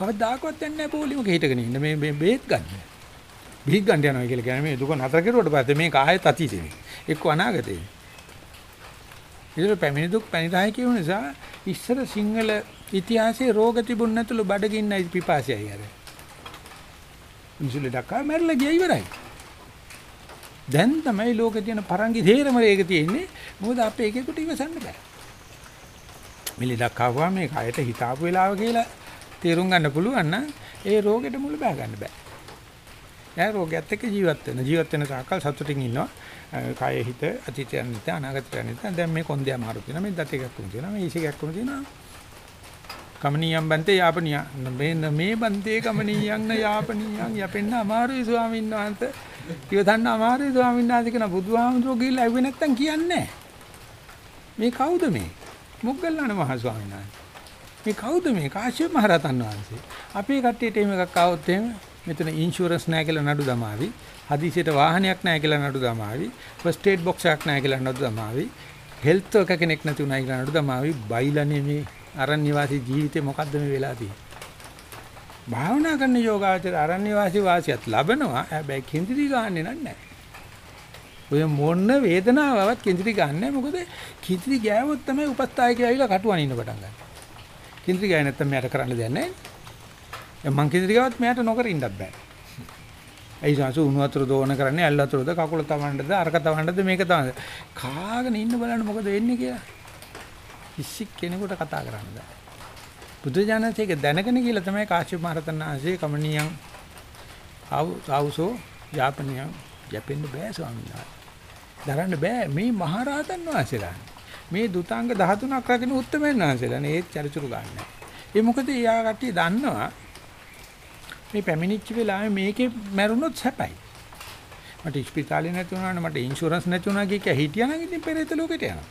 කවදාකවත් යන්නේ නැහැ පොලිමක හිටගෙන ඉන්න මේ මේ බේත් ගන්න. බිහික් ගන්න යනවා කියලා කියන්නේ මේ දුක නතර කෙරුවට පස්සේ මේක ආයෙත් අතීතේ. එක්ක අනාගතේ. ඉතින් පැමිණි දුක් පැනිරහයි කියු නිසා ඉස්සර සිංහල ඉතිහාසයේ රෝග තිබුණ නැතුළු බඩගින්නයි පිපාසයයි අර. මිනිස්සු ලඩකා මැරලා ගියා ඉවරයි. දැන් තමයි ලෝකේ තියෙන පරංගි තේරම ඒක තියෙන්නේ. මොකද අපේ එකෙකුට ඉවසන්න බෑ. මිලි දක්වවා මේ කයට හිතාපු වෙලාව කියලා තේරුම් ගන්න පුළුවන් නම් ඒ රෝගෙට මුල බෑ ගන්න බෑ. එයා රෝගයත් එක්ක ජීවත් වෙන. ජීවත් වෙන තාක්කල් සතුටින් ඉන්නවා. කය හිත අතීතයන් නිත අනාගතයන් නිත. දැන් මේ කොන්දේ අමාරු තියෙනවා. මේ දත එකක් වුණ තියෙනවා. මේ ඉසි එකක් වුණ තියෙනවා. කමනියම් බන්තේ යාපනිය. මේ මේ බන්තේ කමනියම් න යාපනියම් යපෙන්න අමාරුයි ස්වාමීන් වහන්සේ. ඉවතන්න අමාරුයි ස්වාමීන් වහන්සේ කියන බුදුහාමුදුරුවෝ ගිහිල්ලා ඇවිත් නැත්තම් කියන්නේ මේ කවුද මේ? මොග්ගල්ලාන මහ ස්වාමීන් වහන්සේ. මේ කවුද මේ කාශ්‍යප මහ රහතන් වහන්සේ? අපේ කට්ටියට එහෙම එකක් ආවොත් එහෙම මෙතන ඉන්ෂුරන්ස් නැහැ කියලා නඩු දමාවි. හදිසියට වාහනයක් නැහැ කියලා නඩු දමාවි. ෆස්ට් ඒඩ් බොක්ස් එකක් නැහැ කියලා නඩු දමාවි. හෙල්ත් වර්කර් කෙනෙක් නැති උනායි කියලා නඩු දමාවි. බයිලානේ මේ අරණ්‍ය වාසී ජීවිතේ මොකද්ද මේ වෙලා තියෙන්නේ? භාවනා කරන යෝගාචර අරණ්‍ය වාසී වාසියත් ලබනවා. හැබැයි කිඳිරි ගන්නෙ නැහැ. ඔය මොන වේදනාවවත් කිඳිරි ගන්නෑ මොකද කිඳිරි ගෑවොත් තමයි උපස්ථායකය ඇවිල්ලා කටුවන ඉන්න පටන් ගන්න. කිඳිරි ගෑ නැත්තම් මෙයාට කරන්න දෙයක් නැහැ. දැන් මං කිසි දිගවත් මෙයාට නොකර ඉන්නත් බෑ. ඇයි සාසු උණු වතුර දෝන කරන්නේ ඇල් වතුරද කකුල තවන්නද අරක තවන්නද මේක තවන්නද? කාගෙන ඉන්න බලන්න මොකද වෙන්නේ කියලා. කිසි කෙනෙකුට කතා කරන්න බෑ. බුදුජානකයක දැනගෙන කියලා තමයි කාශ්‍යප මහ රහතන් වහන්සේ කමනියන් ආවුසෝ යාපනියන් යපෙන්න බෑ ස්වාමීන් වහන්සේ. දරන්න බෑ. මේ මහ රහතන් වහන්සේලා මේ දුතාංග 13ක් රකින්න උත්තරමයන් වහන්සේලා නේ චරිචුරු ගන්න. ඒ මොකද යා කට්ටිය දන්නවා මේ පැමිණිච්ච වෙලාවේ මේකේ මැරුණොත් සැපයි. මට ස්පිතාලේ නැති වුණාට මට ඉන්ෂුරන්ස් නැති වුණා කිය කිය හිටියනම් ඉතින් පෙරේත ලෝකෙට යනවා.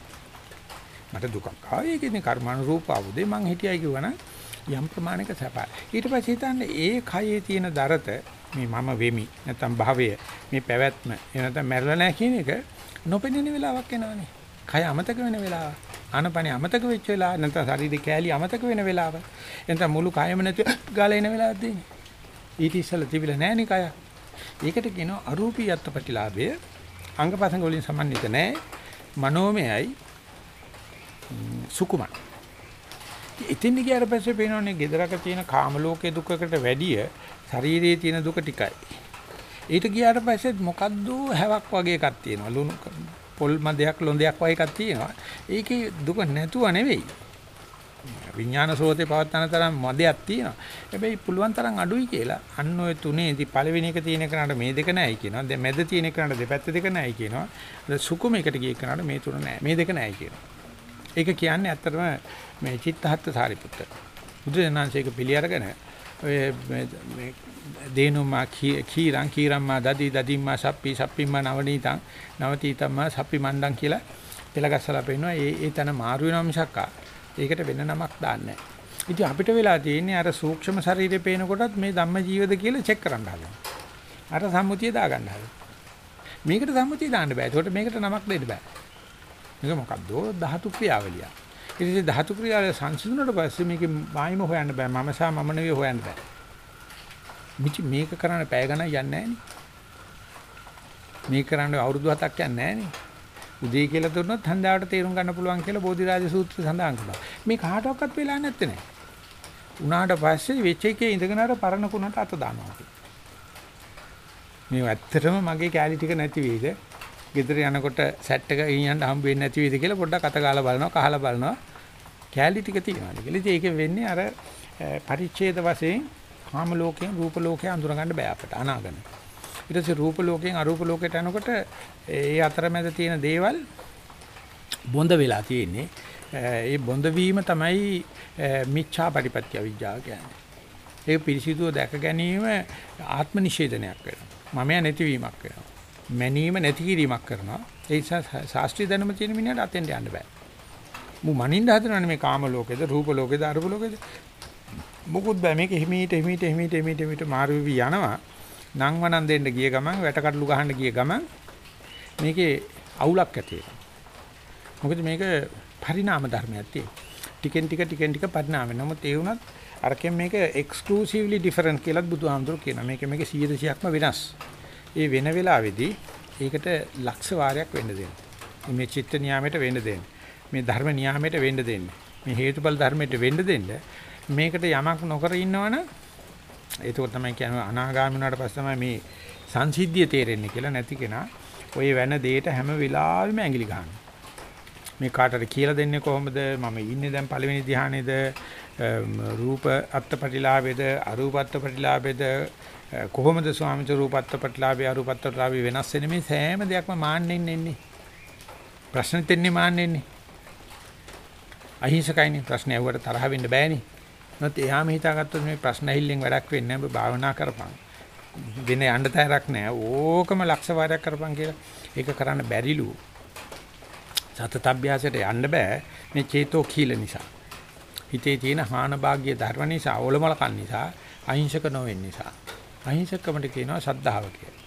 මට දුකක් ආවේ ඒක ඉතින් කර්මානුරූප ආවුදේ මං හිටියයි කිව්වනම් යම් ප්‍රමාණයක සැපයි. ඊට පස්සේ හිතන්නේ ඒ කයේ තියෙන දරත මේ මම වෙමි නැත්නම් භවය මේ පැවැත්ම එහෙම නැත්නම් මැරෙලා නැහැ කියන එක නොපෙනෙන වෙලාවක් එනවනේ. කය අමතක වෙන වෙලාව. ආනපනිය අමතක වෙච්ච වෙලාව නැත්නම් ශරීරේ කෑලි අමතක වෙන වෙලාව. එතන මුළු කයම නැති [laughs] ගාලා එන වෙලාවක් දෙන්නේ. ඊට ඉස්සෙල්ලා තිබිලා නැහැ නේ කය. ඒකට කියනවා අරූපී යත්පටිලාභය. අංගපසංග වලින් සමන්විත නැහැ. මනෝමයයි සුකුමයි. ඉතින් ගියාට පස්සේ පේනවනේ gedaraක තියෙන කාම ලෝකයේ දුකකට වැඩිය ශරීරයේ තියෙන දුක ටිකයි. ඊට ගියාට පස්සේ මොකද්ද හැවක් වගේ එකක් තියෙනවා. ලුණු පොල් මදයක් ලොඳයක් වගේ එකක් තියෙනවා. ඒකේ දුක නැතුව නෙවෙයි. විඥාන සෝතේ පවත්තන තරම් මදයක් තියෙනවා. හැබැයි පුළුවන් තරම් අඩුයි කියලා. අන්න ඔය තුනේදී පළවෙනි එක තියෙන කෙනාට මේ දෙක නැයි කියනවා. දැන් මැද තියෙන කෙනාට දෙපැත්ත දෙක නැයි කියනවා. අද සුකුම එකට ගිය කෙනාට මේ තුන නැහැ. මේ දෙක නැයි කියනවා. ඒක කියන්නේ ඇත්තටම මේ චිත්තහත් සාරිපුත්ත. බුදුරජාණන්සේක පිළි අරගෙන ඔය මේ දේනුමා කීරං කීරම්මා දදි දදිම්මා සප්පි සප්පිම්මා නවනීතං නවතීතම්මා සප්පි මණ්ඩං කියලා පෙළගස්සලා පෙන්නනවා. ඒ ඒ තන මාරු වෙනවා මිසක්කා. ඒකට වෙන නමක් දාන්නේ නැහැ. ඉතින් අපිට වෙලා තියෙන්නේ අර සූක්ෂම ශරීරේ පේනකොටත් මේ ධම්ම ජීවද කියලා චෙක් කරන්න හදනවා. අර සම්මුතිය දාගන්න හදනවා. මේකට සම්මුතිය දාන්න බෑ. ඒකට මේකට නමක් දෙන්න බෑ. මේක මොකද්ද? ධාතු ක්‍රියාවලිය. ඉතින් ධාතු ක්‍රියාවලිය සංසිඳුණාට පස්සේ මේකේ මායිම හොයන්න බෑ. මම සහ මම නෙවෙයි හොයන්න බෑ. මිචි මේක කරන්න පැය ගණන් යන්නේ නැහැ මේක කරන්න අවුරුදු 7ක් යන්නේ නැහැ උදේ කියලා දුන්නොත් හන්දාවට තේරුම් ගන්න පුළුවන් කියලා බෝධිරාජ සූත්‍රය සඳහන් කරනවා. මේ කාටවත් වෙලා නැත්තේ නෑ. උනාට පස්සේ වෙච්ච එකේ ඉඳගෙන අර පරණ කුණට අත දානවා. මේ ඇත්තටම මගේ කැලි ටික නැති වෙයිද? ගෙදර යනකොට සෙට් එක ඊයන්ට හම්බ වෙන්නේ නැති වෙයිද කියලා පොඩ්ඩක් අත ගාලා බලනවා, කහලා බලනවා. කැලි ටික තියෙනවා කියලා. ඉතින් ඒකෙ වෙන්නේ අර පරිච්ඡේද වශයෙන් කාම ලෝකයෙන් රූප ලෝකේ අඳුර ගන්න බෑ අපිට අනාගම. ඊට පස්සේ රූප ලෝකයෙන් අරූප ලෝකයට යනකොට ඒ අතරමැද තියෙන දේවල් බොඳ වෙලා තියෙන්නේ. ඒ බොඳ වීම තමයි මිච්ඡා පරිපත්‍ය විඥා කියන්නේ. ඒ පිරිසිදුව දැක ගැනීම ආත්ම නිෂේධනයක් වෙනවා. මමයා නැතිවීමක් වෙනවා. මැනීම නැති කිරීමක් කරනවා. ඒ නිසා ශාස්ත්‍රීය දැනුම තියෙන මිනිහට අතෙන්ට යන්න බෑ. මු මනින්න හදනවනේ මේ කාම ලෝකෙද රූප ලෝකෙද අරූප ලෝකෙද මොකුත් බෑ මේක හිමීට හිමීට හිමීට හිමීට හිමීට මාරු වෙවි යනවා නම් වනන් දෙන්න ගිය ගමන් වැටකටලු ගහන්න ගිය ගමන් මේකේ අවුලක් ඇති මොකද මේක පරිණාම ධර්මයක් තියෙනවා. ටිකෙන් ටික ටිකෙන් ටික පරිණාම වෙනවා. නමුත් ඒ වුණත් අරකින් මේක එක්ස්ක්ලූසිව්ලි ඩිෆරන්ට් කියලා බුදුහාමුදුරුවෝ කියනවා. මේක මේක 100%ක්ම වෙනස්. ඒ වෙන වෙලාවේදී ඒකට ලක්ෂ වාරයක් වෙන්න දෙන්න. මේ චිත්ත නියාමයට වෙන්න දෙන්න. මේ ධර්ම නියාමයට වෙන්න දෙන්න. මේ හේතුඵල ධර්මයට වෙන්න දෙන්න. මේකට යමක් නොකර ඉන්නවනම් ඒක තමයි කියන්නේ අනාගාමී වුණාට පස්සේ තමයි මේ සංසිද්ධිය තේරෙන්නේ කියලා නැති කෙනා ඔය වෙන දෙයට හැම වෙලාවෙම ඇඟිලි ගන්නවා. මේ කාටට කියලා දෙන්නේ කොහොමද? මම ඉන්නේ දැන් පළවෙනි ධ්‍යානෙද රූප අත්පටිලාභේද අරූප අත්පටිලාභේද කොහොමද ස්වාමීන් රූප අත්පටිලාභේ අරූප අත්පටිලාභේ වෙනස් වෙන්නේ මේ සෑම දෙයක්ම මාන්නෙන් එන්නේ. ප්‍රශ්නෙත් එන්නේ මාන්නෙන්නේ. අහිංසකයිනේ ප්‍රශ්න ඇහුවට තරහ වෙන්න බෑනේ. නැත් එයාම හිතාගත්තොත් මේ ප්‍රශ්න ඇහිල්ලෙන් වැඩක් වෙන්නේ නැහැ. ඔබ භාවනා කරපන්. වෙන යන්න තැනක් නැහැ. ඕකම ලක්ෂ වාරයක් කරපන් කියලා. ඒක කරන්න බැරිලු. සතත අභ්‍යාසයට යන්න බෑ. මේ චේතෝ කීල නිසා. හිතේ තියෙන හාන භාග්‍ය ධර්ම නිසා, ඕලමලකන් නිසා, අහිංසක නොවෙන්න නිසා. අහිංසකකමට කියනවා සද්ධාව කියලා.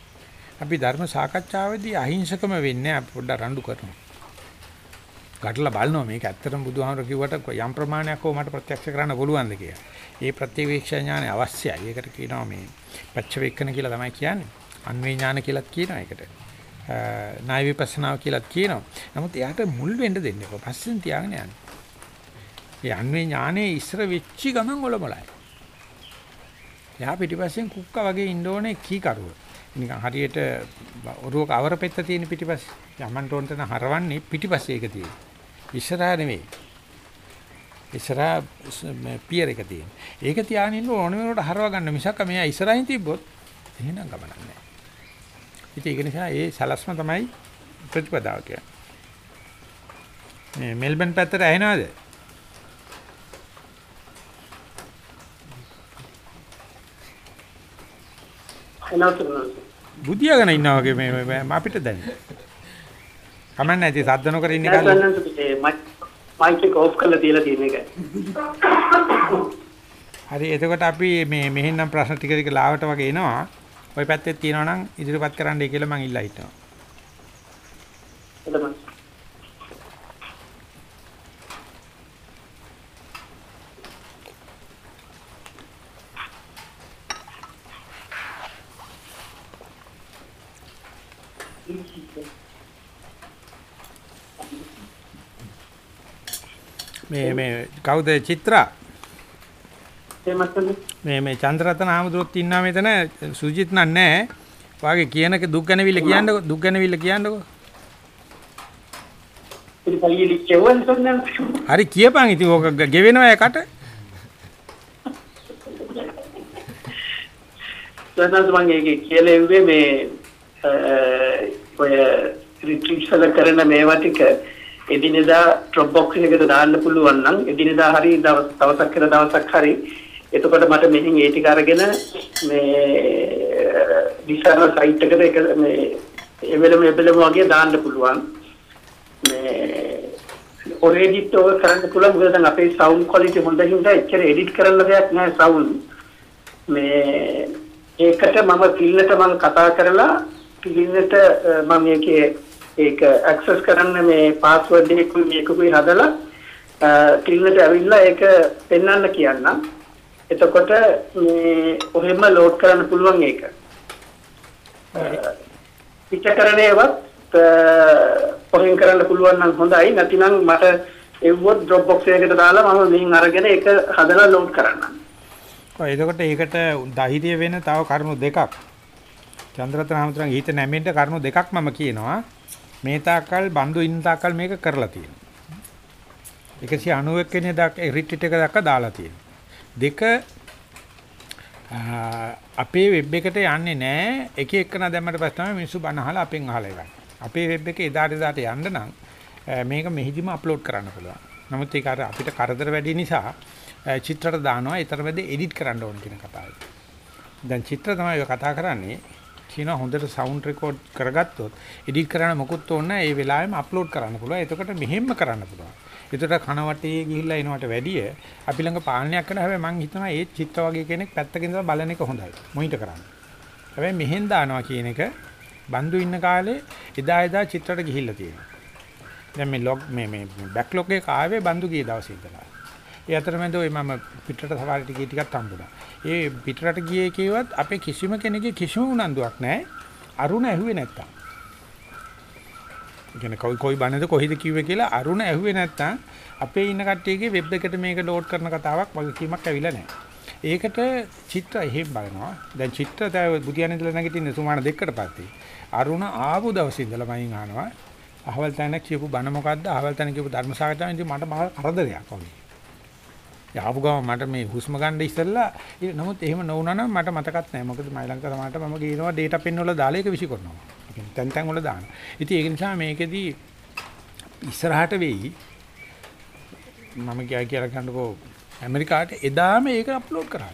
අපි ධර්ම සාකච්ඡාවේදී අහිංසකම වෙන්නේ අපි පොඩ්ඩක් රණ්ඩු කරනවා. ගැටලා බලනවා මේක ඇත්තටම බුදුහාමර කිව්වට යම් ප්‍රමාණයක් හෝ මට ප්‍රත්‍යක්ෂ කරන්න පුළුවන්ද කියලා. ඒ ප්‍රතිවීක්ෂා ඥානය අවශ්‍යයි. ඒකට කියනවා මේ පච්චවේක්කන කියලා තමයි කියන්නේ. අන්වේ ඥාන කියලාත් කියනවා ඒකට. ණය විපස්සනාව කියලාත් කියනවා. නමුත් එයාට මුල් වෙන්න දෙන්න එපා. පස්සෙන් තියාගෙන යන්න. ඒ අන්වේ ඥානේ ඉස්සර වෙච්චි ගමන් ඔලොමලයි. එයා පිටිපස්සෙන් කුක්කා වගේ ඉන්න ඕනේ කීකරුව. නිකන් හරියට ඔරුවක අවරපෙත්ත තියෙන පිටිපස්සේ යමන්ට ඕන තැන හරවන්නේ පිටිපස්සේ ඒක තියෙන. ඉස්සරහා නෙවෙයි. ඉස්සරහා පියර් එක තියෙන. ඒක තියාගෙන ඉන්න ඕන වෙනකොට හරව ගන්න මිසක් මෙයා ඉස්සරහින් තිබ්බොත් එහෙනම් ගමනක් නැහැ. ඉතින් ඒක නිසා ඒ සලස්ම තමයි ප්‍රතිපදාව කියන්නේ. මේ මෙල්බන් පැත්තට ඇහෙනවද? බුදියාගෙන ඉන්නා වගේ මේ අපිට දැනෙන. කමන්නේ නැති සද්ද නොකර ඉන්න එක මයික් එක ඔෆ් කරලා තියලා තියෙන එක. හරි එතකොට අපි මේ මෙහෙන්නම් ප්‍රශ්න ටික ටික ලාවට වගේ එනවා. ওই පැත්තේ තියෙනවා නම් ඉදිරිපත් කරන්නයි කියලා මම ඉල්ලා හිටනවා. මේ මේ කවුද චිත්‍රා? මේ මේ චන්ද්‍රරතන ආමතුරුත් ඉන්නවා මෙතන සුජිත් නෑ වාගේ කියනක දුක් ගැනවිල්ල කියන්නකෝ. දුක් ගැනවිල්ල කියන්නකෝ. හරි කියපන් ඉතින් ඕක ගෙවෙනවා එකට. සනස් මම ඒකේ කියලා ඉන්නේ මේ ඔය රිට්‍රීට්ස් වල කරන මේවා ටික එදිනෙදා ඩ්‍රොප් බොක්ස් එකකට දාන්න පුළුවන් නම් එදිනෙදා හරි දවස් දවසක් කර දවසක් හරි. එතකොට මට මෙහින් ඒ ටික අරගෙන මේ විසරණ සයිට් එකට එක මේ එවෙලම එවෙලම වගේ දාන්න පුළුවන්. මේ ඔරෙඩිට් ඔය කරන්න පුළුවන්. මොකද දැන් අපේ සවුන්ඩ් ක්වොලිටි හොඳ හින්දා එච්චර එඩිට් කරන්න දෙයක් නැහැ සවුන්ඩ් මේ ඒකට මම පිළිනට මම කතා කරලා පිළිනට මම මේකේ ඒක ඇක්සස් කරන්න මේ පාස්වර්ඩ් එකකුයි මේකකුයි හදලා පිළිනට ඇවිල්ලා ඒක පෙන්වන්න කියන්නම්. එතකොට මේ ඔහෙම ලෝඩ් කරන්න පුළුවන් ඒක. පිටකරණේවත් ඔහෙන් කරන්න පුළුවන් නම් හොඳයි. නැතිනම් මට එව්වොත් ඩ්‍රොප් බොක්ස් එකකට දාලා මම මෙහින් අරගෙන ඒක හදලා ලෝඩ් කරන්නම්. ඔය එතකොට ඒකට ධෛර්ය වෙන තව කරුණු දෙකක් චන්ද්‍රරතන ආමතුරුන්ගේ හිත නැමෙන්න කරුණු දෙකක් මම කියනවා මේ තාක්කල් බඳු ඉන්න තාක්කල් මේක කරලා තියෙනවා. 191 වෙනි දක් රිට්‍රීට් එක දක්වා දාලා තියෙනවා. දෙක අපේ වෙබ් එකට යන්නේ නැහැ එක එකන දැම්මට පස්සේ තමයි මිනිස්සු බණ අහලා අපෙන් අහලා ඉවන්නේ අපේ වෙබ් එකේ එදාට එදාට යන්න නම් මේක මෙහිදිම අප්ලෝඩ් කරන්න පුළුවන්. නමුත් ඒක අර අපිට කරදර වැඩි නිසා චිත්‍රට දානවා. ඊතරමෙද එඩිට් කරන්න ඕන කියන කතාවයි. දැන් චිත්‍ර තමයි ඔය කතා කරන්නේ. කියන හොඳට සවුන්ඩ් රෙකෝඩ් කරගත්තොත් එඩිට් කරන්න මොකුත් ඕන නැහැ. ඒ වෙලාවෙම අප්ලෝඩ් කරන්න පුළුවන්. එතකොට මෙහෙම කරන්න පුළුවන්. එතකොට කනවටේ ගිහිල්ලා එනවට වැඩිය අපි ළඟ පාලනයක් කරන හැබැයි මම හිතනවා ඒ චිත්‍ර වගේ කෙනෙක් පැත්තකින් ඉඳලා බලන එක හොඳයි. මොනිටර් කරන්න. හැබැයි මෙහෙන් දානවා කියන එක බන්දු ඉන්න කාලේ එදා එදා චිත්‍රයට ගිහිල්ලා තියෙනවා. දැන් මේ ලොග් මේ මේ බෑක්ලොග් එක ආවේ බන්දු ගිය දවසේ ඉඳලා. ඒ අතරමැද ওই මම පිටරට සවාරිට ගිය ටිකක් හම්බුණා. ඒ පිටරට ගියේ කියවත් අපේ කිසිම කෙනෙකුගේ කිසිම උනන්දුවක් නැහැ. අරුණ ඇහුවේ නැත්තම්. කියන්නේ කොයි කොයි බණේද කොහිද කිව්වේ කියලා අරුණ ඇහුවේ නැත්තම් අපේ ඉන්න කට්ටියගේ වෙබ් එකට මේක ලෝඩ් කරන කතාවක් වගකීමක් ඇවිල්ලා නැහැ. ඒකට චිත්‍ර එහෙම බලනවා. දැන් චිත්‍ර දැන් බුදියන් ඉඳලා නැගිටින්න සුමාන දෙකකට පස්සේ අරුණ ආපු දවසේ ඉඳලා මයින් අහනවා. අහවල් තැන කියපු බණ මොකද්ද? අහවල් තැන කියපු ධර්ම සාකච්ඡාවෙන් ඉතින් මට මහ කරදරයක් වගේ. යාපු ගම මට මේ හුස්ම ගන්න ඉස්සෙල්ලා නමුත් එහෙම නොවුනා නම් මට මතකත් නැහැ. මොකද මයි ලංකා සමාජයට මම ගේනවා data pen වල දාලා ඒක විසිකරනවා. ඒ කියන්නේ තැන් තැන් වල දානවා. ඉතින් ඒක නිසා මේකෙදී ඉස්සරහට වෙයි මම කියයි කියලා කන්නකෝ ඇමරිකාට එදාම ඒක අප්ලෝඩ් කරා.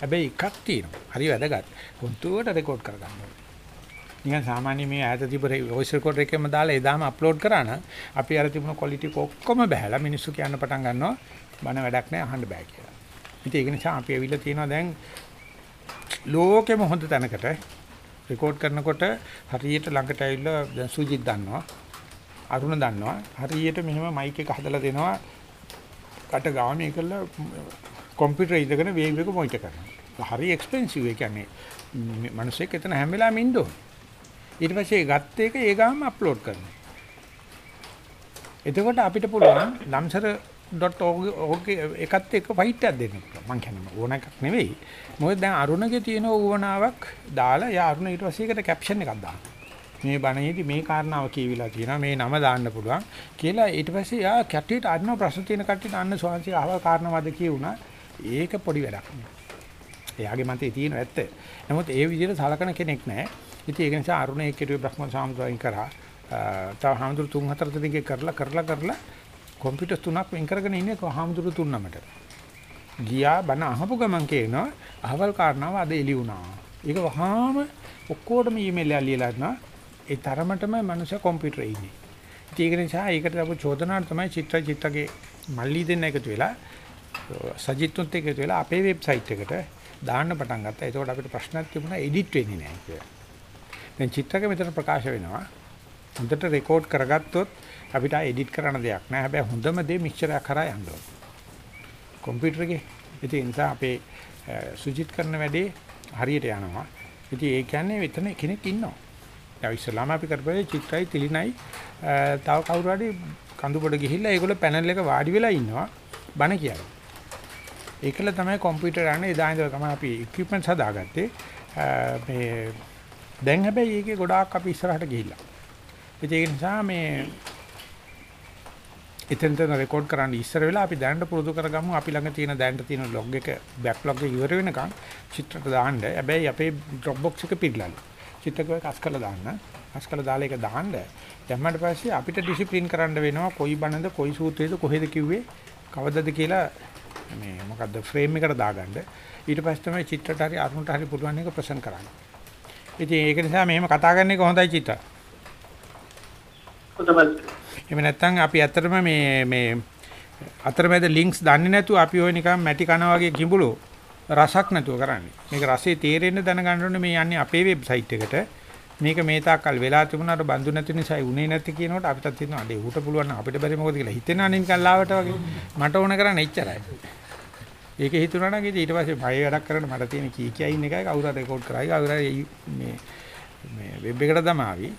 හැබැයි එකක් තියෙනවා. හරි වැදගත්. හොන්තුවට රෙකෝඩ් කරගන්න ඕනේ. නිකන් සාමාන්‍ය මේ ඈත තිබ්බ වොයිස් රෙකෝඩර් එකෙම දාලා එදාම අප්ලෝඩ් කරා නම් අපි අර තිබුණ ක්වොලිටි ඔක්කොම බහැලා මිනිස්සු කියන්න පටන් ගන්නවා බන වැඩක් නැහැ අහන්න බෑ කියලා. ඉතින් ඒක නිසා අපි ඇවිල්ලා තියෙනවා දැන් ලෝකෙම හොඳ තැනකට රෙකෝඩ් කරනකොට හරියට ළඟට ඇවිල්ලා දැන් සුජිත් දන්නවා අරුණ දන්නවා හරියට මෙහෙම මයික් එක හදලා දෙනවා කට ගාම ඒකල කම්පියුටර් ඉදගෙන වේග වේග මොනිටර් කරනවා. හරි එක්ස්පෙන්සිව් ඒ කියන්නේ මිනිස්සෙක් එතන හැම වෙලාවෙම ඉන්න ඕනේ. ඊට පස්සේ ගත්ත එක ඒ ගාම අප්ලෝඩ් කරනවා. එතකොට අපිට පුළුවන් lamsara.org එකත් එක්ක ෆයිට් එකක් දෙන්න පුළුවන්. මං කියන්නේ ඕන එකක් නෙවෙයි. මොකද දැන් අරුණගේ තියෙන උවමනාවක් දාලා යා අරුණ ඊට පස්සේ ඒකට කැප්ෂන් එකක් දානවා. මේ බණේදී මේ කාරණාව කියවිලා තියෙනවා මේ නම දාන්න පුළුවන් කියලා ඊට පස්සේ යා කැටියට අන්න ප්‍රශ්න තියෙන කට්ටියට අන්න ස්වාංශය අහවල් කාරණාවද කියුණා. ඒක පොඩි වැඩක් නෙවෙයි. එයාගේ මතේ තියෙන ඇත්ත. නමුත් ඒ විදිහට සලකන කෙනෙක් නැහැ. ඉතින් ඒක නිසා අරුණ ඒකේට බ්‍රහ්ම සාමුද්‍රයන් කරා. තව හාමුදුරු තුන් හතර දෙනෙක් කරලා කරලා කරලා කම්පියුටර් තුනක් වෙන් කරගෙන ඉන්නේ හාමුදුරු තුන් නමට. ගියා බණ අහපු ගමන් කියනවා අහවල් කාරණාව අද එළි වුණා. ඒක වහාම ඔක්කොටම ඊමේල් එකක් ලියලා දෙනවා. ඒ තරමටම මනුෂ්‍ය කම්පියුටරේ ඉන්නේ. ඉතින් ඒක නිසා ඒකට අපු චෝදනාවට තමයි චිත්‍ර චිත්තගේ මල්ලි දෙන්න එකතු වෙලා සජිත්තුත් එකතු වෙලා අපේ වෙබ්සයිට් එකට දාන්න පටන් ගත්තා. ඒකෝට අපිට ප්‍රශ්නක් තිබුණා එඩිට් වෙන්නේ නැහැ කියලා. දැන් චිත්‍රක මෙතන ප්‍රකාශ වෙනවා. හොඳට රෙකෝඩ් කරගත්තොත් අපිට එඩිට් කරන්න දෙයක් නැහැ. හැබැයි හොඳම දේ මික්සරයක් කරා යන්න ඕනේ. කම්පියුටර් එකේ. ඉතින් ඒ නිසා අපේ සුජිත් කරන වැඩේ හරියට යනවා. ඉතින් ඒ කියන්නේ එතන කෙනෙක් ඉන්නවා. දැන් ඉස්සලාම අපි කරපුවේ චිත්‍රයි තිලිනයි අ, තව කවුරු හරි කඳුබඩ ගිහිල්ලා ඒගොල්ලෝ පැනල් එක වාඩි වෙලා ඉන්නවා බණ කියනවා. ඒකල තමයි කම්පියුටර් යන්නේ එදා ඉඳලා තමයි අපි equipments හදාගත්තේ. අ, මේ දැන් හැබැයි ඒකේ ගොඩාක් අපි ඉස්සරහට ගිහිල්ලා. ඉතින් ඒක නිසා මේ එතෙන් තන රෙකෝඩ් කරන්න ඉස්සර වෙලා අපි දැනට පුරුදු කරගමු අපි ළඟ තියෙන දැනට තියෙන log එක backlog එක ඉවර වෙනකන් චිත්‍රයට දාන්න. හැබැයි අපේ Dropbox එක පිළිලාලු. චිත්‍රකයක් අස් කරලා දාන්න. අස් කරලා දාලා ඒක දාන්න. දැම්මට පස්සේ අපිට ඩිසිප්ලින් කරන්න වෙනවා කොයි බණද කොයි සූත්‍රයේද කොහෙද කිව්වේ කවදද කියලා මේ මොකද්ද ෆ්‍රේම් එකට දාගන්න. ඊට පස්සේ තමයි චිත්‍රට හරි අරුණට හරි පුළුවන් එක ප්‍රසන්ට් කරන්න. ඉතින් ඒක නිසා මෙහෙම කතා කරන එක හොඳයි චිත්‍ර. හොඳයි එහෙම නැත්නම් අපි ඇත්තටම මේ මේ අතරමැද ලින්ක්ස් දන්නේ නැතුව අපි ওই නිකන් මැටි කනවා වගේ කිඹුලෝ රසක් නැතුව කරන්නේ. මේක රසයේ තේරෙන්න දැනගන්න ඕනේ මේ යන්නේ අපේ වෙබ්සයිට් එකට. මේක මේ තාක්කල් වෙලා තිබුණාට බඳු නැති නිසායි උනේ නැති කියනකොට අපිටත් තියෙනවා අඩේ ඌට පුළුවන් නම් අපිට බැරි මොකද කියලා හිතෙනවා නිකන් ලාවට වගේ. මට ඕන කරන්නේ එච්චරයි. ඒක හිතුණා නම් ඉතින් ඊට පස්සේ බය වැඩක් කරන්න මට තියෙන කී කියයි ඉන්න එකයි කවුරු හරි රෙකෝඩ් කරයි කවුරු හරි මේ මේ වෙබ් එකට දමාවි.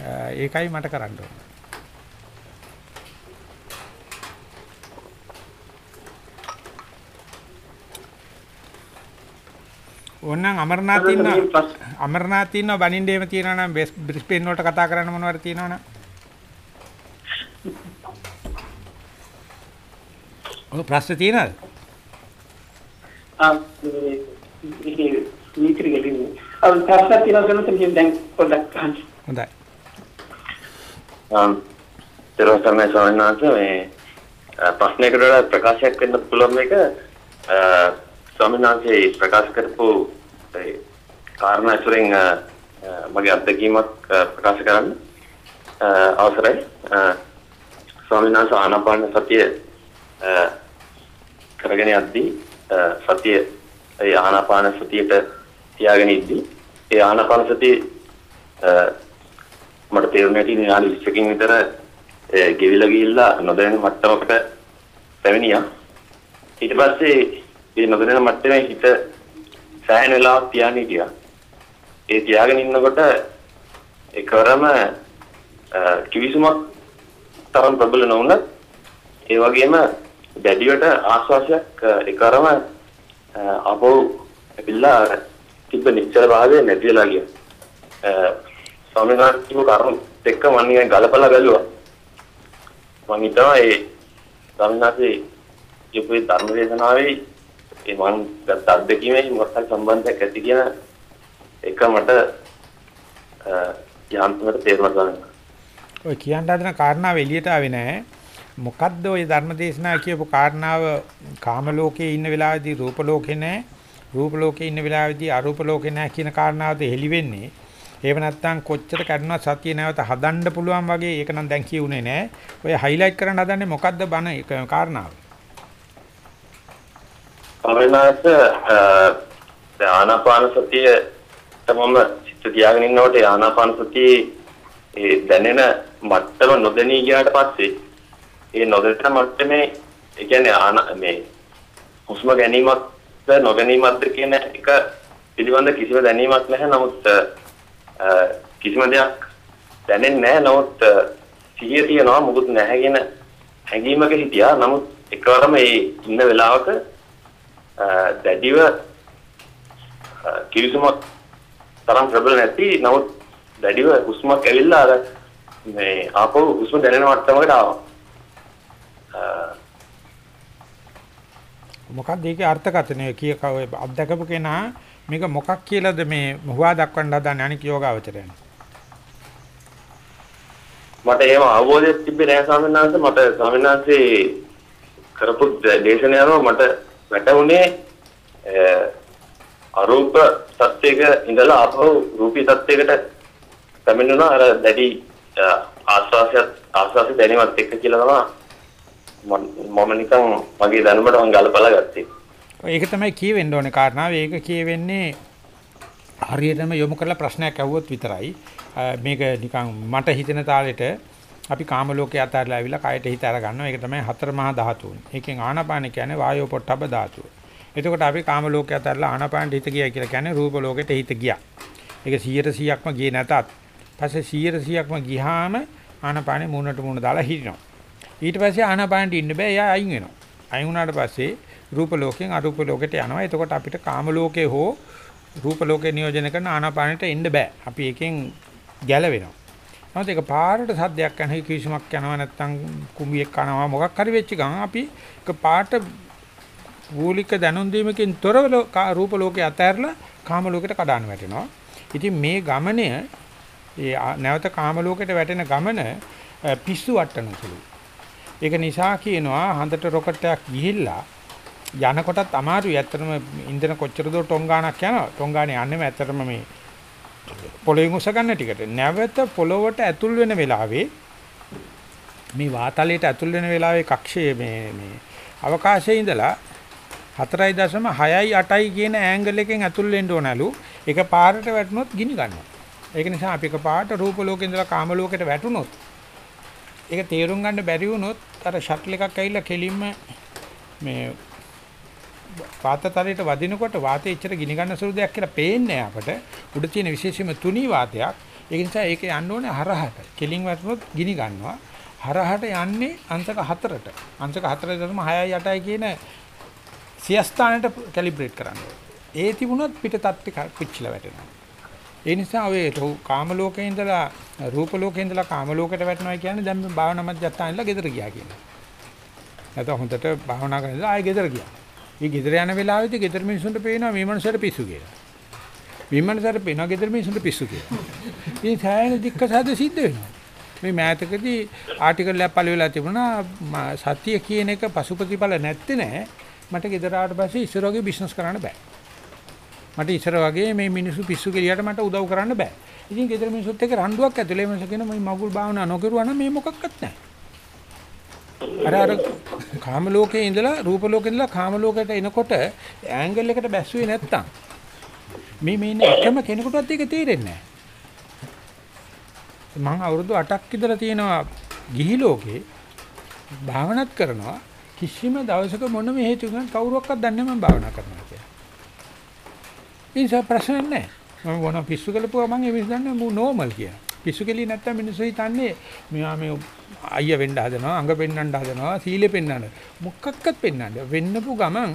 ඒකයි මට කරන්න ඕනේ. ඕනනම් අමරනාත් ඉන්නවා අමරනාත් ඉන්නවා බනින්ඩ එහෙම තියෙනවා නම් බ්‍රිස්බේන් වලට කතා කරන්න මොනවද තියෙනවනම් ඔය ප්‍රශ්න තියෙනවද ආ මේ නීතිරි ගෙලින් අවුල් ප්‍රශ්න තියෙනවා කියන දැන් පොඩ්ඩක් අහන්න හොඳයි දරවසරණයි ස්වාමීන් වහන්සේ මේ අ, ප්‍රශ්නයකට වඩා ප්‍රකාශයක් වෙන්න පුළුවන් මේක. අ, ස්වාමීන් වහන්සේ ප්‍රකාශ කරපු ඒ කාරණා ඇසුරෙන් අ, අ, මගේ අත්දැකීමක් අ, ප්‍රකාශ කරන්න අ, අවසරයි. අ, ස්වාමීන් වහන්සේ ආනාපාන සතිය අ, කරගෙන යද්දී අ, සතිය ඒ ආනාපාන සතියට තියාගෙන ඉද්දී ඒ ආනාපාන සතිය අ, මට තේරුණා ඇති විනාඩි 20කින් විතර ඒ ගෙවිලා ගිහිල්ලා නොදැනෙන මට්ටමකට පැමිණියා. ඊට පස්සේ මේ නොදැනෙන මට්ටමේ හිත සෑහෙන වෙලාවක් තියාගෙන හිටියා. ඒ තියාගෙන ඉන්නකොට එකවරම අ, කිවිසුමක් තරම් ප්‍රබල නොවුණත් ඒ වගේම දැඩිවට ආශ්වාසයක් අ, එකවරම අ, ආපහු ඇවිල්ලා තිබ්බ නිශ්චල භාවය නැති වෙලා ගියා. අ, ස්වාමීන් වහන්සේ කරුණු දෙක මම නිකන් ගලපලා බැලුවා. මම හිතනවා ඒ ස්වාමීන් වහන්සේ කියපු ඒ ධර්ම දේශනාවේ ඒ මම ගත්ත අත්දැකීමේ මොකක් හරි සම්බන්ධයක් ඇති කියන එක මට යාන්ත්‍රයට තේරුණා ස්වාමීන් ඔය කියන්න හදන කාරණාව එළියට ආවේ නැහැ. මොකද්ද ওই ධර්මදේශනා කියපු කාරණාව කාම ලෝකයේ ඉන්න වෙලාවේදී රූප ලෝකේ නැහැ. රූප ලෝකේ ඉන්න වෙලාවේදී අරූප ලෝකේ නැහැ කියන කාරණාවද හෙලි වෙන්නේ. ඒව නැත්තම් කොච්චර කඩනවා සතිය නැවත හදන්න පුළුවන් වගේ ඒක නම් දැන් කියුනේ නැහැ. ඔය හයිලයිට් කරන්න හදන්නේ මොකද්ද බන ඒක කාරණාව. පරණාස දැන් ආනාපාන සතිය තමම සිත තියාගෙන ඉන්නකොට ඒ ආනාපාන සතියේ ඒ දැනෙන මට්ටම නොදැනී ගියාට පස්සේ ඒ නොදැනෙන මට්ටමේ ඒ කියන්නේ ආන මේ හුස්ම ගැනීමක්ද නොගැනීමක්ද කියන එක පිළිබඳ කිසිම දැනීමක් නැහැ නමුත් අ, කිසිම දෙයක් දැනෙන්නේ නැහැ. නමුත් අ, සිහිය තියනවා. මොකුත් නැහැ කියන හැඟීමක හිටියා. නමුත් එකවරම ඒ ඉන්න වෙලාවක අ, දැඩිව අ, කිවිසුමක් තරම් ප්‍රබල නැති. නමුත් දැඩිව හුස්මක් ඇවිල්ලා අර මේ ආපහු හුස්ම දැනෙන මට්ටමකට ආවා. අ, මොකක්ද ඒකේ අර්ථකථනය? කීක ඔය අත්දකපු කෙනා මේක මොකක් කියලාද මේ හුවා දක්වන්න හදන්නේ අනික යෝගාවචරයන්. මට එහෙම අවබෝධයක් තිබ්බේ නැහැ ස්වාමීන් වහන්සේ මට ස්වාමීන් වහන්සේ කරපු දේශනාව මට වැටුනේ අ, අරූප සත්‍යයක ඉඳලා ආපහු රූපී සත්‍යයකට පැමිණුණා අර දැඩි අ, ආස්වාසයත් ආස්වාසය දැනීමත් එක්ක කියලා තමයි මම මම නිකන් මගේ දැනුමට මම ගලපලා ගත්තේ. ඒක තමයි කියවෙන්න ඕනේ කාරණාව. ඒක කියවෙන්නේ හරියටම යොමු කරලා ප්‍රශ්නයක් අහුවොත් විතරයි. අ, මේක නිකන් මට හිතෙන තාලෙට අපි කාම ලෝකේ අතහැරලා ආවිලා කයට හිත අර ගන්නවා. ඒක තමයි හතර මහා ධාතුන්. ඒකෙන් ආනාපාන කියන්නේ වායෝ පොට්ටබ ධාතුව. එතකොට අපි කාම ලෝකේ අතහැරලා ආනාපානට හිත ගියා කියලා කියන්නේ රූප ලෝකෙට හිත ගියා. ඒක 100%ක්ම ගියේ නැතත් පස්සේ 100%ක්ම ගියාම ආනාපානේ මූණට මූණ දාලා හිටිනවා. ඊට පස්සේ ආනාපානට ඉන්න බෑ එයා අයින් වෙනවා. අයින් වුණාට පස්සේ රූප ලෝකෙන් අරූප ලෝකෙට යනවා. එතකොට අපිට කාම ලෝකේ හෝ රූප ලෝකේ නියෝජනය කරන ආනාපානෙට එන්න බෑ. අපි එකෙන් ගැලවෙනවා. නමුත් ඒක පාරට සද්දයක් යන කිවිසුමක් යනවා නැත්නම් කුඹියක් කනවා මොකක් හරි වෙච්ච ගමන් අපි ඒක පාට මූලික දැනුම් දීමකින් තොරව රූප ලෝකේ අතහැරලා කාම ලෝකෙට කඩාන වැටෙනවා. ඉතින් මේ ගමනය ඒ නැවත කාම ලෝකෙට වැටෙන ගමන පිස්සු වට්ටන සුළුයි. ඒක නිසා කියනවා හඳට රොකට් එකක් ගිහිල්ලා යනකොටත් අමාරුයි. ඇත්තටම ඉන්ධන කොච්චර දුර ටොංගානක් යනවා. ටොංගානේ යන්නේම ඇත්තටම මේ පොළොවෙන් උස ගන්න ටිකට. නැවත පොළොවට ඇතුල් වෙන වෙලාවේ මේ වාතලයට ඇතුල් වෙන වෙලාවේ කක්ෂයේ මේ මේ අවකාශයේ ඉඳලා 4.6යි 8යි කියන ඇන්ගල් එකෙන් ඇතුල් වෙන්න ඕනලු. ඒක පාරට වැටුනොත් ගිනි ගන්නවා. ඒක නිසා අපි එක පාට රූප ලෝකේ ඉඳලා කාම ලෝකෙට වැටුනොත් ඒක තේරුම් ගන්න බැරි වුණොත් අර ෂටල් එකක් ඇවිල්ලා කෙලින්ම මේ වාතතරයට වදිනකොට වාතය එච්චර ගිනි ගන්න සුළු දෙයක් කියලා පේන්නේ අපට. උඩ තියෙන විශේෂම තුනී වාතයක්. ඒ නිසා ඒක යන්න ඕනේ හරහට. කෙලින් වැටුනොත් ගිනි ගන්නවා. හරහට යන්නේ අංශක 4ට. අංශක 4.6යි 8යි කියන සියස්ථානට කැලිබ්‍රේට් කරන්න ඒ තිබුණොත් පිට තත්ත්ව පිච්චිලා වැටෙනවා. ඒ නිසා ඔය කාම ලෝකේ ඉඳලා රූප ලෝකේ ඉඳලා කාම ලෝකයට වැටෙනවා කියන්නේ දැන් මේ භාවනා මධ්‍යස්ථාන ඉඳලා ගෙදර ගියා කියන්නේ. නැත්නම් හොඳට භාවනා කරලා ආයෙ ගෙදර ගියා. මේ ගෙදර යන වෙලාවෙදී ගෙදර මිනිසුන්ට පේනවා මේ මනුස්සයාට පිස්සු කියලා. මේ මනුස්සයාට පේනවා ගෙදර මිනිසුන්ට පිස්සු කියලා. ඉතින් සෑහෙන දික්කසාද සිද්ධ වෙනවා. මේ මෑතකදී ආටිකල් එකක් පළ වෙලා තිබුණා සත්‍ය කියන එක පසුපතිඵල නැත්තේ නෑ. මට ගෙදර ආවට පස්සේ ඉස්සර වගේ බිස්නස් කරන්න බෑ. මට ඉස්සර වගේ මේ මිනිස්සු පිස්සු කෙලියට මට උදව් කරන්න බෑ. ඉතින් ගෙදර මිනිස්සුත් එක්ක රණ්ඩුවක් ඇතුලේ මිනිස්සු කියන මේ මගුල් භාවනා නොකරුවා නම් මේ මොකක්වත් නැහැ. අර අර කාම ලෝකේ ඉඳලා රූප ලෝකේ ඉඳලා කාම ලෝකයට එනකොට ඇන්ගල් එකට බැස්සුවේ නැත්තම් මේ මේ ඉන්න එකම කෙනෙකුටවත් ඒක තේරෙන්නේ නැහැ. මම අවුරුදු 8ක් විතර තියෙනවා ගිහි ලෝකේ භාවනාත් කරනවා කිසිම දවසක මොනම හේතුවකින් කවුරුවක්වත් දන්නේ මම භාවනා කරනවා කියලා. ඒ නිසා ප්‍රශ්න නැහැ. මම මොන පිස්සු කළපුවා මම ඒ මිනිස්සු දන්නේ මු නෝමල් කියලා. පිස්සු කෙලිය නැත්තම් මිනිස්සු හිතන්නේ මෙයා මේ අයියා වෙන්න හදනවා, අඟ පෙන්වන්න හදනවා, සීලෙ පෙන්වන්න. මොකක්වත් පෙන්වන්න. වෙන්නපු ගමන්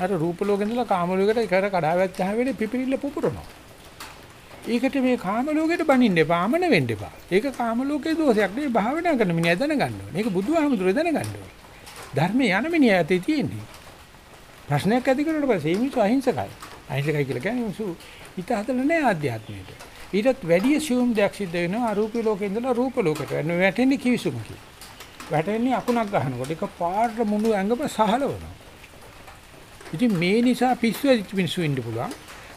අර රූප ලෝකෙ ඉඳලා කාම ලෝකෙට කර කඩාවැච්ච හැවෙන්නේ පිපිරිල්ල පුපුරනවා. ඒකට මේ කාම ලෝකෙට බනින්න එපා, අමන වෙන්න එපා. ඒක කාම ලෝකයේ දෝෂයක් නෙවෙයි භාවනා කරන මිනිහා දැනගන්න ඕනේ. මේක බුදුහාමුදුරුවෝ දැනගන්න ඕනේ. ධර්මයේ යන මිනිහා ඇතේ තියෙන්නේ. ප්‍රශ්නයක් ඇති කරනකොට පස්සේ මේ මිනිස්සු අහිංසකයි. අහිංසකයි කියලා කියන්නේ මිනිස්සු හිත හදලා නැහැ ආධ්‍යාත්මයට. ඊටත් වැඩි සියුම් දෙයක් සිද්ධ වෙනවා අරූපී ලෝකේ ඉඳලා රූප ලෝකයට. වෙන වැටෙන්නේ කිවිසුමකින්. වැටෙන්නේ අකුණක් ගන්නකොට ඒක පාට මුළු ඇඟම සහලවනවා. ඉතින් මේ නිසා පිස්සු ඇදිච්ච මිනිස්සු ඉන්න පුළුවන්.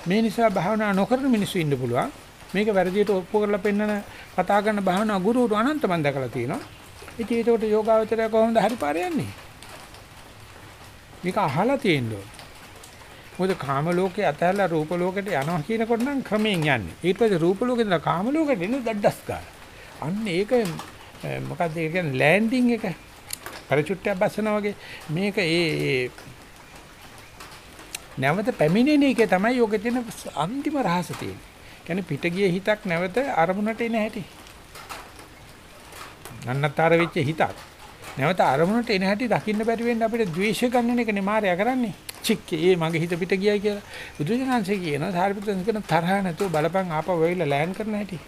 මේ නිසා භාවනා නොකරන මිනිස්සු ඉන්න පුළුවන්. මේක වැරදියට ඔප්පු කරලා පෙන්නන කතා කරන භාවනා ගුරුවරු අනන්ත මන් දැකලා තියෙනවා. ඉතින් ඒකට යෝගාවචරය කොහොමද හරි පාර යන්නේ? මේක අහලා තියෙන්න ඕනේ. මොකද කාම ලෝකේ අතහැරලා රූප ලෝකෙට යනවා කියනකොට නම් ක්‍රමයෙන් යන්නේ. ඊට පස්සේ රූප ලෝකෙ ඉඳලා කාම ලෝකෙට එන දඩස් ගන්න. අන්න ඒක මොකක්ද ඒ කියන්නේ ලෑන්ඩින් එක. පැරචුට්ටයක් බස්සනවා වගේ මේක ඒ නැවත පැමිණෙන එකේ තමයි යෝගෙ තියෙන අන්තිම රහස තියෙන්නේ. කියන්නේ පිට ගිය හිතක් නැවත අරමුණට එන හැටි. නන්නතර වෙච්ච හිතක් නැවත අරමුණට එන හැටි දකින්න බැරි වෙන්න අපිට ද්වේෂ ගන්නන එකනේ මායя කරන්නේ. චික් ඒ මගේ හිත පිට ගියයි කියලා. බුදුජානන්සේ කියනවා සාරිපුත්‍රයන් කියන තරහ නැතුව බලපං ආපහු වෙයිලා ලෑන් කරන හැටි.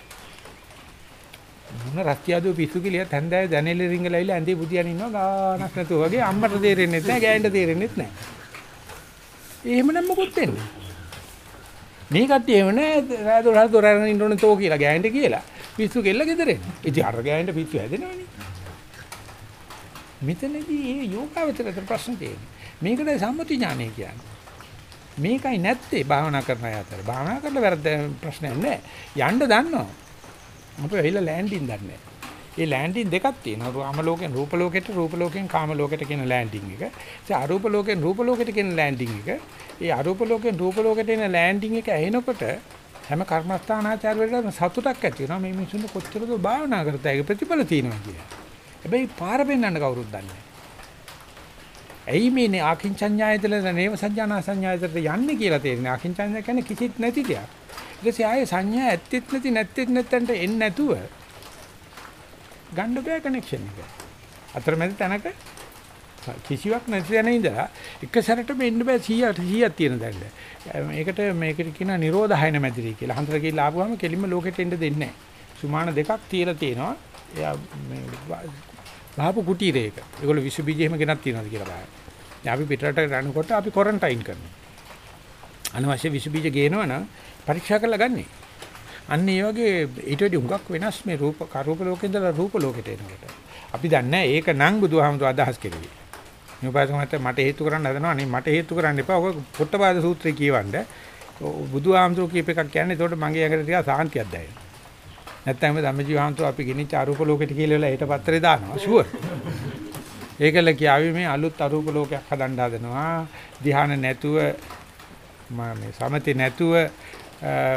මොන රත්යාදෝ පිස්සු කියලා තැන්දෑ දැනෙල රිංගලයිලා ඇඳේ බුදියන් ඉන්නවා ගානක් නැතුව වගේ අම්මට තේරෙන්නේ නැහැ ගෑනට තේරෙන්නේ නැහැ. එහෙමනම් මොකොත් වෙන්නේ. මේ කට්ටිය එහෙම නෑ රාය දොර දොර අරගෙන ඉන්න ඕනේ තෝ කියලා ගෑනට කියලා. පිස්සු කෙල්ල ගෙදරෙන්. ඉතින් අර ගෑනට පිස්සු හැදෙනවනේ. මෙතනදී මේ යෝගාවචරයට ප්‍රශ්න තියෙනවා. මේකටයි සම්මුති ඥානය කියන්නේ. මේකයි නැත්තේ භාවනා කරන අය අතර. භාවනා කරලා වැරද්ද ප්‍රශ්නයක් නැහැ. යන්න දන්නවා. අපි වෙයිලා ලෑන්ඩින් දන්නේ ඒ ලෑන්ඩින් දෙකක් තියෙනවා. රාම ලෝකෙන් රූප ලෝකෙට රූප ලෝකෙන් කාම ලෝකෙට කියන ලෑන්ඩින් එක. ඒ අරූප ලෝකෙන් රූප ලෝකෙට කියන ලෑන්ඩින් එක. ඒ අරූප ලෝකෙන් රූප ලෝකෙට එන ලෑන්ඩින් එක ඇහෙනකොට හැම කර්මස්ථානාචාර්යවලටම සතුටක් ඇති වෙනවා. මේ මිනිස්සුන්ට කොච්චරද භාවනා කරતા ඒක ප්‍රතිඵල තියෙනවා කියලා. හැබැයි පාර පෙන්වන්න කවුරුත් දන්නේ නැහැ. ඇයි මේ ආකින්චඤ්ඤායතන නේව සංඥානා සංඥායතනට යන්නේ කියලා තේරෙන්නේ. ආකින්චඤ්ඤා කියන්නේ කිසිත් නැති දෙයක්. ඊට පස්සේ ආයේ සංඥා ඇත්තෙත් නැති නැත්තෙත් නැත්තන්ට එන්නේ නැතුව ගන්න බෑ කනෙක්ෂන් එක. අතරමැද තැනක කිසිවක් නැති තැන ඉඳලා එක සැරටම එන්න බෑ 100 100ක් තියෙන දැන්න. මේකට මේකට කියන නිරෝධහයන මැදිරි කියලා. හන්දර කියලා ආපුවම කෙලින්ම ලෝකෙට එන්න දෙන්නේ නැහැ. සුමාන දෙකක් තියලා තියෙනවා. එයා මේ වහපු කුටීරයක. ඒගොල්ලෝ විස බීජ එහෙම ගෙනත් තියනවාද කියලා බලන්න. දැන් අපි පිටරට යනකොට අපි ක්වොරන්ටයින් කරනවා. අනවශ්‍ය විස බීජ ගේනවනම් පරීක්ෂා කරලා ගන්නේ. අන්න ඒ වගේ ඊට වඩා හුඟක් වෙනස් මේ රූප කරූප ලෝකේ ඉඳලා රූප ලෝකෙට එනකොට. අපි දන්නේ ඒක නම් බුදුහාමුදුර අදහස් කෙරුවේ. නියෝපාසකමත් මට හේතු කරන්න හදනවා නේ මට හේතු කරන්න එපා. ඔක පොට්ටපාද සූත්‍රය කියවන්න. බුදුහාමුදුර කියප එකක් කියන්නේ එතකොට මගේ ඇඟට ටිකක් සාන්තියක් දැනෙනවා. නැත්නම් මේ ධම්මජීවහන්තු අපි ගෙනිච්ච අරූප ලෝකෙට කියලා ඒට පත්‍රේ දානවා ෂුවර්. ඒකල කියාවි මේ අලුත් අරූප ලෝකයක් හදන්න හදනවා. ධ්‍යාන නැතුව මේ සමති නැතුව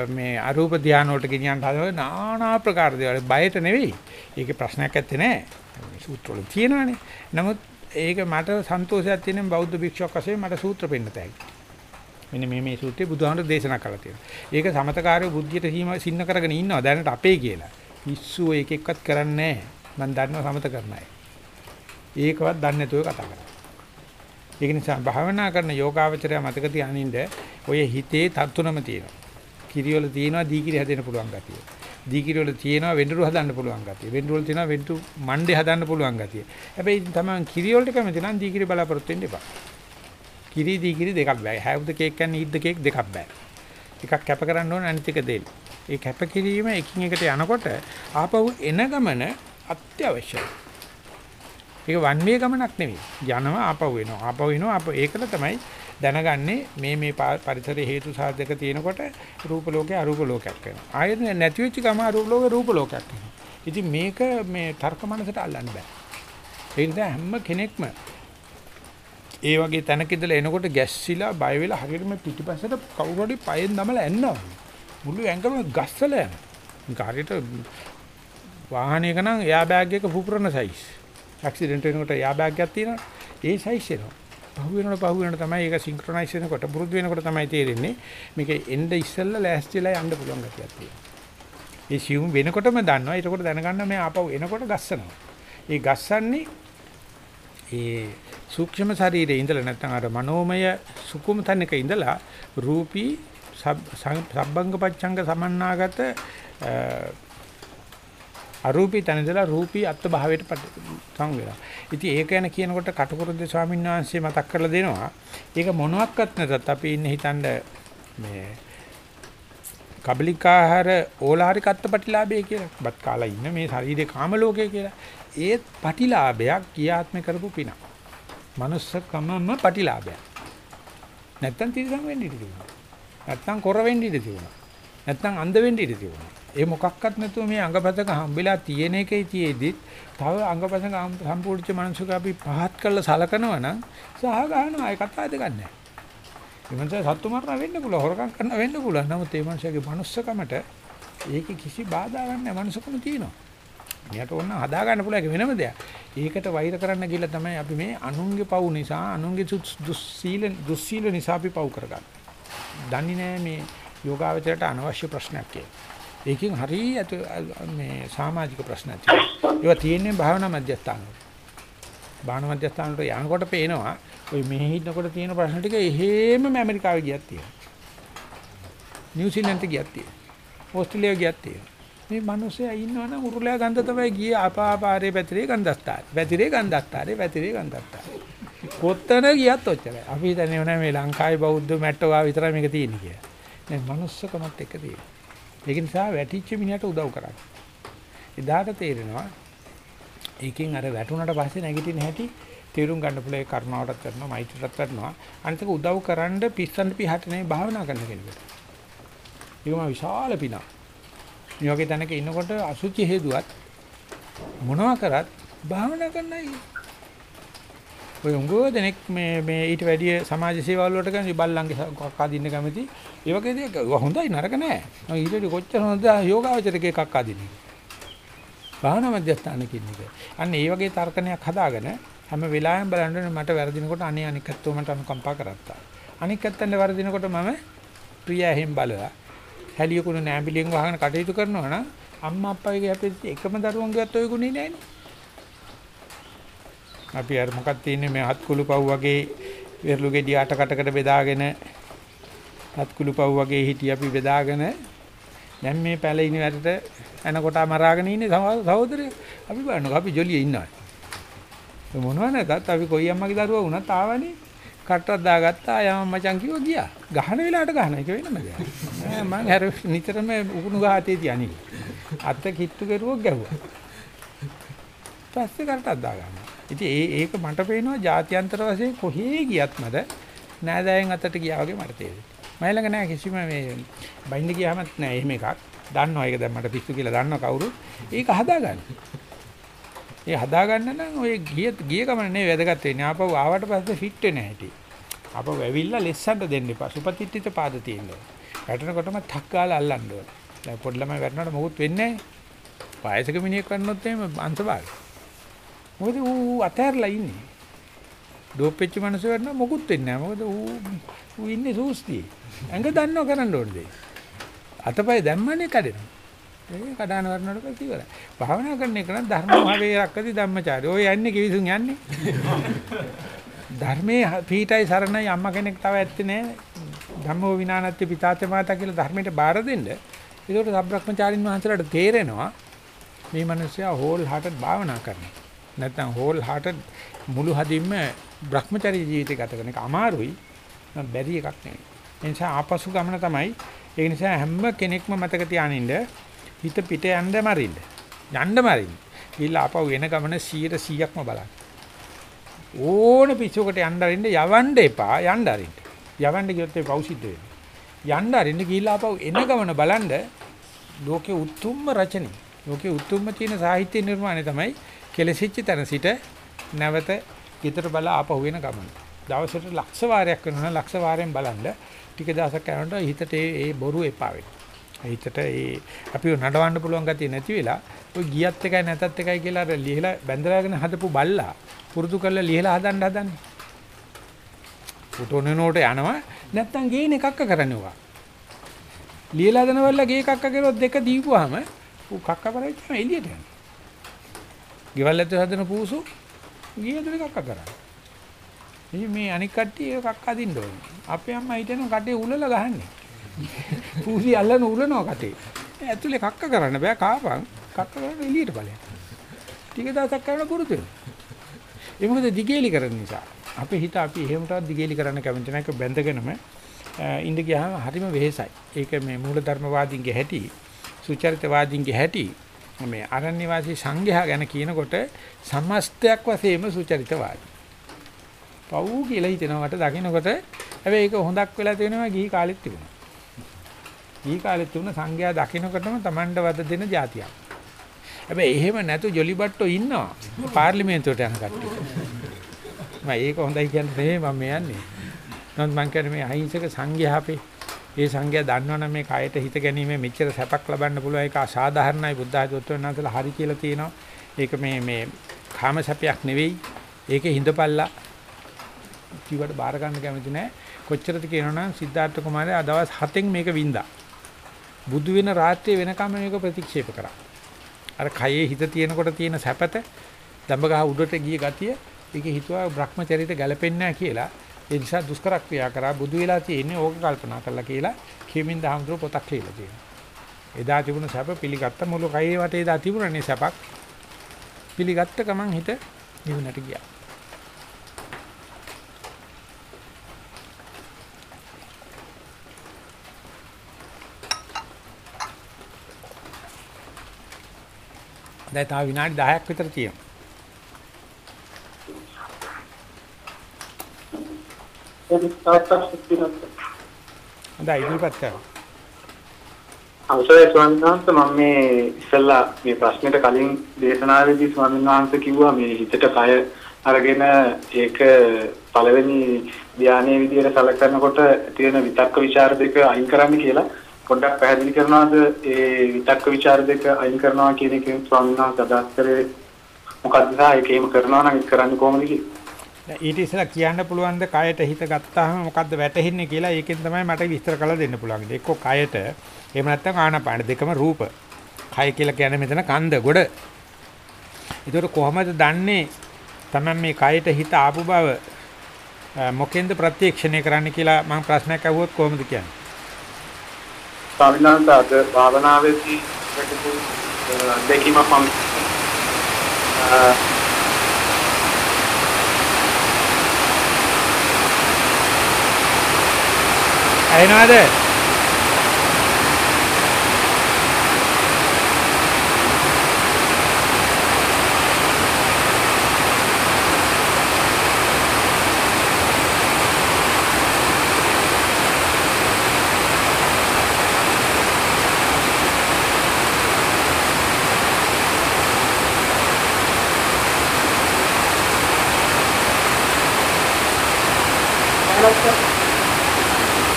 මේ අරූප ධානය වලට ගෙනියන්න හදන নানা ආකාර දේවල් බයට නෙවෙයි. ඒකේ ප්‍රශ්නයක් ඇත්තේ නැහැ. සූත්‍ර වල තියෙනවානේ. නමුත් ඒක මට සන්තෝෂයක් තියෙන බෞද්ධ භික්ෂුවක් වශයෙන් මට සූත්‍ර පෙන්න තැයි. මෙන්න මේ මේ සූත්‍රය බුදුහාමර දේශනා කරලා තියෙනවා. ඒක සමතකාරය බුද්ධියට සීම සින්න කරගෙන ඉන්නවා දැනට අපේ කියලා. පිස්සු ඒක එක්කත් කරන්නේ නැහැ. මම දන්නවා සමත කරන අය. ඒකවත් දන්නේ නැතුව කතා කරා. ඒක නිසා භාවනා කරන යෝගාවචරය මතක තියානින්ද ඔය හිතේ තත්තුනම තියෙනවා. කිරිවල තියෙනවා දීකිරි හැදෙන්න පුළුවන් ගතිය. දීකිරි වල තියෙනවා වෙඬරු හදන්න පුළුවන් ගතිය. වෙඬරු වල තියෙනවා වෙඬු මණ්ඩේ හදන්න පුළුවන් ගතිය. හැබැයි තමයි කිරි වලට කැමති නම් දීකිරි බලාපොරොත්තු වෙන්න එපා. කිරි දීකිරි දෙකක් බෑ. have the cake and eat the cake දෙකක් බෑ. එකක් කැප කරන්න ඕන අනිත් එක දෙන්න. ඒ කැප කිරීම එකින් එකට යනකොට ආපහු එන ගමන අත්‍යවශ්‍යයි. ඒක වන් වේ ගමනක් නෙවෙයි. යනවා ආපහු එනවා. ආපහු එනවා. ආපහු ඒකල තමයි දැනගන්නේ මේ මේ පරිසරයේ හේතු සාධක තියෙනකොට රූප ලෝකේ අරූප ලෝකයක් වෙනවා. ආයෙත් නැති වෙච්ච ගම අරූප ලෝකේ රූප ලෝකයක් වෙනවා. ඉතින් මේක මේ තර්ක මනසට අල්ලන්න බෑ. ඒ නිසා හැම කෙනෙක්ම ඒ වගේ තැනක ඉඳලා එනකොට ගැස්සිලා බය වෙලා හරියට මේ පිටිපස්සට කවුරු හරි පයෙන් දමලා ඇන්නවා. මුළු ඇඟම ගස්සලා යනවා. ඒක හරියට වාහනයක නම් එයා බෑග් එක පුපුරන සයිස්. ඇක්සිඩන්ට් වෙනකොට එයා බෑග් එකක් තියෙනවා. ඒ සයිස් එනවා. පහු වෙනකොට පහු වෙනකොට තමයි ඒක සින්ක්‍රොනයිස් වෙනකොට පුරුදු වෙනකොට තමයි තේරෙන්නේ මේක එන්න ඉස්සෙල්ලා ලෑස්තිලා යන්න පුළුවන් ගැතියක් තියෙනවා. ඒ සියුම් වෙනකොටම දන්නවා. ඒකකොට දැනගන්න මේ ආපහු එනකොට ගස්සනවා. ඒ ගස්සන්නේ ඒ සූක්ෂම ශරීරයේ ඉඳලා නැත්නම් අර මනෝමය සුකුම තැනක ඉඳලා රූපී සබ්බංග පච්ඡංග සමන්නාගත අරූපී තැනදලා රූපී අත්ත් භාවයට සම් වෙනවා. ඉතින් ඒක ගැන කියනකොට කටුකුරුද්ද ස්වාමීන් වහන්සේ මතක් කරලා දෙනවා. ඒක මොනවත් නැතත් අපි ඉන්නේ හිතනද මේ කබලිකාහාර ඕලාරික අත්පටිලාභය කියලා. බත් කාලා ඉන්න මේ ශරීරේ කාම ලෝකය කියලා. ඒත් පටිලාභයක් කියාත්ම කරපු පින. manussකමම පටිලාභයක්. නැත්තම් තිරසම් වෙන්න ඉඩ තිබුණා. නැත්තම් කොර වෙන්න ඉඩ තිබුණා. නැත්තම් අන්ධ වෙන්න ඉඩ තිබුණා. ඒ මොකක්වත් නැතුව මේ අංගපතක හම්බෙලා තියෙන එකේ තියේදිත් තව අංගපතක සම්පූර්ණච්ච මනසක අපි පහත් කරලා සලකනවා නම් සහ ගන්නවා ඒ කතා දෙක නැහැ. ඒ මනස සත්තු මරණ වෙන්න පුළුවන් හොරකම් කරන්න වෙන්න පුළුවන්. නමුත් ඒ මනසගේ මනුස්සකමට ඒකේ කිසි බාධාවක් නැහැ මනුස්සකම තියෙනවා. මෙයාට ඕන හදා ගන්න පුළුවන් ඒක වෙනම දෙයක්. ඒකට වෛර කරන්න ගිහලා තමයි අපි මේ අනුන්ගේ පව් නිසා අනුන්ගේ දුස්සීල දුස්සීල නිසා අපි පව් කරගන්නේ. දන්නේ නැහැ මේ යෝගාවචරයට අනවශ්‍ය ප්‍රශ්නයක් කියලා. ඒකෙන් හරි මේ සමාජික ප්‍රශ්න තියෙනවා. ඒවා තියෙන්නේ භාවනා මධ්‍යස්ථානවල. භාවනා මධ්‍යස්ථානවලට යනකොට පේනවා ওই මෙහි ඉන්නකොට තියෙන ප්‍රශ්න ටික එහෙමම ඇමරිකාවේ ගියත් තියෙනවා. නිව්සීලන්තේ ගියත් තියෙනවා. ඕස්ට්‍රේලියාවේ ගියත් තියෙනවා. මේ මිනිස්සයා ඉන්නවනම් උරුලෑ ගඳ තමයි ගියේ අපාපාරේ පැතිරේ ගන්ධස්තරේ. පැතිරේ ගන්ධස්තරේ පැතිරේ ගන්ධස්තරේ. කොත්තන ගියත් ඔච්චරයි. අපි හිතන්නේ නෑ මේ ලංකාවේ බෞද්ධ මැට්ටෝවා විතරයි මේක තියෙන්නේ කියලා. මේ මනුස්සකමත් එක තියෙනවා. ඒක නිසා වැටිච්ච මිනිහට උදව් කරන්න. එදාට තේරෙනවා ඒකෙන් අර වැටුණට පස්සේ නැගිටින හැටි තේරුම් ගන්න පුළුවන් කර්මාවටත් කරනවා මෛත්‍රියටත් කරනවා අනිතක උදව් කරන්න පිස්සන් පිහට නෙවෙයි භාවනා කරන කෙනෙකුට. ඒකම විශාල පිනක්. මේ වගේ තැනක ඉන්නකොට අසුචි හේදුවත් මොනවා කරත් භාවනා කරන්නයි. ඔය උංගෝ දෙනෙක් මේ මේ ඊට වැඩිය සමාජ සේවාවල් වලට ගන්නේ බල්ලන්ගේ කක්කා දින්න කැමති. ඒ වගේ දේක හොඳයි නරක නෑ. ඊට වැඩි කොච්චර හොඳද යෝගාවචරකේ කක්කා දින්නේ. භාවනා මධ්‍යස්ථානක ඉන්නේ. අන්න ඒ වගේ තර්කණයක් හදාගෙන හැම වෙලාවෙම බලන්න මට වැරදිනකොට අනේ අනිකත්ව මට අනුකම්පා කරත්තා. අනිකත්තෙන් වැරදිනකොට මම ප්‍රිය ඇහෙන් බලලා හැලියකුණු නෑඹිලියෙන් වහගෙන කටයුතු කරනවා නම් අම්මා අප්පයිගේ හැපෙච්ච එකම දරුවන්ගේවත් ඔය ගුණේ නෑනේ. අපි අර මොකක්ද තියෙන්නේ මේ හත් කුළු පව් වගේ වෙරළු ගෙඩි අට කටකට බෙදාගෙන හත් කුළු පව් වගේ හිටි අපි බෙදාගෙන දැන් මේ පැලින වැඩට එනකොට මරාගෙන ඉන්නේ සහෝදරයෝ අපි බලන්නකෝ අපි ජොලියේ ඉන්නවා. ඒ මොනවා නැතත් අපි කොයි අම්මගේ දරුවා වුණත් ආවනේ කට්ටක් දාගත්තා යම මචං කිව්වා ගියා. ගහන වෙලාවට ගහන එක වෙනම දෙයක්. නෑ මං අර නිතරම උකුණු ගහතේ තියන්නේ. අත කිට්ටු කරුවොත් ගැහුවා. පස්සේ කට්ටක් දාගන්නවා. ඉතින් ඒ ඒක මට පේනවා ජාත්‍යන්තර වශයෙන් කොහේ ගියත් මට නෑදෑයන් අතට ගියා වගේ මට තේරෙනවා. මම ළඟ නෑ කිසිම මේ බයින්ද ගියාමත් නෑ එහෙම එකක්. දන්නවා ඒක දැන් මට පිස්සු කියලා දන්නවා කවුරු. ඒක හදාගන්න. ඒ හදාගන්න නම් ඔය ගිය ගිය ගමන නෙවෙයි වැදගත් වෙන්නේ. ආපහු ආවට පස්සේ ෆිට වෙන්නේ නැහැටි. ආපහු ඇවිල්ලා ලෙස්සන්ට දෙන්න එපා. සුපතිට්ඨිත පාද තියෙනවා. වැටෙනකොටම 탁 ගාලා අල්ලන්න ඕන. දැන් පොඩි ළමයි වැටෙනකොට මොකුත් වෙන්නේ නැහැ. වයසක මිනිහෙක් කරනොත් එහෙම අංශභාගය. මොකද ඌ අතහැරලා ඉන්නේ. ඩෝප් වෙච්ච මිනිස්සු වෙන්න මොකුත් වෙන්නේ නැහැ. මොකද ඌ ඌ ඉන්නේ සූස්තියේ. ඇඟ දන්නව කරන්න ඕන දේ. අතපය දැම්මනේ කඩෙනවා. ඒ කඩාන වරනකොට පස්සේ ඉවරයි. භාවනා කරන එක නම් ධර්ම භාවයේ රක්කති ධම්මචාරය. ඔය යන්නේ කිවිසුන් යන්නේ. ධර්මයේ පීඨයි සරණයි අම්මා කෙනෙක් තව ඇත්තේ නැහැ. ධම්මෝ විනානත්ති පිතාතේ මාතා කියලා ධර්මයට බාර දෙන්න. ඒකට සබ්‍රක්‍මචාරින් වහන්සේලාට තේරෙනවා මේ මිනිස්සයා හෝල් හાર્ටඩ් භාවනා කරනවා. නැත්නම් හෝල් හાર્ටඩ් මුළු හදින්ම භ්‍රමචාරී ජීවිතය ගත කරන එක අමාරුයි. බැරි එකක් නෙවෙයි. ඒ නිසා ආපසු ගමන තමයි ඒ නිසා හැම කෙනෙක්ම මතක තියානින්න හිත පිට යන්න මරින්න. යන්න මරින්න. ගිහලා ආපහු එන ගමන 100%ක්ම බලන්න. ඕන පිටුවකට යන්න අරින්න යවන්න එපා යන්න අරින්න. යවන්න ගියොත් ඒ පෞසිද්ධ වෙනවා. යන්න අරින්න ගිහලා ආපහු එන ගමන බලන්න ලෝකේ උතුම්ම රචනෙ. ලෝකේ උතුම්ම තියෙන සාහිත්‍ය නිර්මාණය තමයි කෙලසිච්ච තැන සිට නැවත ඊතර බල ආපහු වෙන ගමන. දවසට ලක්ෂ වාරයක් වෙනවා ලක්ෂ වාරයෙන් බලන්න ටික දවසක් යනකොට හිතට ඒ බොරු එපා වෙනවා. හිතට ඒ අපිව නඩවන්න පුළුවන් ගතිය නැති වෙලා ඔය ගියත් එකයි නැතත් එකයි කියලා අර ලිහලා බැඳලාගෙන හදපු බල්ලා පුරුදු කරලා ලිහලා හදන්න හදන්නේ. ෆොටෝනේනෝට යනවා නැත්තම් ගේන එකක්ක කරනවා. ලියලා හදන බල්ලා ගේ එකක්ක කරුවොත් දෙක දීපුවාම ඌ කක්ක කරයිච්චම එළියට යනවා. ගෙවල් ඇතුලේ හදන පූසු ගිය ඇතුලේ කක්ක කරා. ඉතින් මේ අනික් කට්ටිය ඒක කක්ක අදින්න ඕනේ. අපේ අම්මා හිටෙන කටේ උලලා ගහන්නේ. [laughs] පූසි අල්ලන උලනවා කටේ. ඇතුලේ කක්ක කරන්න බෑ කාපන්. කක්ක කරලා එළියට බලන්න. ටික දවසක් කරලා පුරුදු වෙනවා. ඒ මොකද දිගේලි කරන නිසා. අපේ හිත අපි එහෙමටවත් දිගේලි කරන්න කැමති නැහැ. බැඳගෙනම ඉඳ ගියාම හරිම වෙහෙසයි. ඒක මේ මූලධර්මවාදීන්ගේ හැටි, සුචරිතවාදීන්ගේ හැටි. මේ අරණ්‍ය වාසී සංඝයා ගැන කියනකොට සමස්තයක් වශයෙන්ම සුචරිතවාදී. පව් කියලා හිතෙනවට දකින්නකොට හැබැයි ඒක හොඳක් වෙලා තියෙනවා ගිහි කාලෙත් තිබුණා. ගිහි කාලෙත් තිබුණ සංඝයා දකින්නකොටම Tamanda වද දෙන જાතියක්. හැබැයි එහෙම නැතු ජොලිබට්ටෝ ඉන්නවා පාර්ලිමේන්තුවට යන කට්ටිය. මම ඒක හොඳයි කියන්නේ නෙමෙයි මම යන්නේ. නමුත් මම කියන්නේ මේ අහිංසක සංඝයා අපේ ඒ සංඝයා දන්නවනම් මේ කයට හිත ගැනීම මෙච්චර සැපක් ලබන්න පුළුවන් ඒක අසාධාරණයි බුද්ධ ආධෝත්වනාසලා හරි කියලා තියෙනවා. ඒක මේ මේ කාම සැපයක් නෙවෙයි. ඒකේ හිඳපල්ලා කිව්වට බාර ගන්න කැමති නැහැ. කොච්චරද කියනවනම් සිද්ධාර්ථ කුමාරයා දවස් 7න් මේක වින්දා. බුදු වෙන රාත්‍රියේ වෙනකම් මේක ප්‍රතික්ෂේප කරා. අර කයේ හිත තියෙනකොට තියෙන සැපත දඹගහ උඩට ගිය ගතිය ඒකේ හිතුවා Brahmacharita ගැලපෙන්නේ නැහැ කියලා. ඒ නිසා දුෂ්කර ක්‍රියා කරා බුදු වෙලා තියෙන්නේ ඕක කල්පනා කරලා කියලා කියමින් දහම්තුරු පොතක් කියලා තියෙනවා. එදා තිබුණ සැප පිළිගත්ත මුළු කයේ වටේ එදා තිබුණනේ සැපක්. පිළිගත්ත ගමන් හිත නිවනට ගියා. දැන් තව විනාඩි 10ක් විතර තියෙනවා. හොඳයි ඉදිරිපත් කරන්න. අවසරයි ස්වාමීන් වහන්සේ මම මේ ඉස්සෙල්ලා මේ ප්‍රශ්නෙට කලින් දේශනාවේදී ස්වාමීන් වහන්සේ කිව්වා මේ හිතට කය අරගෙන ඒක පළවෙනි ධානයේ විදිහට සැලකනකොට තියෙන විතක්ක ਵਿਚාර දෙක අයින් කරන්න කියලා පොඩ්ඩක් පැහැදිලි කරනවාද ඒ විතක්ක ਵਿਚාර දෙක අයින් කරනවා කියන එක ස්වාමීන් වහන්සේ අදහස් කරේ මොකක්ද ඒක එහෙම කරනවා නම් ඒක කරන්නේ කොහොමද කියලා ඊට ඉස්සෙල්ලා කියන්න පුළුවන්ද කයට හිත ගත්තාම මොකද්ද වැටෙන්නේ කියලා ඒකෙන් තමයි මට විස්තර කරලා දෙන්න පුළුවන්. එක්කෝ කයට එහෙම නැත්නම් ආනාපාන දෙකම රූප. කය කියලා කියන්නේ මෙතන කන්ද ගොඩ. ඒතකොට කොහොමද දන්නේ තමයි මේ කයට හිත ආපු බව මොකෙන්ද ප්‍රත්‍යක්ෂණය කරන්න කියලා මම ප්‍රශ්නයක් අහුවොත් කොහොමද කියන්නේ? ස්වාමීන් වහන්සේ අද භාවනාවේදී වැටපු දෙකීම මම ඇහෙනවද?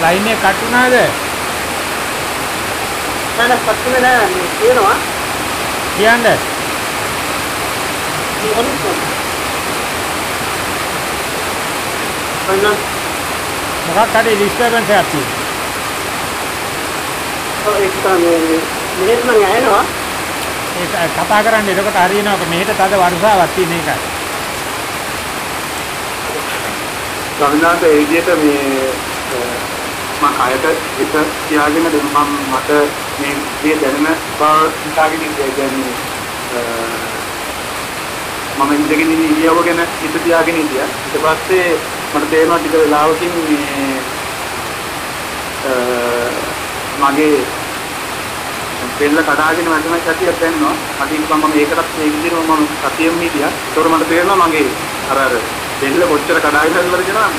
ලයින් එක කට් වුණාද? නෑ පස්සෙ නෑ මේ කියනවා කියන්න. මොකක් හරි ඩිස්ටර්බන්ස් එකක් තියෙනවා. ඔය ඒක තමයි මිනිත් මම ඇහෙනවා ඒක කතා කරන්න එතකොට හරියනවා මෙහෙට තද වර්ෂාවක් තියෙන එකයි. ස්වාමීන් වහන්සේ ඒ විදිහට මේ මම කයට හිත තියාගෙන දැන් මම මට මේ දේ දැනෙන බව හිතාගෙන ඉන්නේ කියන්නේ මම ඉඳගෙන ඉන්න ඉරියව්ව ගැන හිත තියාගෙන හිටියා. ඊට පස්සේ මට තේරෙනවා ටික වෙලාවකින් මේ මගේ පෙල්ල කඩාගෙන වැටෙන සතියක් දැනෙනවා. මට ඉතින් මම ඒකටත් මේ විදිහටම මම සතියෙම හිටියා. ඒතකොට මට තේරෙනවා මගේ අර අර පෙල්ල කොච්චර කඩාගෙන ඉන්නවද කියලා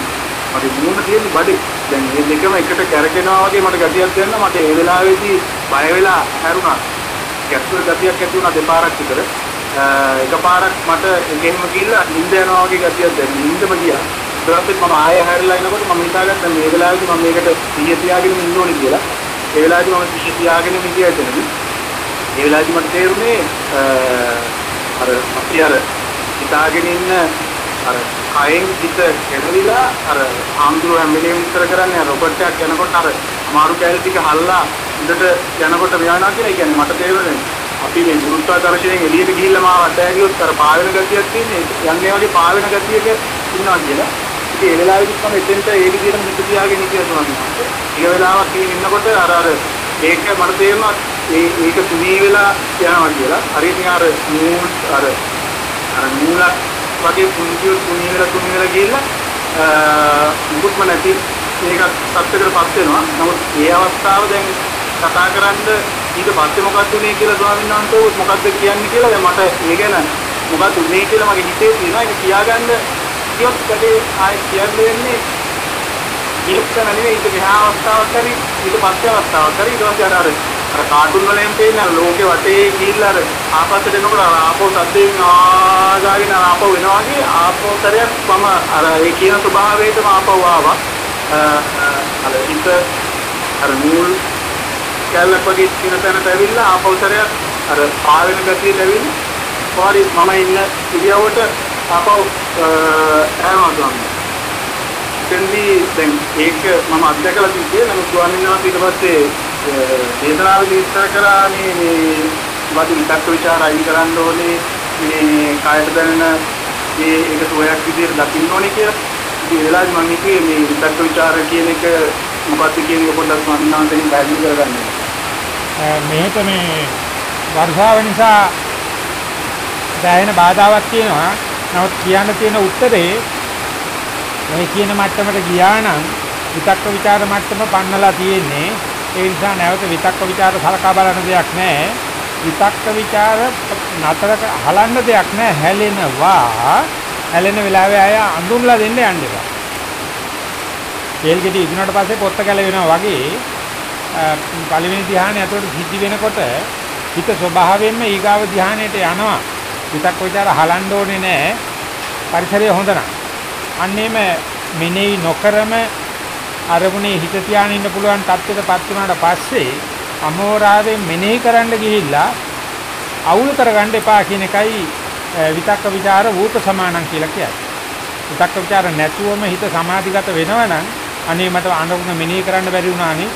මට මූණ තියෙන බඩේ. දැන් මේ දෙකම එකට කැරකෙනවා වගේ මට ගතියක් දැනෙනවා. මට ඒ වෙලාවේදී බය වෙලා හැරුණා. ගැස්සුල් ගතියක් ඇති වුණා දෙපාරක් විතර. එකපාරක් මට ගෙහිම ගිහිල්ලා නිින්ද යනවා වගේ ගතියක් දැනෙනවා. නිින්දම ගියා. ඊට පස්සේ මම ආයෙ හැරිලා එනකොට මම හිතාගත්තා මේ වෙලාවේදී මම මේකට සිහිය තියාගෙන ඉන්න ඕනේ කියලා. ඒ වෙලාවේදී මම සිහිය තියාගෙන ඉඳියා එතනදී. ඒ වෙලාවේදී මට තේරුනේ අර අපි අර හිතාගෙන ඉන්න අර කයෙන් හිත ගෙනවිලා අර ආම්දුර හැම වෙලේම විතර කරන්නේ අර රොබට් එකක් යනකොට අර අමාරු කැලේ ටික හල්ලා ඉඳට යනකොට මෙයානා කියලා. ඒ කියන්නේ මට තේරුනේ අපි මේ ගුරුත්වාකර්ෂණයෙන් එළියට ගිහිල්ලා මාව අතෑරියොත් අර පාවෙන ගතියක් තියෙන්නේ. යන්නේ වගේ පාවෙන ගතියක ඉන්නවා කියලා. ඉතින් ඒ වෙලාවෙදි මම එතෙන්ට ඒ විදිහටම හිත තියාගෙන හිටියා තමයි. ඊට වෙලාවක් ඉන්නකොට අර අර ඒක මට තේරුණා ඒ ඒක තුනී වෙලා යනවා කියලා. හරියට අර මූල් අර අර මූලක් වගේ පුංචි තුනී වෙලා තුනී වෙලා ගිහිල්ලා මුකුත්ම නැති මේක සත්‍යකටපත් වෙනවා. නමුත් මේ අවස්ථාව දැන් කතා කරන්න ඊට පස්සේ මොකක්ද උනේ කියලා ස්වාමීන් වහන්සේ මොකක්ද කියන්නේ කියලා දැන් මට ඒ ගැන මොකක්ද උනේ කියලා මගේ හිතේ තියෙනවා. ඒක කියාගන්න කියොත් කඩේ ආයෙ කියන්න වෙන්නේ ඉස්සර නෙවෙයි ඒක ගහා අවස්ථාවක් හරි ඊට පස්සේ අවස්ථාවක් හරි ඊට පස්සේ අර අර අර කාටුන් වලින් පේන අර ලෝකේ වටේ ගිහිල්ලා අර ආපස්සට එනකොට අර ආපෝ සද්දෙන් ආගාගෙන ආපෝ වෙනවා වගේ ආපෝතරයක් මම අර ඒ කියන ස්වභාවයටම ආපෝ ආවා. අර ඉත අර මූල් කැලක් වගේ තියෙන තැනට ඇවිල්ලා ආපෝතරයක් අර පාවෙන ගතියට ඇවිල්ලා පොඩි මම ඉන්න ඉරියව්වට ආපෝ ආවම එතෙන්දී දැන් ඒක මම අත්දැකලා තිබ්බේ නමුත් ස්වාමීන් වහන්සේ ඊට පස්සේ දේශනාවේදී ඉස්සර කරා මේ මේ වාද විතක්ක ਵਿਚාර අයින් කරන්න ඕනේ මේ කායට දැනෙන මේ ඒක සෝයක් විදිහට දකින්න ඕනේ කියලා. ඉතින් ඒ වෙලාවේ මම හිතුවේ මේ විතක්ක ਵਿਚාර කියන එක මොකක්ද කියන එක පොඩ්ඩක් මන්නාන්තෙන් පැහැදිලි කරගන්න. මේක මේ වර්ෂාව නිසා දැනෙන බාධාවක් තියෙනවා. නමුත් කියන්න තියෙන උත්තරේ මේ කියන මට්ටමට ගියා නම් විතක්ක ਵਿਚාර මට්ටම පන්නලා තියෙන්නේ ඒ නිසා නැවත විතක්ක ਵਿਚාර සලකා බලන දෙයක් නැහැ. විතක්ක ਵਿਚාර නතර හලන්න දෙයක් නැහැ. හැලෙනවා. හැලෙන වෙලාවේ අය අඳුන්ලා දෙන්න යන්න එපා. තෙල් ගෙඩි ඉදුණාට පස්සේ පොත්ත ගැලවෙනවා වගේ පළවෙනි ධ්‍යානය ඇතුළට සිද්ධ වෙනකොට හිත ස්වභාවයෙන්ම ඊගාව ධ්‍යානයට යනවා. විතක්ක ਵਿਚාර හලන්න ඕනේ නැහැ. පරිසරය හොඳ නම්. අන්නේම මෙනෙහි නොකරම අරමුණේ හිත තියාගෙන ඉන්න පුළුවන් තත්ත්වයටපත් වුණාට පස්සේ අමෝරාවේ මෙනෙහි කරන්න ගිහිල්ලා අවුල් කරගන්න එපා කියන එකයි විතක්ක ਵਿਚාර රූප සමානං කියලා කියන්නේ. විතක්ක ਵਿਚාර නැතුවම හිත සමාධිගත වෙනවනම් අනේ මට අරමුණ මෙනෙහි කරන්න බැරි වුණානේ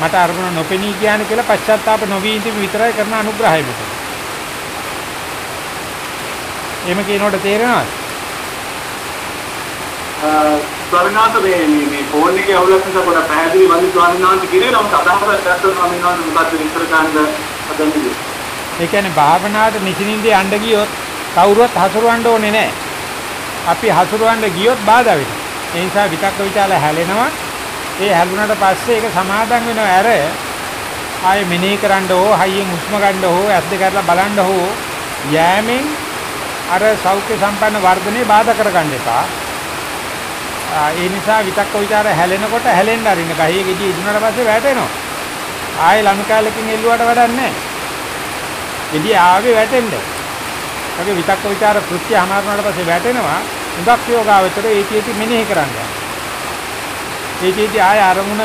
මට අරමුණ නොපෙනී කියන්නේ කියලා පශ්චාත්තාප නොවි ඉඳිම විතරයි කරන අනුග්‍රහය මෙතන. එහෙම කියනකොට තේරෙනවද? ස්වාමීන් වහන්සේ මේ මේ මේ ෆෝන් එකේ අවුලක් නිසා පොඩ පැහැදිලි වන්දි ස්වාමීන් වහන්සේ කිරේ නම් අදහසක් දැක්කම ස්වාමීන් වහන්සේ මොකද්ද විස්තර කරන්න හදන්නේ? ඒ කියන්නේ භාවනාවට නිසින්ින්ද යන්න ගියොත් කවුරුවත් හසුරවන්න ඕනේ නැහැ. අපි හසුරවන්න ගියොත් බාධා වෙනවා. ඒ නිසා විතක්ක ਵਿਚාල හැලෙනවා. ඒ හැලුණාට පස්සේ ඒක සමාදන් වෙනවා ඇර ආයේ මෙනෙහි කරන්න හෝ හයියෙන් හුස්ම ගන්න හෝ ඇස් දෙක අරලා බලන්න හෝ යෑමෙන් අර සෞඛ්‍ය සම්පන්න වර්ධනේ බාධා කරගන්න එපා. ඒ නිසා විතක්ක ਵਿਚාර හැලෙනකොට හැලෙන්න අරින්න ගහේ ගෙඩිය ඉදුණාට පස්සේ වැටෙනවා. ආයෙ ලනු කාලෙකින් එල්ලුවාට වැඩක් නැහැ. ගෙඩිය ආවේ වැටෙන්න. ඒකේ විතක්ක ਵਿਚාර කෘත්‍ය හමාරුණාට පස්සේ වැටෙනවා. හුඟක් යෝගාවචර ඒකේටි මෙනෙහි කරන්නේ. ඒකේටි ආයෙ අරමුණ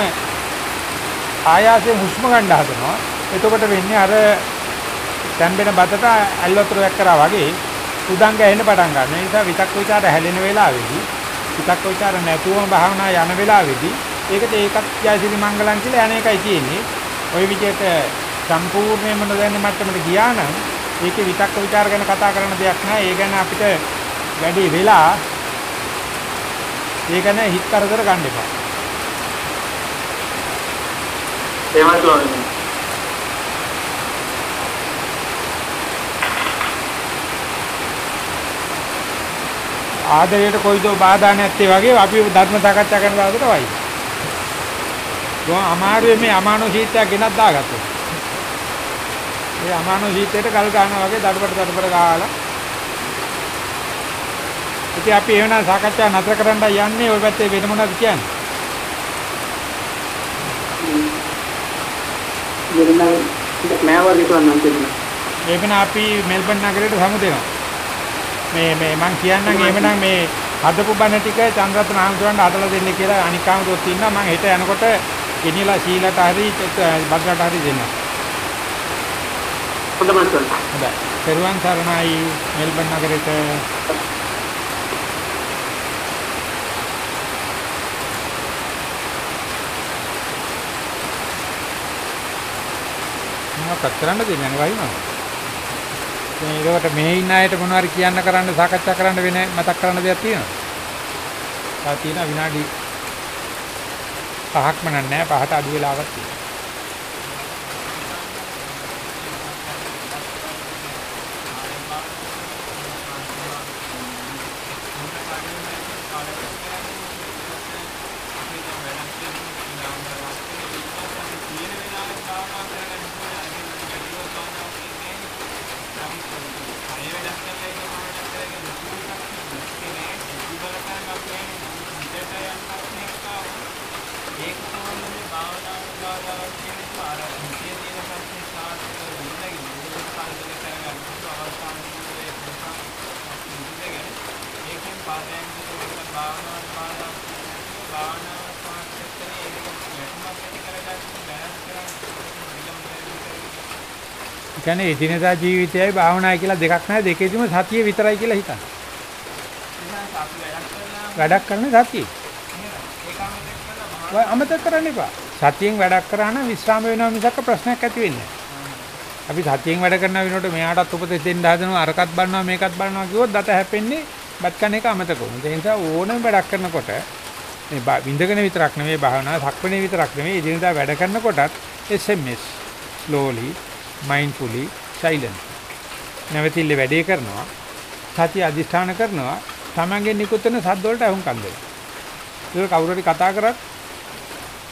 ආයාසයෙන් හුස්ම ගන්න හදනවා. එතකොට වෙන්නේ අර තැම්බෙන බතට ඇල්වතුරක් කරා වගේ උදංග එන්න පටන් ගන්න. ඒ නිසා විතක් විචාර හැලෙන වෙලාවේදී ටිකක් ඔය තර නැතුවම භාවනා යන වෙලාවේදී ඒකට ඒකත් ජයසිරි මංගලම් කියලා යන එකයි තියෙන්නේ. ওই විදිහට සම්පූර්ණයෙන්ම නොදැන්න මට්ටමට ගියා නම් ඒකේ විතක්ක ਵਿਚාර ගැන කතා කරන දෙයක් නැහැ. ඒ ගැන අපිට වැඩි වෙලා ඒ ගැන හිත කරදර ගන්න එපා. එහෙමයි ආදරයට කොයිදෝ බාධා නැත්තේ වගේ අපි ධර්ම සාකච්ඡා කරන දවසට වයි. ගොන් අමාරුවේ මේ අමානෝ සීතයක් ගෙනත් දාගත්තා. ඒ අමානෝ සීතයට ගල් ගන්නවා වගේ දඩබඩ දඩබඩ ගාලා. ඉතින් අපි එවන සාකච්ඡා නතර කරන්න යන්නේ ওই පැත්තේ වෙන මොනවද කියන්නේ? දෙන්න නෑ වගේ ස්වාමීන් වහන්සේ. ඒකන අපි මෙල්බන් නගරයට සමු දෙනවා. මේ මේ මං කියන්නම් එහෙමනම් මේ හදපු බණ ටික චන්ද්‍රරත්න ආමතුරන්ට අදලා දෙන්න කියලා අනික් ආමතුරුත් ඉන්නවා මං හෙට යනකොට ගෙනියලා සීලට හරි බද්රට හරි දෙන්න. හොඳයි ස්වාමීන් හොඳයි. පෙරුවන් සරණයි මෙල්බන් නගරයට මොකක්ද කරන්න දෙන්නේ නැහැ වයින්නවා. දැන් ඒකට මේ ඉන්න අයට මොනවාරි කියන්න කරන්න සාකච්ඡා කරන්න වෙන මතක් කරන්න දෙයක් තියෙනවද? තා තියෙන විනාඩි 5ක්ම නැහැ පහට අඩු වෙලාවක් තියෙනවා. කියන්නේ එදිනදා ජීවිතයයි භාවනායි කියලා දෙකක් නැහැ දෙකේදීම සතිය විතරයි කියලා හිතන්න. වැඩක් කරන්නේ සතියේ. ඔය අමතක කරන්න එපා. සතියෙන් වැඩක් කරා නම් විස්්‍රාම වෙනවා මිසක ප්‍රශ්නයක් ඇති වෙන්නේ නැහැ. අපි සතියෙන් වැඩ කරන වෙනකොට මෙයාටත් උපදෙස් දෙන්න හදනවා අරකට බලනවා මේකත් බලනවා කිව්වොත් දත හැපෙන්නේ බත් කන එක අමතක වුණා. ඒ නිසා ඕනම වැඩක් කරනකොට මේ විඳගෙන විතරක් නෙමෙයි භාවනාව සක්මනේ විතරක් නෙමෙයි එදිනදා වැඩ කරනකොටත් SMS slowly mindfully silent නැවතිල්ල වැඩේ කරනවා සතිය අදිෂ්ඨාන කරනවා තමන්ගේ නිකුත් වෙන සද්ද වලට අහුම්කම් දෙනවා. ඒක කවුරු හරි කතා කරත්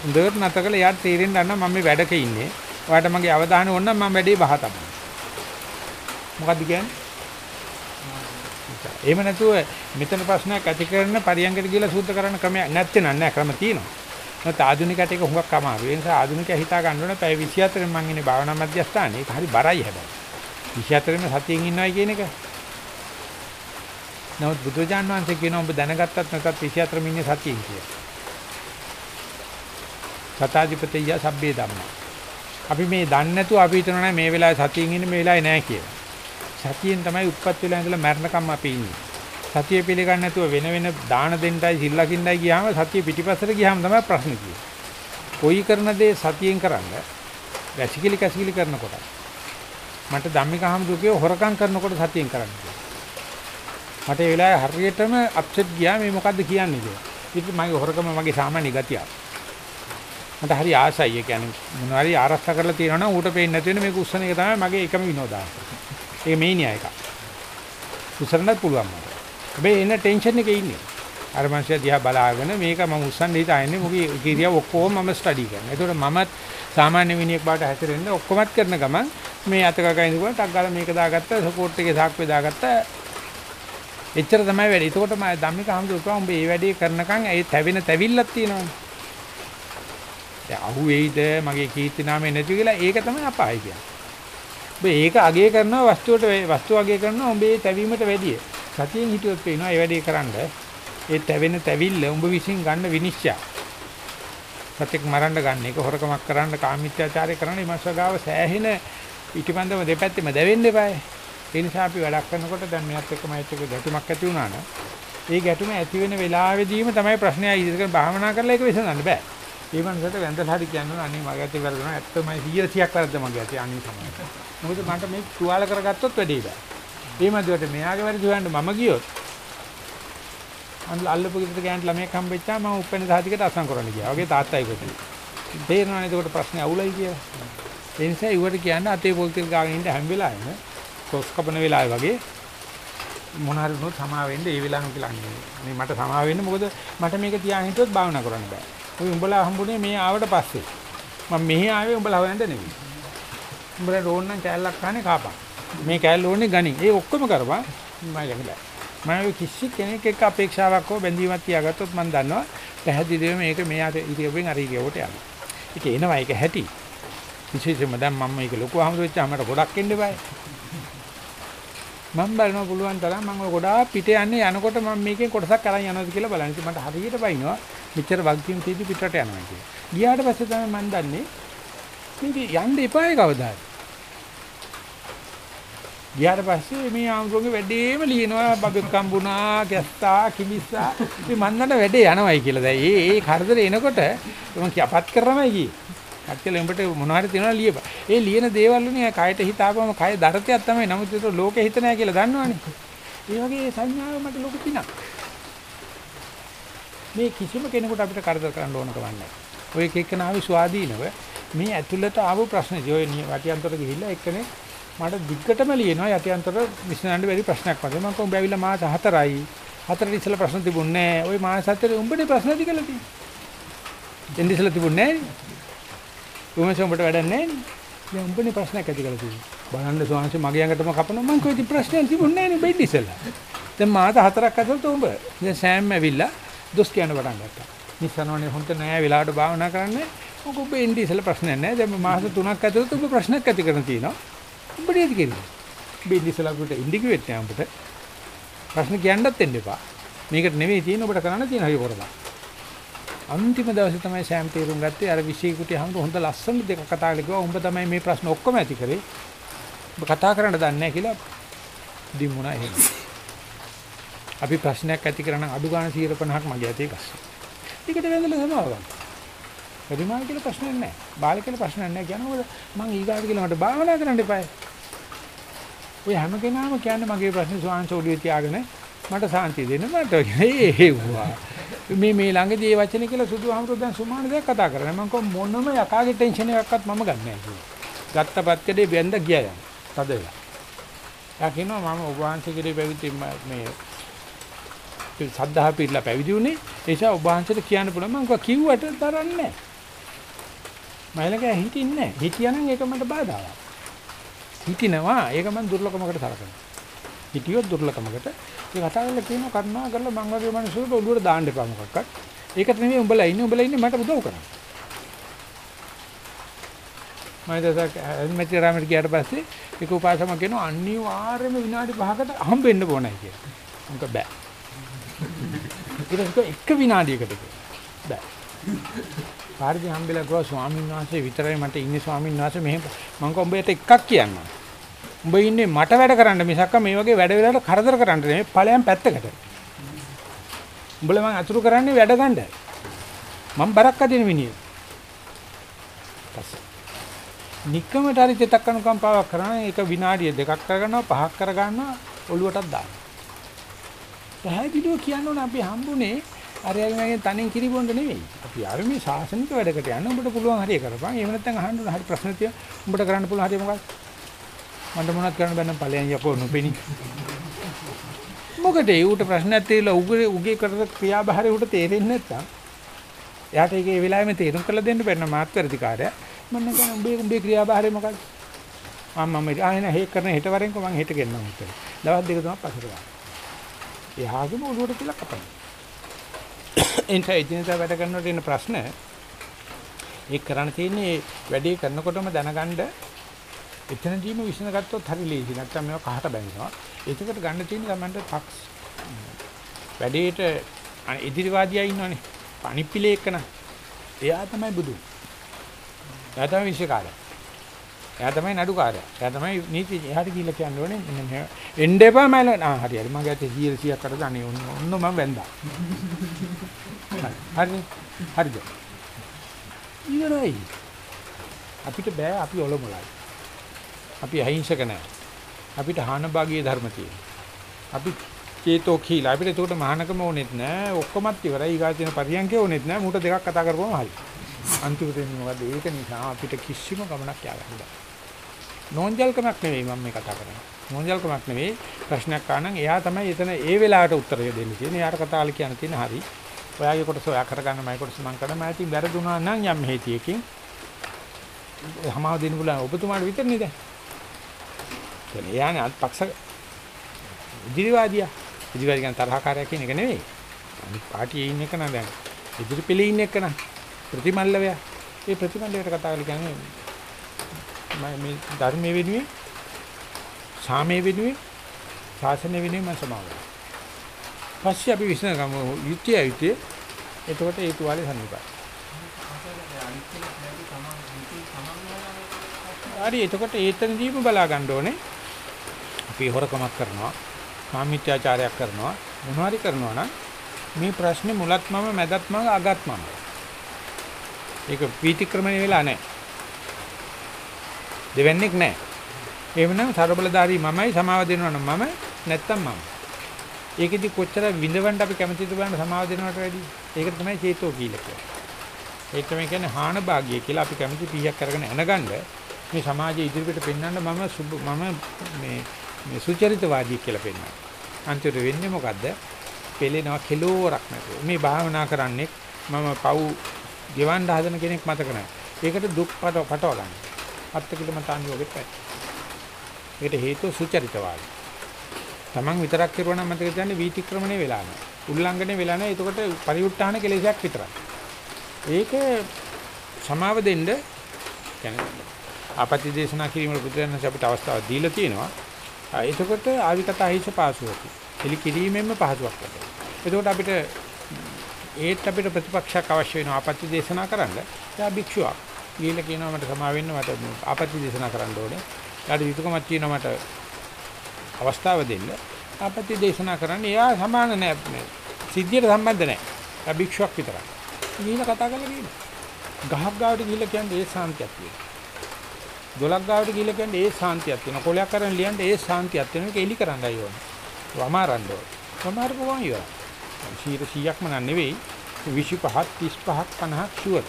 හොඳට නැතකල යාට තීරෙන්න ගන්න මම මේ වැඩක ඉන්නේ. ඔයාලට මගේ අවධානය ඕන නම් මම වැඩේ බහ තමයි මොකද්ද කියන්නේ? එහෙම නැතුව මෙතන ප්‍රශ්නයක් ඇති කරන පරියංගකට ගිහලා සූත්‍ර කරන්න ක්‍රමයක් නැත්තේ නෑ. ක්‍රම තියෙනවා. නැත්නම් ආධුනිකයට ඒක හුඟක් අමාරුයි. ඒ නිසා ආධුනිකයා හිතා ගන්න ඕනේ පැය 24 මං ඉන්නේ භාවනා මධ්‍යස්ථානේ. ඒක හරි බරයි හැබැයි. 24ෙම සතියෙන් ඉන්නවයි කියන එක. නමුත් බුදුජාන් වහන්සේ කියනවා ඔබ දැනගත්තත් නැත්ත් 24 මිනිහ සතියෙන් කියලා. සතාධිපතිය සබ්බේ ධම්ම. අපි මේ දන්නේ නැතුව අපි හිතනවා මේ වෙලාවේ සතියෙන් ඉන්නේ මේ වෙලාවේ නැහැ කියලා. සතියෙන් තමයි උත්පත් වෙලා ඉඳලා මරණකම් අපි ඉන්නේ. සතිය පිළිගන්නේ නැතුව වෙන වෙන දාන දෙන්නයි සිල් ලකින්නයි ගියාම සතිය පිටිපස්සට ගියාම තමයි ප්‍රශ්නේ තියෙන්නේ. කොයි කරන දේ සතියෙන් කරන්න වැසිකිලි කැසිකිලි කරනකොට මට ධම්මික හමුදුකේ හොරකම් කරනකොට සතියෙන් කරන්න කියලා. මට ඒ වෙලාවේ හරියටම අප්සෙට් ගියා මේ මොකද්ද කියන්නේ කියලා. ඉතින් මගේ හොරකම මගේ සාමාන්‍ය ගතියක්. මට හරි ආසයි. ඒ කියන්නේ මොනවා හරි ආරක්ෂා කරලා තියෙනවා නම් ඌට පේන්නේ නැති වෙන මේක උස්සන එක තමයි මගේ එකම විනෝදාංශය. ඒක මේනියා එක. උස්සන්නත් පුළුවන් මට. හැබැයි එන ටෙන්ෂන් එකේ ඉන්නේ. අර මනුස්සයා දිහා බලාගෙන මේක මම උස්සන්න හිතාන්නේ මොකද කිරියා ඔක්කොම මම ස්ටඩි කරනවා. ඒතකොට මමත් සාමාන්‍ය මිනිහෙක් බවට හැසිරෙන්න ඔක්කොමත් කරන ගමන් මේ අත කකා ඉඳලා ටක් ගාලා මේක දාගත්ත සපෝට් එකේ සාක්කුවේ දාගත්ත එච්චර තමයි වැඩි. ඒකකොට මම ධම්මික හම්දුවා උඹ මේ වැඩේ කරනකන් ඒ තැවෙන තැවිල්ලක් තියෙනවනේ. දැන් අහු වෙයිද මගේ කීර්ති නාමය නැති කියලා ඒක තමයි අපාය කියන්නේ. ඔබ ඒක අගය කරනවා වස්තුවට වස්තුව අගය කරනවා උඹේ තැවීමට වැඩිය. සතියෙන් හිටියොත් පේනවා ඒ වැඩේ කරන්න ඒ තැවෙන තැවිල්ල උඹ විසින් ගන්න විනිශ්චය. සත්‍යක් මරන්න ගන්න එක හොරකමක් කරන්න කාමීත්‍යාචාරය කරන්න ඉමස්සගාව සෑහෙන ඊටිපන්දම දෙපැත්තෙම දැවෙන්න එපායි. ඒ නිසා අපි වැඩක් කරනකොට දැන් මෙයත් එක්ක මයිත් එක්ක ගැටුමක් ඇති වුණා නම් ඒ ගැටුම ඇති වෙන වෙලාවෙදීම තමයි ප්‍රශ්නය ඉදිරියට භාවනා කරලා ඒක විසඳන්න බෑ. ඒ මනසට වැඳලා හරි කියනවා අනේ මගේ ඇති වැරදුනා ඇත්තමයි 100ක් වැරද්ද මගේ ඇති අනේ තමයි. මොකද මට මේ තුවාල කරගත්තොත් වැඩේ බෑ. ඒ මැදට මෙයාගේ වැරදි හොයන්න මම ගියොත් අන්න අල්ලපු ගෙදර ගෑනට ළමයෙක් හම්බෙච්චා මම උපැන්න සාතිකට අසං කරන්න ගියා. වගේ තාත්තයි කොටි. තේරෙනවනේ එතකොට ප්‍රශ්නේ අවුලයි කියලා. ඒ නිසා ඉවට කියන්නේ අතේ පොල් තෙල් ගාගෙන ඉන්න හැම වෙලාවෙම කොස් කපන වෙලාවේ වගේ මොන හරි වුණොත් සමා වෙන්න ඒ වෙලාවෙම කියලා මේ මට සමා වෙන්න මොකද මට මේක තියාගෙන හිටියොත් භාවනා කරන්න බෑ. ඔය උඹලා හම්බුනේ මේ ආවට පස්සේ. මම මෙහි ආවේ උඹලා හොයන්න නෙවෙයි. උඹලා ඕන නම් කෑල්ලක් කන්නේ කාපන්. මේ කෑල්ල ඕනේ ගනින්. ඒ ඔක්කොම කරපන්. මම ළඟ බෑ. මම කිසි කෙනෙක් එක්ක අපේක්ෂාවක් හෝ බැඳීමක් තියාගත්තොත් මම දන්නවා පැහැදිලිවම මේක මෙයාට ඉරියව්වෙන් අර ඉරියව්වට යනවා. ඒක එනවා ඒක හැටි. විශේෂයෙන්ම දැන් මම මේක ලොකු අහමුදු වෙච්චාම මට ගොඩක් එන්න බෑ. මම බලනවා පුළුවන් තරම් මම ඔය ගොඩාක් පිට යන්නේ යනකොට මම මේකෙන් කොටසක් අරන් යනවාද කියලා බලන්න. ඉතින් මට හරියට බයිනවා මෙච්චර වගකීම් තීදි පිටට යනවා කියලා. ගියාට පස්සේ තමයි මම දන්නේ මේක යන්න එපායි කවදාද. ගියාට පස්සේ මේ ආම්ගෝගේ වැඩේම ලියනවා බබෙක් කම්බුනා, ගැස්තා, කිවිස්සා. ඉතින් මන් දන්න වැඩේ යනවායි කියලා. දැන් ඒ ඒ කරදර එනකොට මම කියපත් කරමයි ගියේ. කච්චල උඹට මොනවාරි තියෙනවා ලියපන්. ඒ ලියන දේවල් උනේ කයට හිතාපම කය දරතයක් තමයි. නමුත් ඒක ලෝකෙ හිත නැහැ කියලා දන්නවනේ. ඒ වගේ සංඥාව මට ලොකු පිනක්. මේ කිසිම කෙනෙකුට අපිට කරදර කරන්න ඕන කමක් නැහැ. ඔය එක එක්කනාවේ ස්වාධීනව මේ ඇතුළත ආව ප්‍රශ්නේ ඔය වටියන්තර ගිහිල්ලා එක්කනේ මට දිග්ගටම ලියනවා යටියන්තර විශ්නාන්න බැරි ප්‍රශ්නයක් වගේ. මම කොහොම බැවිලා මාස 4යි. හතරට ඉස්සෙල්ලා ප්‍රශ්න තිබුණේ නැහැ. ওই මාස හතරේ උඹනේ ප්‍රශ්න ඇති කියලා තියෙන්නේ. එන්නේ ඉස්සෙල්ලා තිබුණේ නැහැ. උමස උඹට වැඩක් නැහැ නේ. දැන් උඹනේ ප්‍රශ්නයක් ඇති කරලා තියෙන්නේ. බලන්න ස්වාමීන් වහන්සේ මගේ ඇඟටම කපනවා මං කොයිද ප්‍රශ්නයක් තිබුණේ නැහැ නේ බෙඩ් ඉස්සෙල්ලා. දැන් මාත හතරක් ඇතුළත උඹ. දැන් සෑම් ඇවිල්ලා දොස් කියන පටන් ගත්තා. නිසනවනේ හොන්ට නෑ වෙලාවට භාවනා කරන්නේ. මොකද ඔබ එන්නේ ඉස්සෙල්ලා ප්‍රශ්නයක් නැහැ. දැන් මාස 3ක් ඇතුළත උඹ ප්‍රශ්නයක් ඇති කරන තියෙනවා. උඹට ඒද කියන්නේ. බෙඩ් ඉස්සෙල්ලා උඹට ඉන්ඩි කිව්වෙත් නෑ උඹට. ප්‍රශ්න කියන්නත් එන්න එපා. මේකට නෙවෙයි තියෙන්නේ ඔබට කරන්න තියෙන හරි කරලා. අන්තිම දවසේ තමයි සෑම් තීරුම් ගත්තේ අර විශේෂිකුටි හම්බ හොඳ ලස්සන දෙක කතා කරලා කිව්වා උඹ තමයි මේ ප්‍රශ්න ඔක්කොම ඇති කරේ. ඔබ කතා කරන්න දන්නේ නැහැ කියලා දිමුණා එහෙම. අපි ප්‍රශ්නයක් ඇති කරන අඩු ගන්න 150ක් මගේ ඇතේ ගස්ස. ඒකට වැඳලා සමාව ගන්න. පරිමාණ කියලා ප්‍රශ්නයක් නැහැ. බාල කියලා ප්‍රශ්නයක් නැහැ කියනකොට මං ඊගාට කියලා මට භාවනා කරන්න එපායි. ඔය හැම කෙනාම කියන්නේ මගේ ප්‍රශ්නේ ස්වාංශ ඔළුවේ තියාගෙන මට සාන්තිය දෙන්න මට [laughs] ඒවා. මේ මේ ළඟදී මේ වචනේ කියලා සුදු අහමුරු දැන් සුමාන දෙයක් කතා කරන්නේ. මම කො මොනම යකාගේ ටෙන්ෂන් එකක්වත් මම ගන්න නැහැ කිව්වා. ගත්ත පත්කඩේ බැඳ ගියා යන. තද වෙලා. යා කියනවා මම ඔබ වහන්සේගේ පැවිදි මේ සද්ධා පිළිලා පැවිදි වුණේ. ඒ නිසා ඔබ වහන්සේට කියන්න පුළුවන් මම කිව්වට තරන්නේ නැහැ. මයිලක හිටින්නේ නැහැ. හිටියනම් ඒක මට බාධාවක්. හිටිනවා ඒක මම දුර්ලභමකට සලකනවා. හිටියොත් දුර්ලභමකට ඒ කතා කරලා කියනවා කරුණා කරලා මං වගේ මිනිස්සුන්ට ඔළුවට දාන්න එපා මොකක්වත්. ඒකට නෙමෙයි උඹලා ඉන්නේ උඹලා ඉන්නේ මට උදව් කරන්න. මම දැසක් මෙච්ච රාමයට ගියාට පස්සේ ඒක උපාසම කියනවා අනිවාර්යයෙන්ම විනාඩි 5කට හම්බෙන්න ඕනයි කියලා. මොක බෑ. ඊට එක විනාඩියකට බෑ. පාරදී හම්බෙලා ගියා ස්වාමීන් වහන්සේ විතරයි මට ඉන්නේ ස්වාමීන් වහන්සේ මෙහෙම මම කොඹයට එකක් කියන්නම්. උඹ ඉන්නේ මට වැඩ කරන්න මිසක් මේ වගේ වැඩ වෙලාවට කරදර කරන්න නෙමෙයි ඵලයන් පැත්තකට. උඹලා මං අතුරු කරන්නේ වැඩ ගන්න. මම බරක් අදින මිනිහෙක්. පස්සේ. নিকමට හරි තෙතක් අනුකම්පාවක් කරන එක විනාඩිය දෙකක් කරගන්නවා පහක් කරගන්නවා ඔළුවටත් දානවා. පැහැදිලිව කියන්න ඕන අපි හම්බුනේ අරයාගේ මගෙන් තනින් කිරිබොන්න නෙවෙයි. අපි ආවේ මේ සාසනික වැඩකට යන්න උඹට පුළුවන් හරිය කරපන්. එහෙම නැත්නම් අහන්න ඕන හරි ප්‍රශ්න තියෙන උඹට කරන්න පුළුවන් හරිය මොකක්ද? මන්ට මොනවද කරන්න බැන්නම් ඵලයන් යකෝ නොපෙනි. මොකද ඒ උට ප්‍රශ්නයක් තියෙලා උගේ උගේ කරන ක්‍රියාභාරය උට තේරෙන්නේ නැත්නම් එයාට ඒක ඒ වෙලාවෙම තේරුම් කරලා දෙන්න බැන්න මාත් වැඩිකාරය. මම කියන උඹේ උඹේ ක්‍රියාභාරය මොකක්ද? මම මම ආයෙන හේක් කරන හෙට වරෙන්කෝ මම හෙට ගෙන්නම් උත්තර. දවස් දෙක තුනක් පස්සට ගන්න. එහාගේම ඔළුවට කියලා කපන්න. එන්ට එදිනදා වැඩ කරනකොට එන ප්‍රශ්න ඒක කරන්න තියෙන්නේ වැඩේ කරනකොටම දැනගන්න එතනදීම විශ්න ගත්තොත් හරි ලේසි. නැත්තම් මේවා කහට බැඳෙනවා. ඒකකට ගන්න තියෙන්නේ තමයි ෆක්ස්. වැඩේට ඉදිරිවාදියා ඉන්නවනේ. පණිප්පිලේ එක්කන. එයා තමයි බුදු. එයා තමයි විශ්වකාරය. එයා තමයි නඩුකාරය. එයා තමයි නීති එහාට ගිහිල්ලා කියන්න ඕනේ මෙන්න මෙහෙම. එන්න එපා මම ආ හරි හරි මගේ අතේ 100 100ක් අර ගන්නේ ඔන්න ඔන්න මම වැන්දා. හරි හරිද? ඉවරයි. අපිට බෑ අපි ඔලොමලයි. අපි අහිංසක නැහැ. අපිට හාන භාගීය ධර්ම තියෙනවා. අපි චේතෝ කීලා අපිට ඒකට මහානකම ඕනෙත් නෑ ඔක්කොමත් ඉවරයි ඊගා තියෙන පරියන්කේ ඕනෙත් නෑ මුට දෙකක් කතා කරපුවම හරි අන්තිමට එන්නේ මොකද ඒක නිසා අපිට කිසිම ගමනක් ය아가න්න බෑ නෝන්ජල්කමක් නෙවෙයි මම මේ කතා කරන්නේ නෝන්ජල්කමක් නෙවෙයි ප්‍රශ්නයක් ආනනම් එයා තමයි එතන ඒ වෙලාවට උත්තරය දෙන්න තියෙන්නේ එයාට කතාවල කියන්න තියෙන හරි ඔයාගේ කොටස ඔයා කරගන්න මයි කොටස මම කරන්න මම ඉතින් වැරදුනා නම් යම් හේතියකින් හමාව දෙන්න බුලා ඔබතුමාට විතරනේ දැන් කියන්නේ එයානේ අත්පක්ෂ ඉදිරිවාදියා ඉදිරියට කියන තරහකාරය කියන එක නෙවෙයි. අනිත් පාටියේ ඉන්න එක නෑ දැන්. ඉදිරි පෙළේ ඉන්න එක නා. ප්‍රතිමල්ලවය. ඒ ප්‍රතිමල්ලයට කතා කරලා කියන්නේ මම මේ ධර්මයේ වෙනුවෙන් සාමයේ වෙනුවෙන් ශාසනය වෙනුවෙන් මම සමාවනවා. පස්සේ අපි විශ්න ගමු යුක්තිය යුක්තිය. එතකොට ඒ තුවාලේ සම්නිපයි. හරි එතකොට ඒතනදීම බලා ගන්න ඕනේ. අපි හොරකමක් කරනවා කාමීත්‍යාචාරයක් කරනවා මොනවාරි කරනවා නම් මේ ප්‍රශ්නේ මුලත් මම මැදත් මම අගත් මම. ඒක පීතික්‍රමණය වෙලා නැහැ. දෙවන්නේක් නැහැ. එහෙමනම් ਸਰබලධාරී මමයි සමාව දෙනවා නම් මම නැත්තම් මම. ඒකෙදි කොච්චර විඳවන්න අපි කැමතිද බලන්න සමාව දෙනවට වැඩි. ඒක තමයි චේතෝ කීලක. ඒක තමයි කියන්නේ හාන භාග්ය කියලා අපි කැමති පීයක් කරගෙන එනගන්න මේ සමාජයේ ඉදිරියට පෙන්වන්න මම මම මේ මේ සුචරිතවාදී කියලා පෙන්නනවා. අන්තිමට වෙන්නේ මොකද්ද? පෙලෙනවා කෙලෝරක් නැතුව. මේ භාවනා කරන්නේ මම පව් ගෙවන්න හදන කෙනෙක් මතක නැහැ. ඒකට දුක් පටව පටව අර්ථකිලමට අනුയോഗෙත් පැත්තේ. ඒකට හේතුව සුචරිතවාදී. Taman විතරක් කරුවා නම් මතක තියාගන්න වීතික්‍රමණය වෙලා නැහැ. උල්ලංඝනය වෙලා නැහැ. එතකොට පරිඋත්ථාන කෙලෙසයක් විතරයි. ඒක සමාව දෙන්න කියන්නේ ආපති දේශනා කිරීමේ පුදුරයන්ස අපිට අවස්ථාවක් දීලා තියෙනවා. එතකොට ආවිකත අහිංස පාසුවකි. එලි කිරීමෙන්ම පහසුවක් ලැබෙනවා. එතකොට අපිට ඒත් අපිට ප්‍රතිපක්ෂයක් අවශ්‍ය වෙනවා ආපත්‍ය දේශනා කරන්න. එයා භික්ෂුවක්. ගිහිල්ලා කියනවා මට සමා වෙන්න මට ආපත්‍ය දේශනා කරන්න ඕනේ. ඊට යුතුයකමක් තියෙනවා මට අවස්ථාව දෙන්න. ආපත්‍ය දේශනා කරන්න එයා සමාන නෑ. සිද්ධියට සම්බන්ධ නෑ. එයා භික්ෂුවක් විතරයි. ගිහිල්ලා කතා කරලා කියනවා. ගහක් ගාවට ගිහිල්ලා කියන්නේ ඒ සාන්තියක් තියෙනවා. දොලක් ගාවට ගිහලා කියන්නේ ඒ සාන්තියක් තියෙනවා. කොලයක් කරන් ලියන්න ඒ සාන්තියක් තියෙනවා. ඒක එලි කරන්නයි ඕනේ. වමාරන්න ඕනේ. වමාරපුවාම ඉවරයි. 100ක්ම නන් නෙවෙයි 25ක් 35ක් 50ක් ෂුවර්.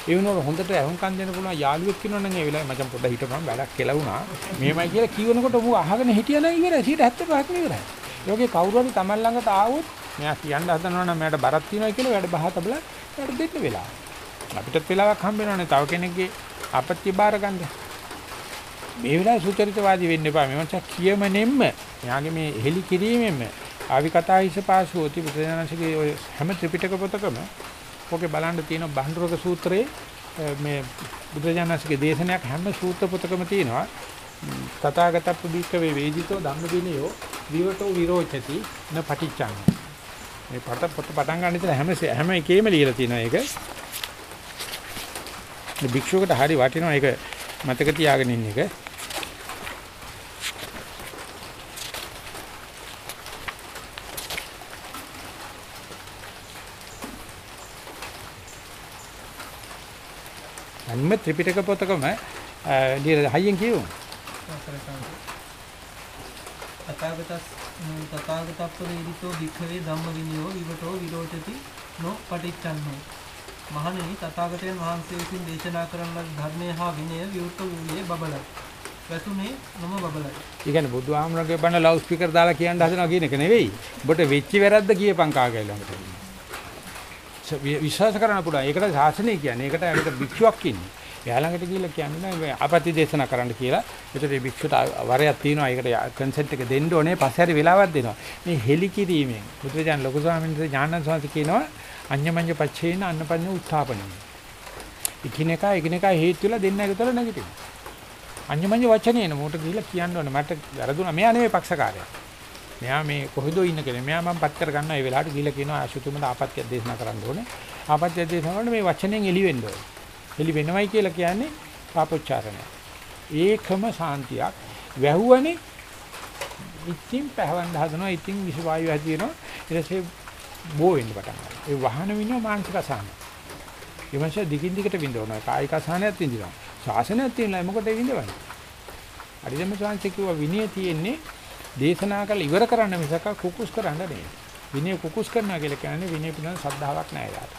ඒ වෙනකොට හොඳට අහුම්කම් දෙන්න පුළුවන් යාළුවෙක් ඉන්නවනම් ඒ වෙලාවේ මචං පොඩ්ඩක් හිටපන් වැඩක් කෙලවුණා. මෙහෙමයි කියලා කියනකොට ඌ අහගෙන හිටියා නම් ඉවරයි 75ක්ම ඉවරයි. ඒකේ කවුරු හරි Taman ළඟට ආවොත් මෙයා කියන්න හදනවා නම් මට බරක් තියෙනවා කියලා වැඩ බහ තබලා වැඩ දෙන්න වෙලා. අපිටත් වෙලාවක් හම්බ වෙනවනේ තව කෙනෙක්ගේ අපත්‍ය බාර ගන්න. මේ වෙලාවේ සුචරිතවාදී වෙන්න එපා. මේ මචං කියමනෙම්ම එයාගේ මේ හෙලි කිරීමෙන්ම ආවි කතා හිස පාසුවති බුදුදහමගේ ඔය හැම ත්‍රිපිටක පොතකම ඔකේ බලන්න තියෙන බණ්ඩරක සූත්‍රයේ මේ බුදුජානකගේ දේශනයක් හැම සූත්‍ර පොතකම තියෙනවා. තථාගතප්ප බික්කවේ වේදිතෝ ධම්මදිනියෝ විවටෝ විරෝචති න පටිච්චං. මේ පට පොත පටන් ගන්න ඉතල හැම හැම එකේම ලියලා තියෙනවා ඒක. මේ භික්ෂුවකට හරි වටිනවා ඒක මතක තියාගෙන ඉන්න එක. අනිම ත්‍රිපිටක පොතකම ලියලා හයියෙන් කියමු. තථාගතස් තථාගතප්පවේදිතෝ භික්ඛවේ ධම්ම විනයෝ විවටෝ විරෝචති නො පටිච්චන්නෝ මහණෙනි තථාගතයන් වහන්සේ විසින් දේශනා කරන ලද ධර්මය හා විනය විවෘත වූයේ බබලයි වැසුනේ නොම බබලයි ඒ කියන්නේ බුදුහාමුදුරගේ බණ ලවුඩ් ස්පීකර් දාලා කියන්න හදනවා කියන එක නෙවෙයි. ඔබට වෙච්ච වැරද්ද කියපන් කාගේ ළඟට. විශ්වාස කරන්න පුළුවන්. ඒකට ශාසනය කියන්නේ. ඒකට ඒකට භික්ෂුවක් ඉන්නේ. එයා ළඟට ගිහිල්ලා කියන්නේ මේ ආපත්‍ය දේශනා කරන්න කියලා. ඒතර මේ භික්ෂුවට වරයක් තියෙනවා. ඒකට කන්සෙන්ට් එක දෙන්න ඕනේ. පස්සේ හරි වෙලාවක් දෙනවා. මේ හෙලි කිරීමෙන් බුදුරජාණන් ලොකු ස්වාමීන් වහන්සේ ඥානන් ස්වාමීන් කියනවා අඤ්ඤමඤ්ඤ පච්චේන අන්නපඤ්ඤ උත්ථාපනයි. එකිනෙකා එකිනෙකා හේතු වෙලා දෙන්න එකතල නැගිටිනවා. අඤ්ඤමඤ්ඤ වචනේ න මොකට ගිහිල්ලා කියන්න ඕනේ. මට වැරදුනා. මෙයා නෙවෙයි පක්ෂකාරයා. මෙයා මේ කොහෙදෝ ඉන්න කෙනෙක්. මෙයා මම පත් කර ගන්නවා. ඒ වෙලාවට ගිහිල්ලා කියනවා අසුතුමට ආපත්‍ය දේශනා කරන්න ඕනේ. ආපත්‍ය දේශනා කරනකොට මේ වචනෙන් එළි වෙන්න ඕනේ. එළි වෙනවයි කියලා කියන්නේ පාපොච්චාරණය. ඒකම සාන්තියක්. වැහුවනේ ඉතින් පහවන්න හදනවා. ඉතින් විස වායු හැදිනවා. ඊට පස්සේ බෝ වෙන්න පටන් ගන්නවා. ඒ වහන විනෝ මානසික අසහනය. ඊමණස දිගින් දිගට විඳවනවා. කායික අසහනයක් විඳිනවා. ශාසනයක් තියෙනවා. මොකටද විඳවන්නේ? අරිදම ශාන්ති කිව්වා විනය තියෙන්නේ දේශනා කරලා ඉවර කරන්න මිසක කුකුස් කරන්න නෙවෙයි. විනය කුකුස් කරනවා කියලා කියන්නේ විනය පිළිබඳ ශ්‍රද්ධාවක් නැහැ යාට.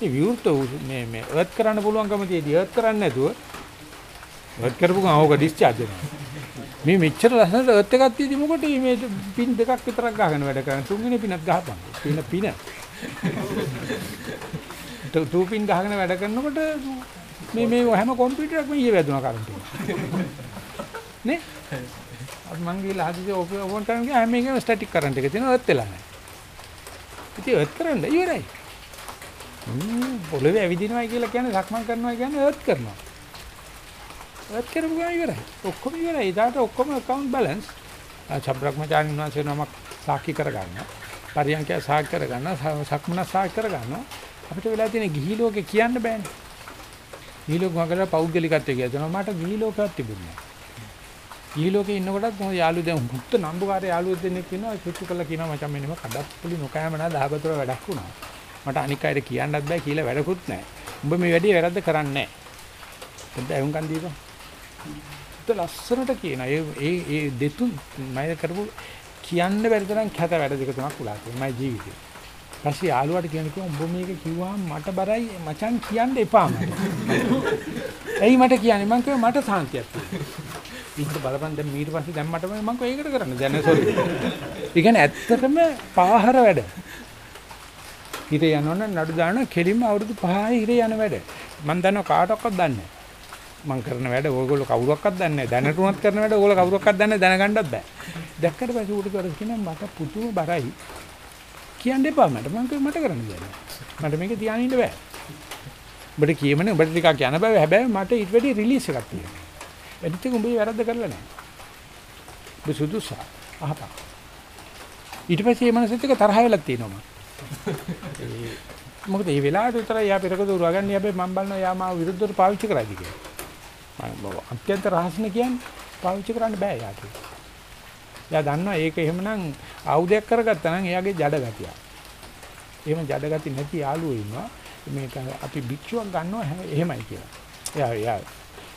මේ විවෘත මේ මේ අර්ත් කරන්න පුළුවන්කම තියෙදි අර්ත් කරන්නේ නැතුව අර්ත් කරපු ගමන් ඕක ඩිස්චාර්ජ් වෙනවා. මේ මෙච්චර ලස්සනට අර්ත් එකක් තියෙදි මොකටද මේ පින් දෙකක් විතරක් ගහගෙන වැඩ කරන්නේ තුන්වෙනි පිනක් ගහපන්. පින පින. තු පින් ගහගෙන වැඩ කරනකොට මේ මේ හැම කම්පියුටරයක්ම ඊයේ වැදුනා කරන්ට් එක. නේ? අර මං ගිහලා හදිසියේ ඕපන් කරන ගියා හැම එකම ස්ටැටික් කරන්ට් එක තියෙනවා අර්ත් වෙලා නැහැ. ඉතින් අර්ත් කරන්න ඉවරයි. හ්ම් පොළවේ ඇවිදිනවා කියලා කියන්නේ සක්මන් කරනවා කියන්නේ අර්ත් කරනවා. අර්ත් කරපු ගමන් ඉවරයි. ඔක්කොම ඉවරයි. ඊට ඔක්කොම account balance චබ්‍රක්මචාරින් වහන්සේ නමක් සාක්ෂි කරගන්න. පරියන්කය සාක්ෂි කරගන්න, සක්මන සාක්ෂි කරගන්න. අපිට වෙලා තියෙන ගිහි ලෝකේ කියන්න බෑනේ. ගිහි ලෝක මගල පෞද්ගලිකත්වය කියනවා. මට ගිහි ලෝකයක් තිබුණේ නැහැ. ගිහි ලෝකේ ඉන්නකොටත් මොකද යාළුවෝ දැන් මුත්ත නම්බුකාර යාළුවෝ දෙන්නෙක් ඉන්නවා කිට්ටු කළා කියනවා මචං මෙන්නම කඩප්පුලි නොකෑම නා දහගතර වැඩක් වුණා. මට අනික් අයට කියන්නත් බෑ කියලා වැඩකුත් නැහැ. උඹ මේ වැඩේ වැරද්ද කරන්නේ නැහැ. එතන එවුන්කන් දීපන්. ඒත් ලස්සනට කියන ඒ ඒ ඒ දෙතුන් මම කරපු කියන්න බැරි තරම් කැත වැඩ දෙක තුනක් උලා තියෙනවා මගේ ජීවිතේ. ඊපස්සේ යාළුවාට කියන්නේ කිව්වා උඹ මේක කිව්වහම මට බරයි මචං කියන්න එපා මට. එයි මට කියන්නේ මං කිව්වා මට සාන්තියක් තියෙනවා. ඊට බලපන් දැන් ඊට පස්සේ දැන් මට මම කො ඒකට කරන්නේ දැන් සෝරි. ඒ කියන්නේ ඇත්තටම පාහර වැඩ. හිර යනවනම් නඩු දාන කෙලින්ම අවුරුදු 5 හිර යන වැඩ. මම දන්නවා කාටවත් දන්නේ නැහැ. මම කරන වැඩ ඕගොල්ලෝ කවුරක්වත් දන්නේ නැහැ. දැනටුණත් කරන වැඩ ඕගොල්ලෝ කවුරක්වත් දන්නේ දැනගන්නත් බෑ. දැක්කට පස්සේ ඌට කරස් කියනවා මට පුතුම බරයි. කියන්න එපා මට මම මට කරන්න දෙන්න. මට මේක තියාගෙන ඉන්න බෑ. ඔබට කියමනේ ඔබට ටිකක් යන බෑ හැබැයි මට ඊට වැඩි රිලීස් එකක් තියෙනවා. එදිට උඹේ වැරද්ද කරලා නැහැ. ඔබ සුදුසා අහපන්. ඊට පස්සේ මේ මනසෙත් එක තරහ වෙලා තියෙනවා. ඒ මොකද මේ වෙලාවට විතරයි යා පෙරක දුරවගන්නේ හැබැයි මම බලනවා යා මාව විරුද්ධව පාවිච්චි කරයිද කියලා. මම අත්‍යන්ත රහස්න කියන්නේ පාවිච්චි කරන්න බෑ යාට. එයා දන්නවා ඒක එහෙමනම් ආයුධයක් කරගත්තා නම් එයාගේ ජඩ ගතිය. එහෙම ජඩ ගති නැති යාළුවෝ ඉන්නවා. මේක අපි භික්ෂුවක් ගන්නවා එහෙමයි කියලා. එයා එයා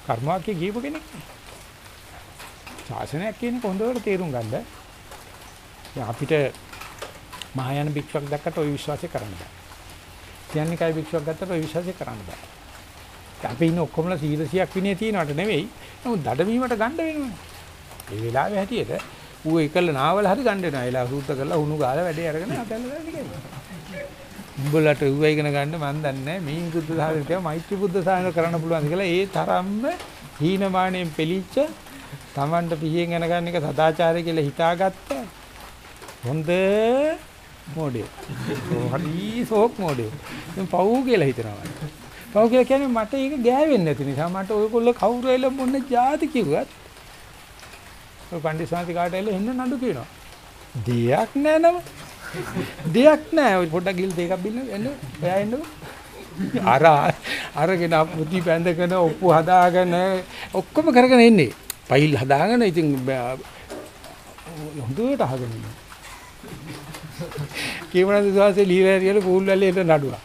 කර්මවාක්‍ය ගියපු කෙනෙක් නේ. ශාසනයක් කියන්නේ හොඳට තේරුම් ගන්න. දැන් අපිට මහායාන භික්ෂුවක් දැක්කට ওই විශ්වාසය කරන්න බෑ. කියන්නේ කයි භික්ෂුවක් ගත්තට ওই විශ්වාසය කරන්න බෑ. අපි ඉන්න ඔක්කොමලා 100ක් විනය තියනවට නෙවෙයි. නමුත් දඩමීමට ගන්න වෙනවනේ. ඒ වෙලාවේ හැටියට ඌ එකල නාවල හරි ගන්න වෙනවා. එලා සූත්‍ර කරලා උණු ගාලා වැඩේ අරගෙන අතල්ලා දාන්න කියනවා. උඹලට ඌ ඉගෙන ගන්න මන් දන්නේ නැහැ. මේ බුද්ධ සාහිත්‍යය මෛත්‍රී බුද්ධ සාහිත්‍ය කරන්න පුළුවන් කියලා ඒ තරම්ම හීනමාණයෙන් පෙලිච්ච Tamanට පිහියෙන් යන ගන්න එක සදාචාරය කියලා හිතාගත්ත හොඳ මොඩේ. හරි සෝක් මොඩේ. දැන් පව් කියලා හිතනවා. පව් කියලා කියන්නේ මට ඒක ගෑවෙන්නේ නැති නිසා මට ඔයගොල්ලෝ කවුරු එල මොන જાති කිව්වත් ඔය පණ්ඩිත කාට එල එන්න නඩු කියනවා. දෙයක් නෑ නම. දෙයක් නෑ. ඔය පොඩ්ඩක් ගිල් දෙකක් බින්න එන්න. එයා එන්න. අර අරගෙන පුති බැඳගෙන ඔප්පු හදාගෙන ඔක්කොම කරගෙන ඉන්නේ. පයිල් හදාගෙන ඉතින් හොඳට අහගෙන ඉන්නවා. කියවන දුවාසේ ලීවැරියල පූල් වැල්ලේ එන්න නඩුවා.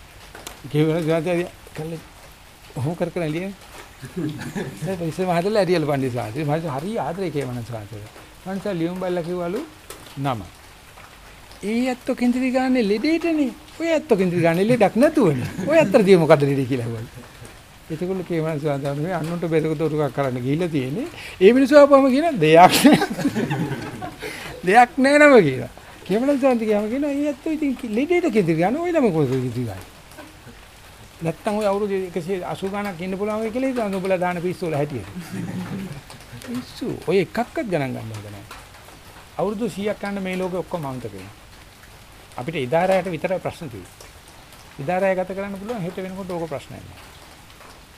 කියවන දුවාසේ කල්ලේ ඔහොම කර කර එළියේ. ඊට පස්සේ මහදලා ඇරියල් පන්දි සාන්ති. මම හරි ආදරේ කේමන සාන්ති. මං සා ලියුම් බල්ලා කිව්වලු නම. ඒ ඇත්තෝ කිඳිරි ගානේ ලෙඩේටනේ. ඔය ඇත්තෝ කිඳිරි ගානේ ලෙඩක් නැතුවනේ. ඔය ඇත්තට දිය මොකද ලෙඩේ කියලා හුවල්. එතකොට කේමන සාන්ති මේ අන්නුන්ට බෙසක දොරුකක් කරන්න ගිහිල්ලා තියෙන්නේ. ඒ මිනිස්සු ආපුවම කියන දෙයක් [laughs] දෙයක් නෑ නම කියලා. කේමන සාන්ති කියම කියන ඒ ඇත්තෝ ඉතින් ලෙඩේට කිඳිරි ගානේ ඔය ළම කොහොමද කිඳිරි ගානේ. නැත්තම් ඔය අවුරුදු 180 ගණක් ඉන්න පුළුවන් වෙයි කියලා හිතනවා උඹලා දාන පිස්සු වල හැටියට. පිස්සු ඔය එකක්වත් ගණන් ගන්න හොඳ නැහැ. අවුරුදු 100ක් යන මේ ලෝකෙ ඔක්කොම අමතක වෙනවා. අපිට ඉදාරයට විතරයි ප්‍රශ්න තියෙන්නේ. ඉදාරය ගත කරන්න පුළුවන් හෙට වෙනකොට ඕක ප්‍රශ්නයක් නෑ.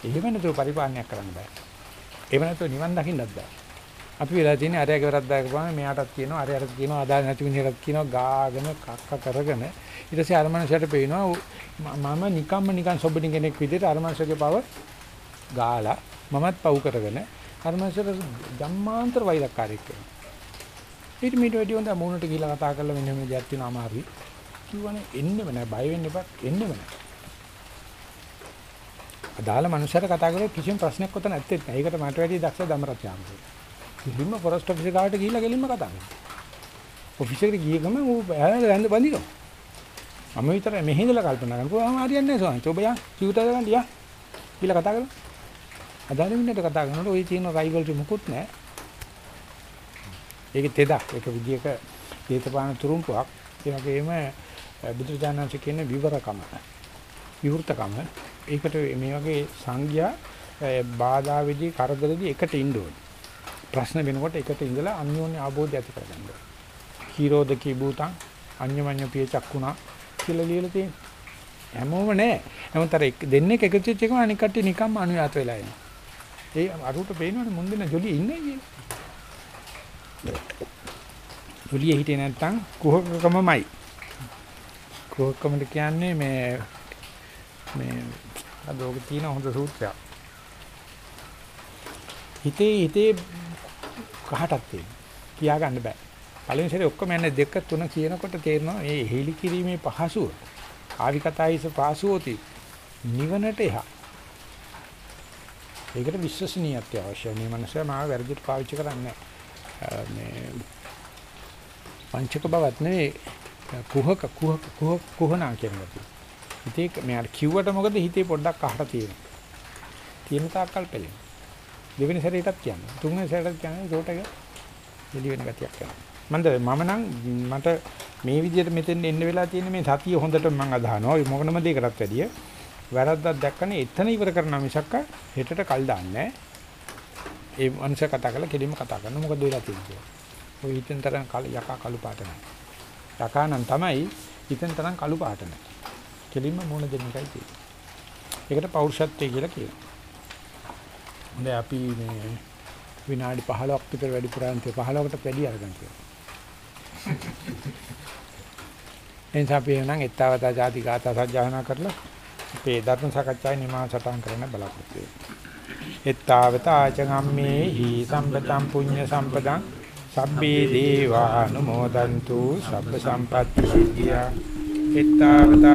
එහෙම නැතුව පරිපාලනයක් කරන්න බෑ. එහෙම නැතුව නිවන් දකින්නත් බෑ. අපි වෙලා තියෙන්නේ අරයාගේ වැරද්දක් ගාන මෙයාටත් කියනවා අරයාටත් කියනවා අදාළ නැති මිනිහටත් කියනවා ගාගෙන කක්ක කරගෙන ඊට පස්සේ අර මනුස්සයට පේනවා මම නිකම්ම නිකන් සොබ්බඩි කෙනෙක් විදිහට අර මනුස්සගේ පව ගාලා මමත් පව් කරගෙන අර මනුස්සයට ජම්මාන්තර වෛරක්කාරයෙක් වෙනවා. ඊට මීට වැඩි හොඳ මූණට ගිහිල්ලා කතා කරලා මෙන්න මේ දෙයක් තියෙනවා අමාරුයි. කිව්වනේ එන්නෙම නෑ බය වෙන්න එපා එන්නෙම නෑ. අදාළ මනුස්සයට කතා කරලා කිසිම ප්‍රශ්නයක් ඔතන නැත්තේ නෑ. ඒකට මට වැඩි දක්ෂ දමරත් යාමයි. කිලින්ම ෆොරස්ට් ඔෆිස් එකට ගිහිල්ලා ගෙලින්ම කතා කරනවා. ඔෆිස් එකට ගිය ගමන් ඌ ඇහැල බඳිනවා. මම විතර මෙහි ඉඳලා කල්පනා කරනවා කොහොම හරියන්නේ නැහැ සෝන්. ඔබ යා කිව්ටද ගන්න යා. කියලා කතා කරලා. අදාළ මිනිහට කතා කරනකොට ওই තියෙන රයිවල්රි මුකුත් නැහැ. ඒක තෙදක්. ඒක විදියක හේතපාන තුරුම්පුවක්. ඒ වගේම බුදුරජාණන්සේ කියන විවරකම. විවෘතකම. ඒකට මේ වගේ සංඥා බාධා විදි කරදරදී එකට ඉන්න ඕනේ. ප්‍රශ්න වෙනකොට එකට ඉඳලා අන්‍යෝන්‍ය ආબોධය ඇති කරගන්න ඕනේ. කීරෝදකී භූතං අඤ්ඤමඤ්ඤ පිය චක්කුණා කියලා ලියලා තියෙනවා. හැමෝම නෑ. නමුත් අර දෙන්නේ එකතු වෙච්ච එකම අනික් කට්ටිය නිකම්ම අනුයාත වෙලා එනවා. ඒ අරුට පේනවනේ මුන් දෙන ජොලිය ඉන්නේ කියලා. ජොලිය හිටියේ නැත්තම් කුහකකමමයි. කුහකකමද කියන්නේ මේ මේ අදෝක තියෙන හොඳ සූත්‍රයක්. හිතේ හිතේ කහටක් තියෙනවා. කියා ගන්න බෑ. පළවෙනි සැරේ ඔක්කොම යන්නේ දෙක තුන කියනකොට තේරෙනවා මේ හේලි කිරීමේ පහසුව ආවි කතායිස පහසුවෝති නිවනට එහා. ඒකට විශ්වසනීයත්වය අවශ්‍යයි. මේ මනුස්සයා මාව වැරදිට පාවිච්චි කරන්නේ මේ පංචක බවත් නෙවෙයි කුහක කුහක කුහක කුහනා කියනවා. ඉතින් මෙයාට කිව්වට මොකද හිතේ පොඩ්ඩක් අහට තියෙනවා. තියෙන තාක්කල් පෙළෙන. දෙවෙනි සැරේටත් කියන්නේ. තුන්වෙනි සැරේටත් කියන්නේ ඒකට එළි වෙන ගතියක් කරනවා. මන්ද මම නම් මට මේ විදිහට මෙතෙන් එන්න වෙලා තියෙන මේ සතිය හොඳට මම අදහනවා. ඒ මොකනම දෙයකටත් වැඩිය වැරද්දක් දැක්කනේ එතන ඉවර කරනවා මිසක්ක හෙටට කල් දාන්නේ ඒ මනුස්සය කතා කරලා කෙලින්ම කතා කරනවා. මොකද වෙලා තියෙන්නේ කියලා. ඔය හිතෙන් තරම් කල යකා කළු පාට නැහැ. යකා නම් තමයි හිතෙන් තරම් කළු පාට නැහැ. කෙලින්ම මොන දෙන්න එකයි තියෙන්නේ. ඒකට පෞරුෂත්වය කියලා කියනවා. හොඳයි අපි මේ විනාඩි 15ක් විතර වැඩි පුරාන්තේ 15කට වැඩි අරගෙන තියෙනවා. එනිසා අපි නම් ettavata jati gata සජ්ජායනා කරලා අපේ ධර්ම සාකච්ඡාවේ නිමා සටහන් කරන්න බලාපොරොත්තු වෙනවා. ettavata ආචගම්මේ හි සම්පතම් පුඤ්ඤ සම්පදං සබ්බේ දේවානුමෝදන්තු සබ්බ සම්පත්ති සිද්ධියා. ettavata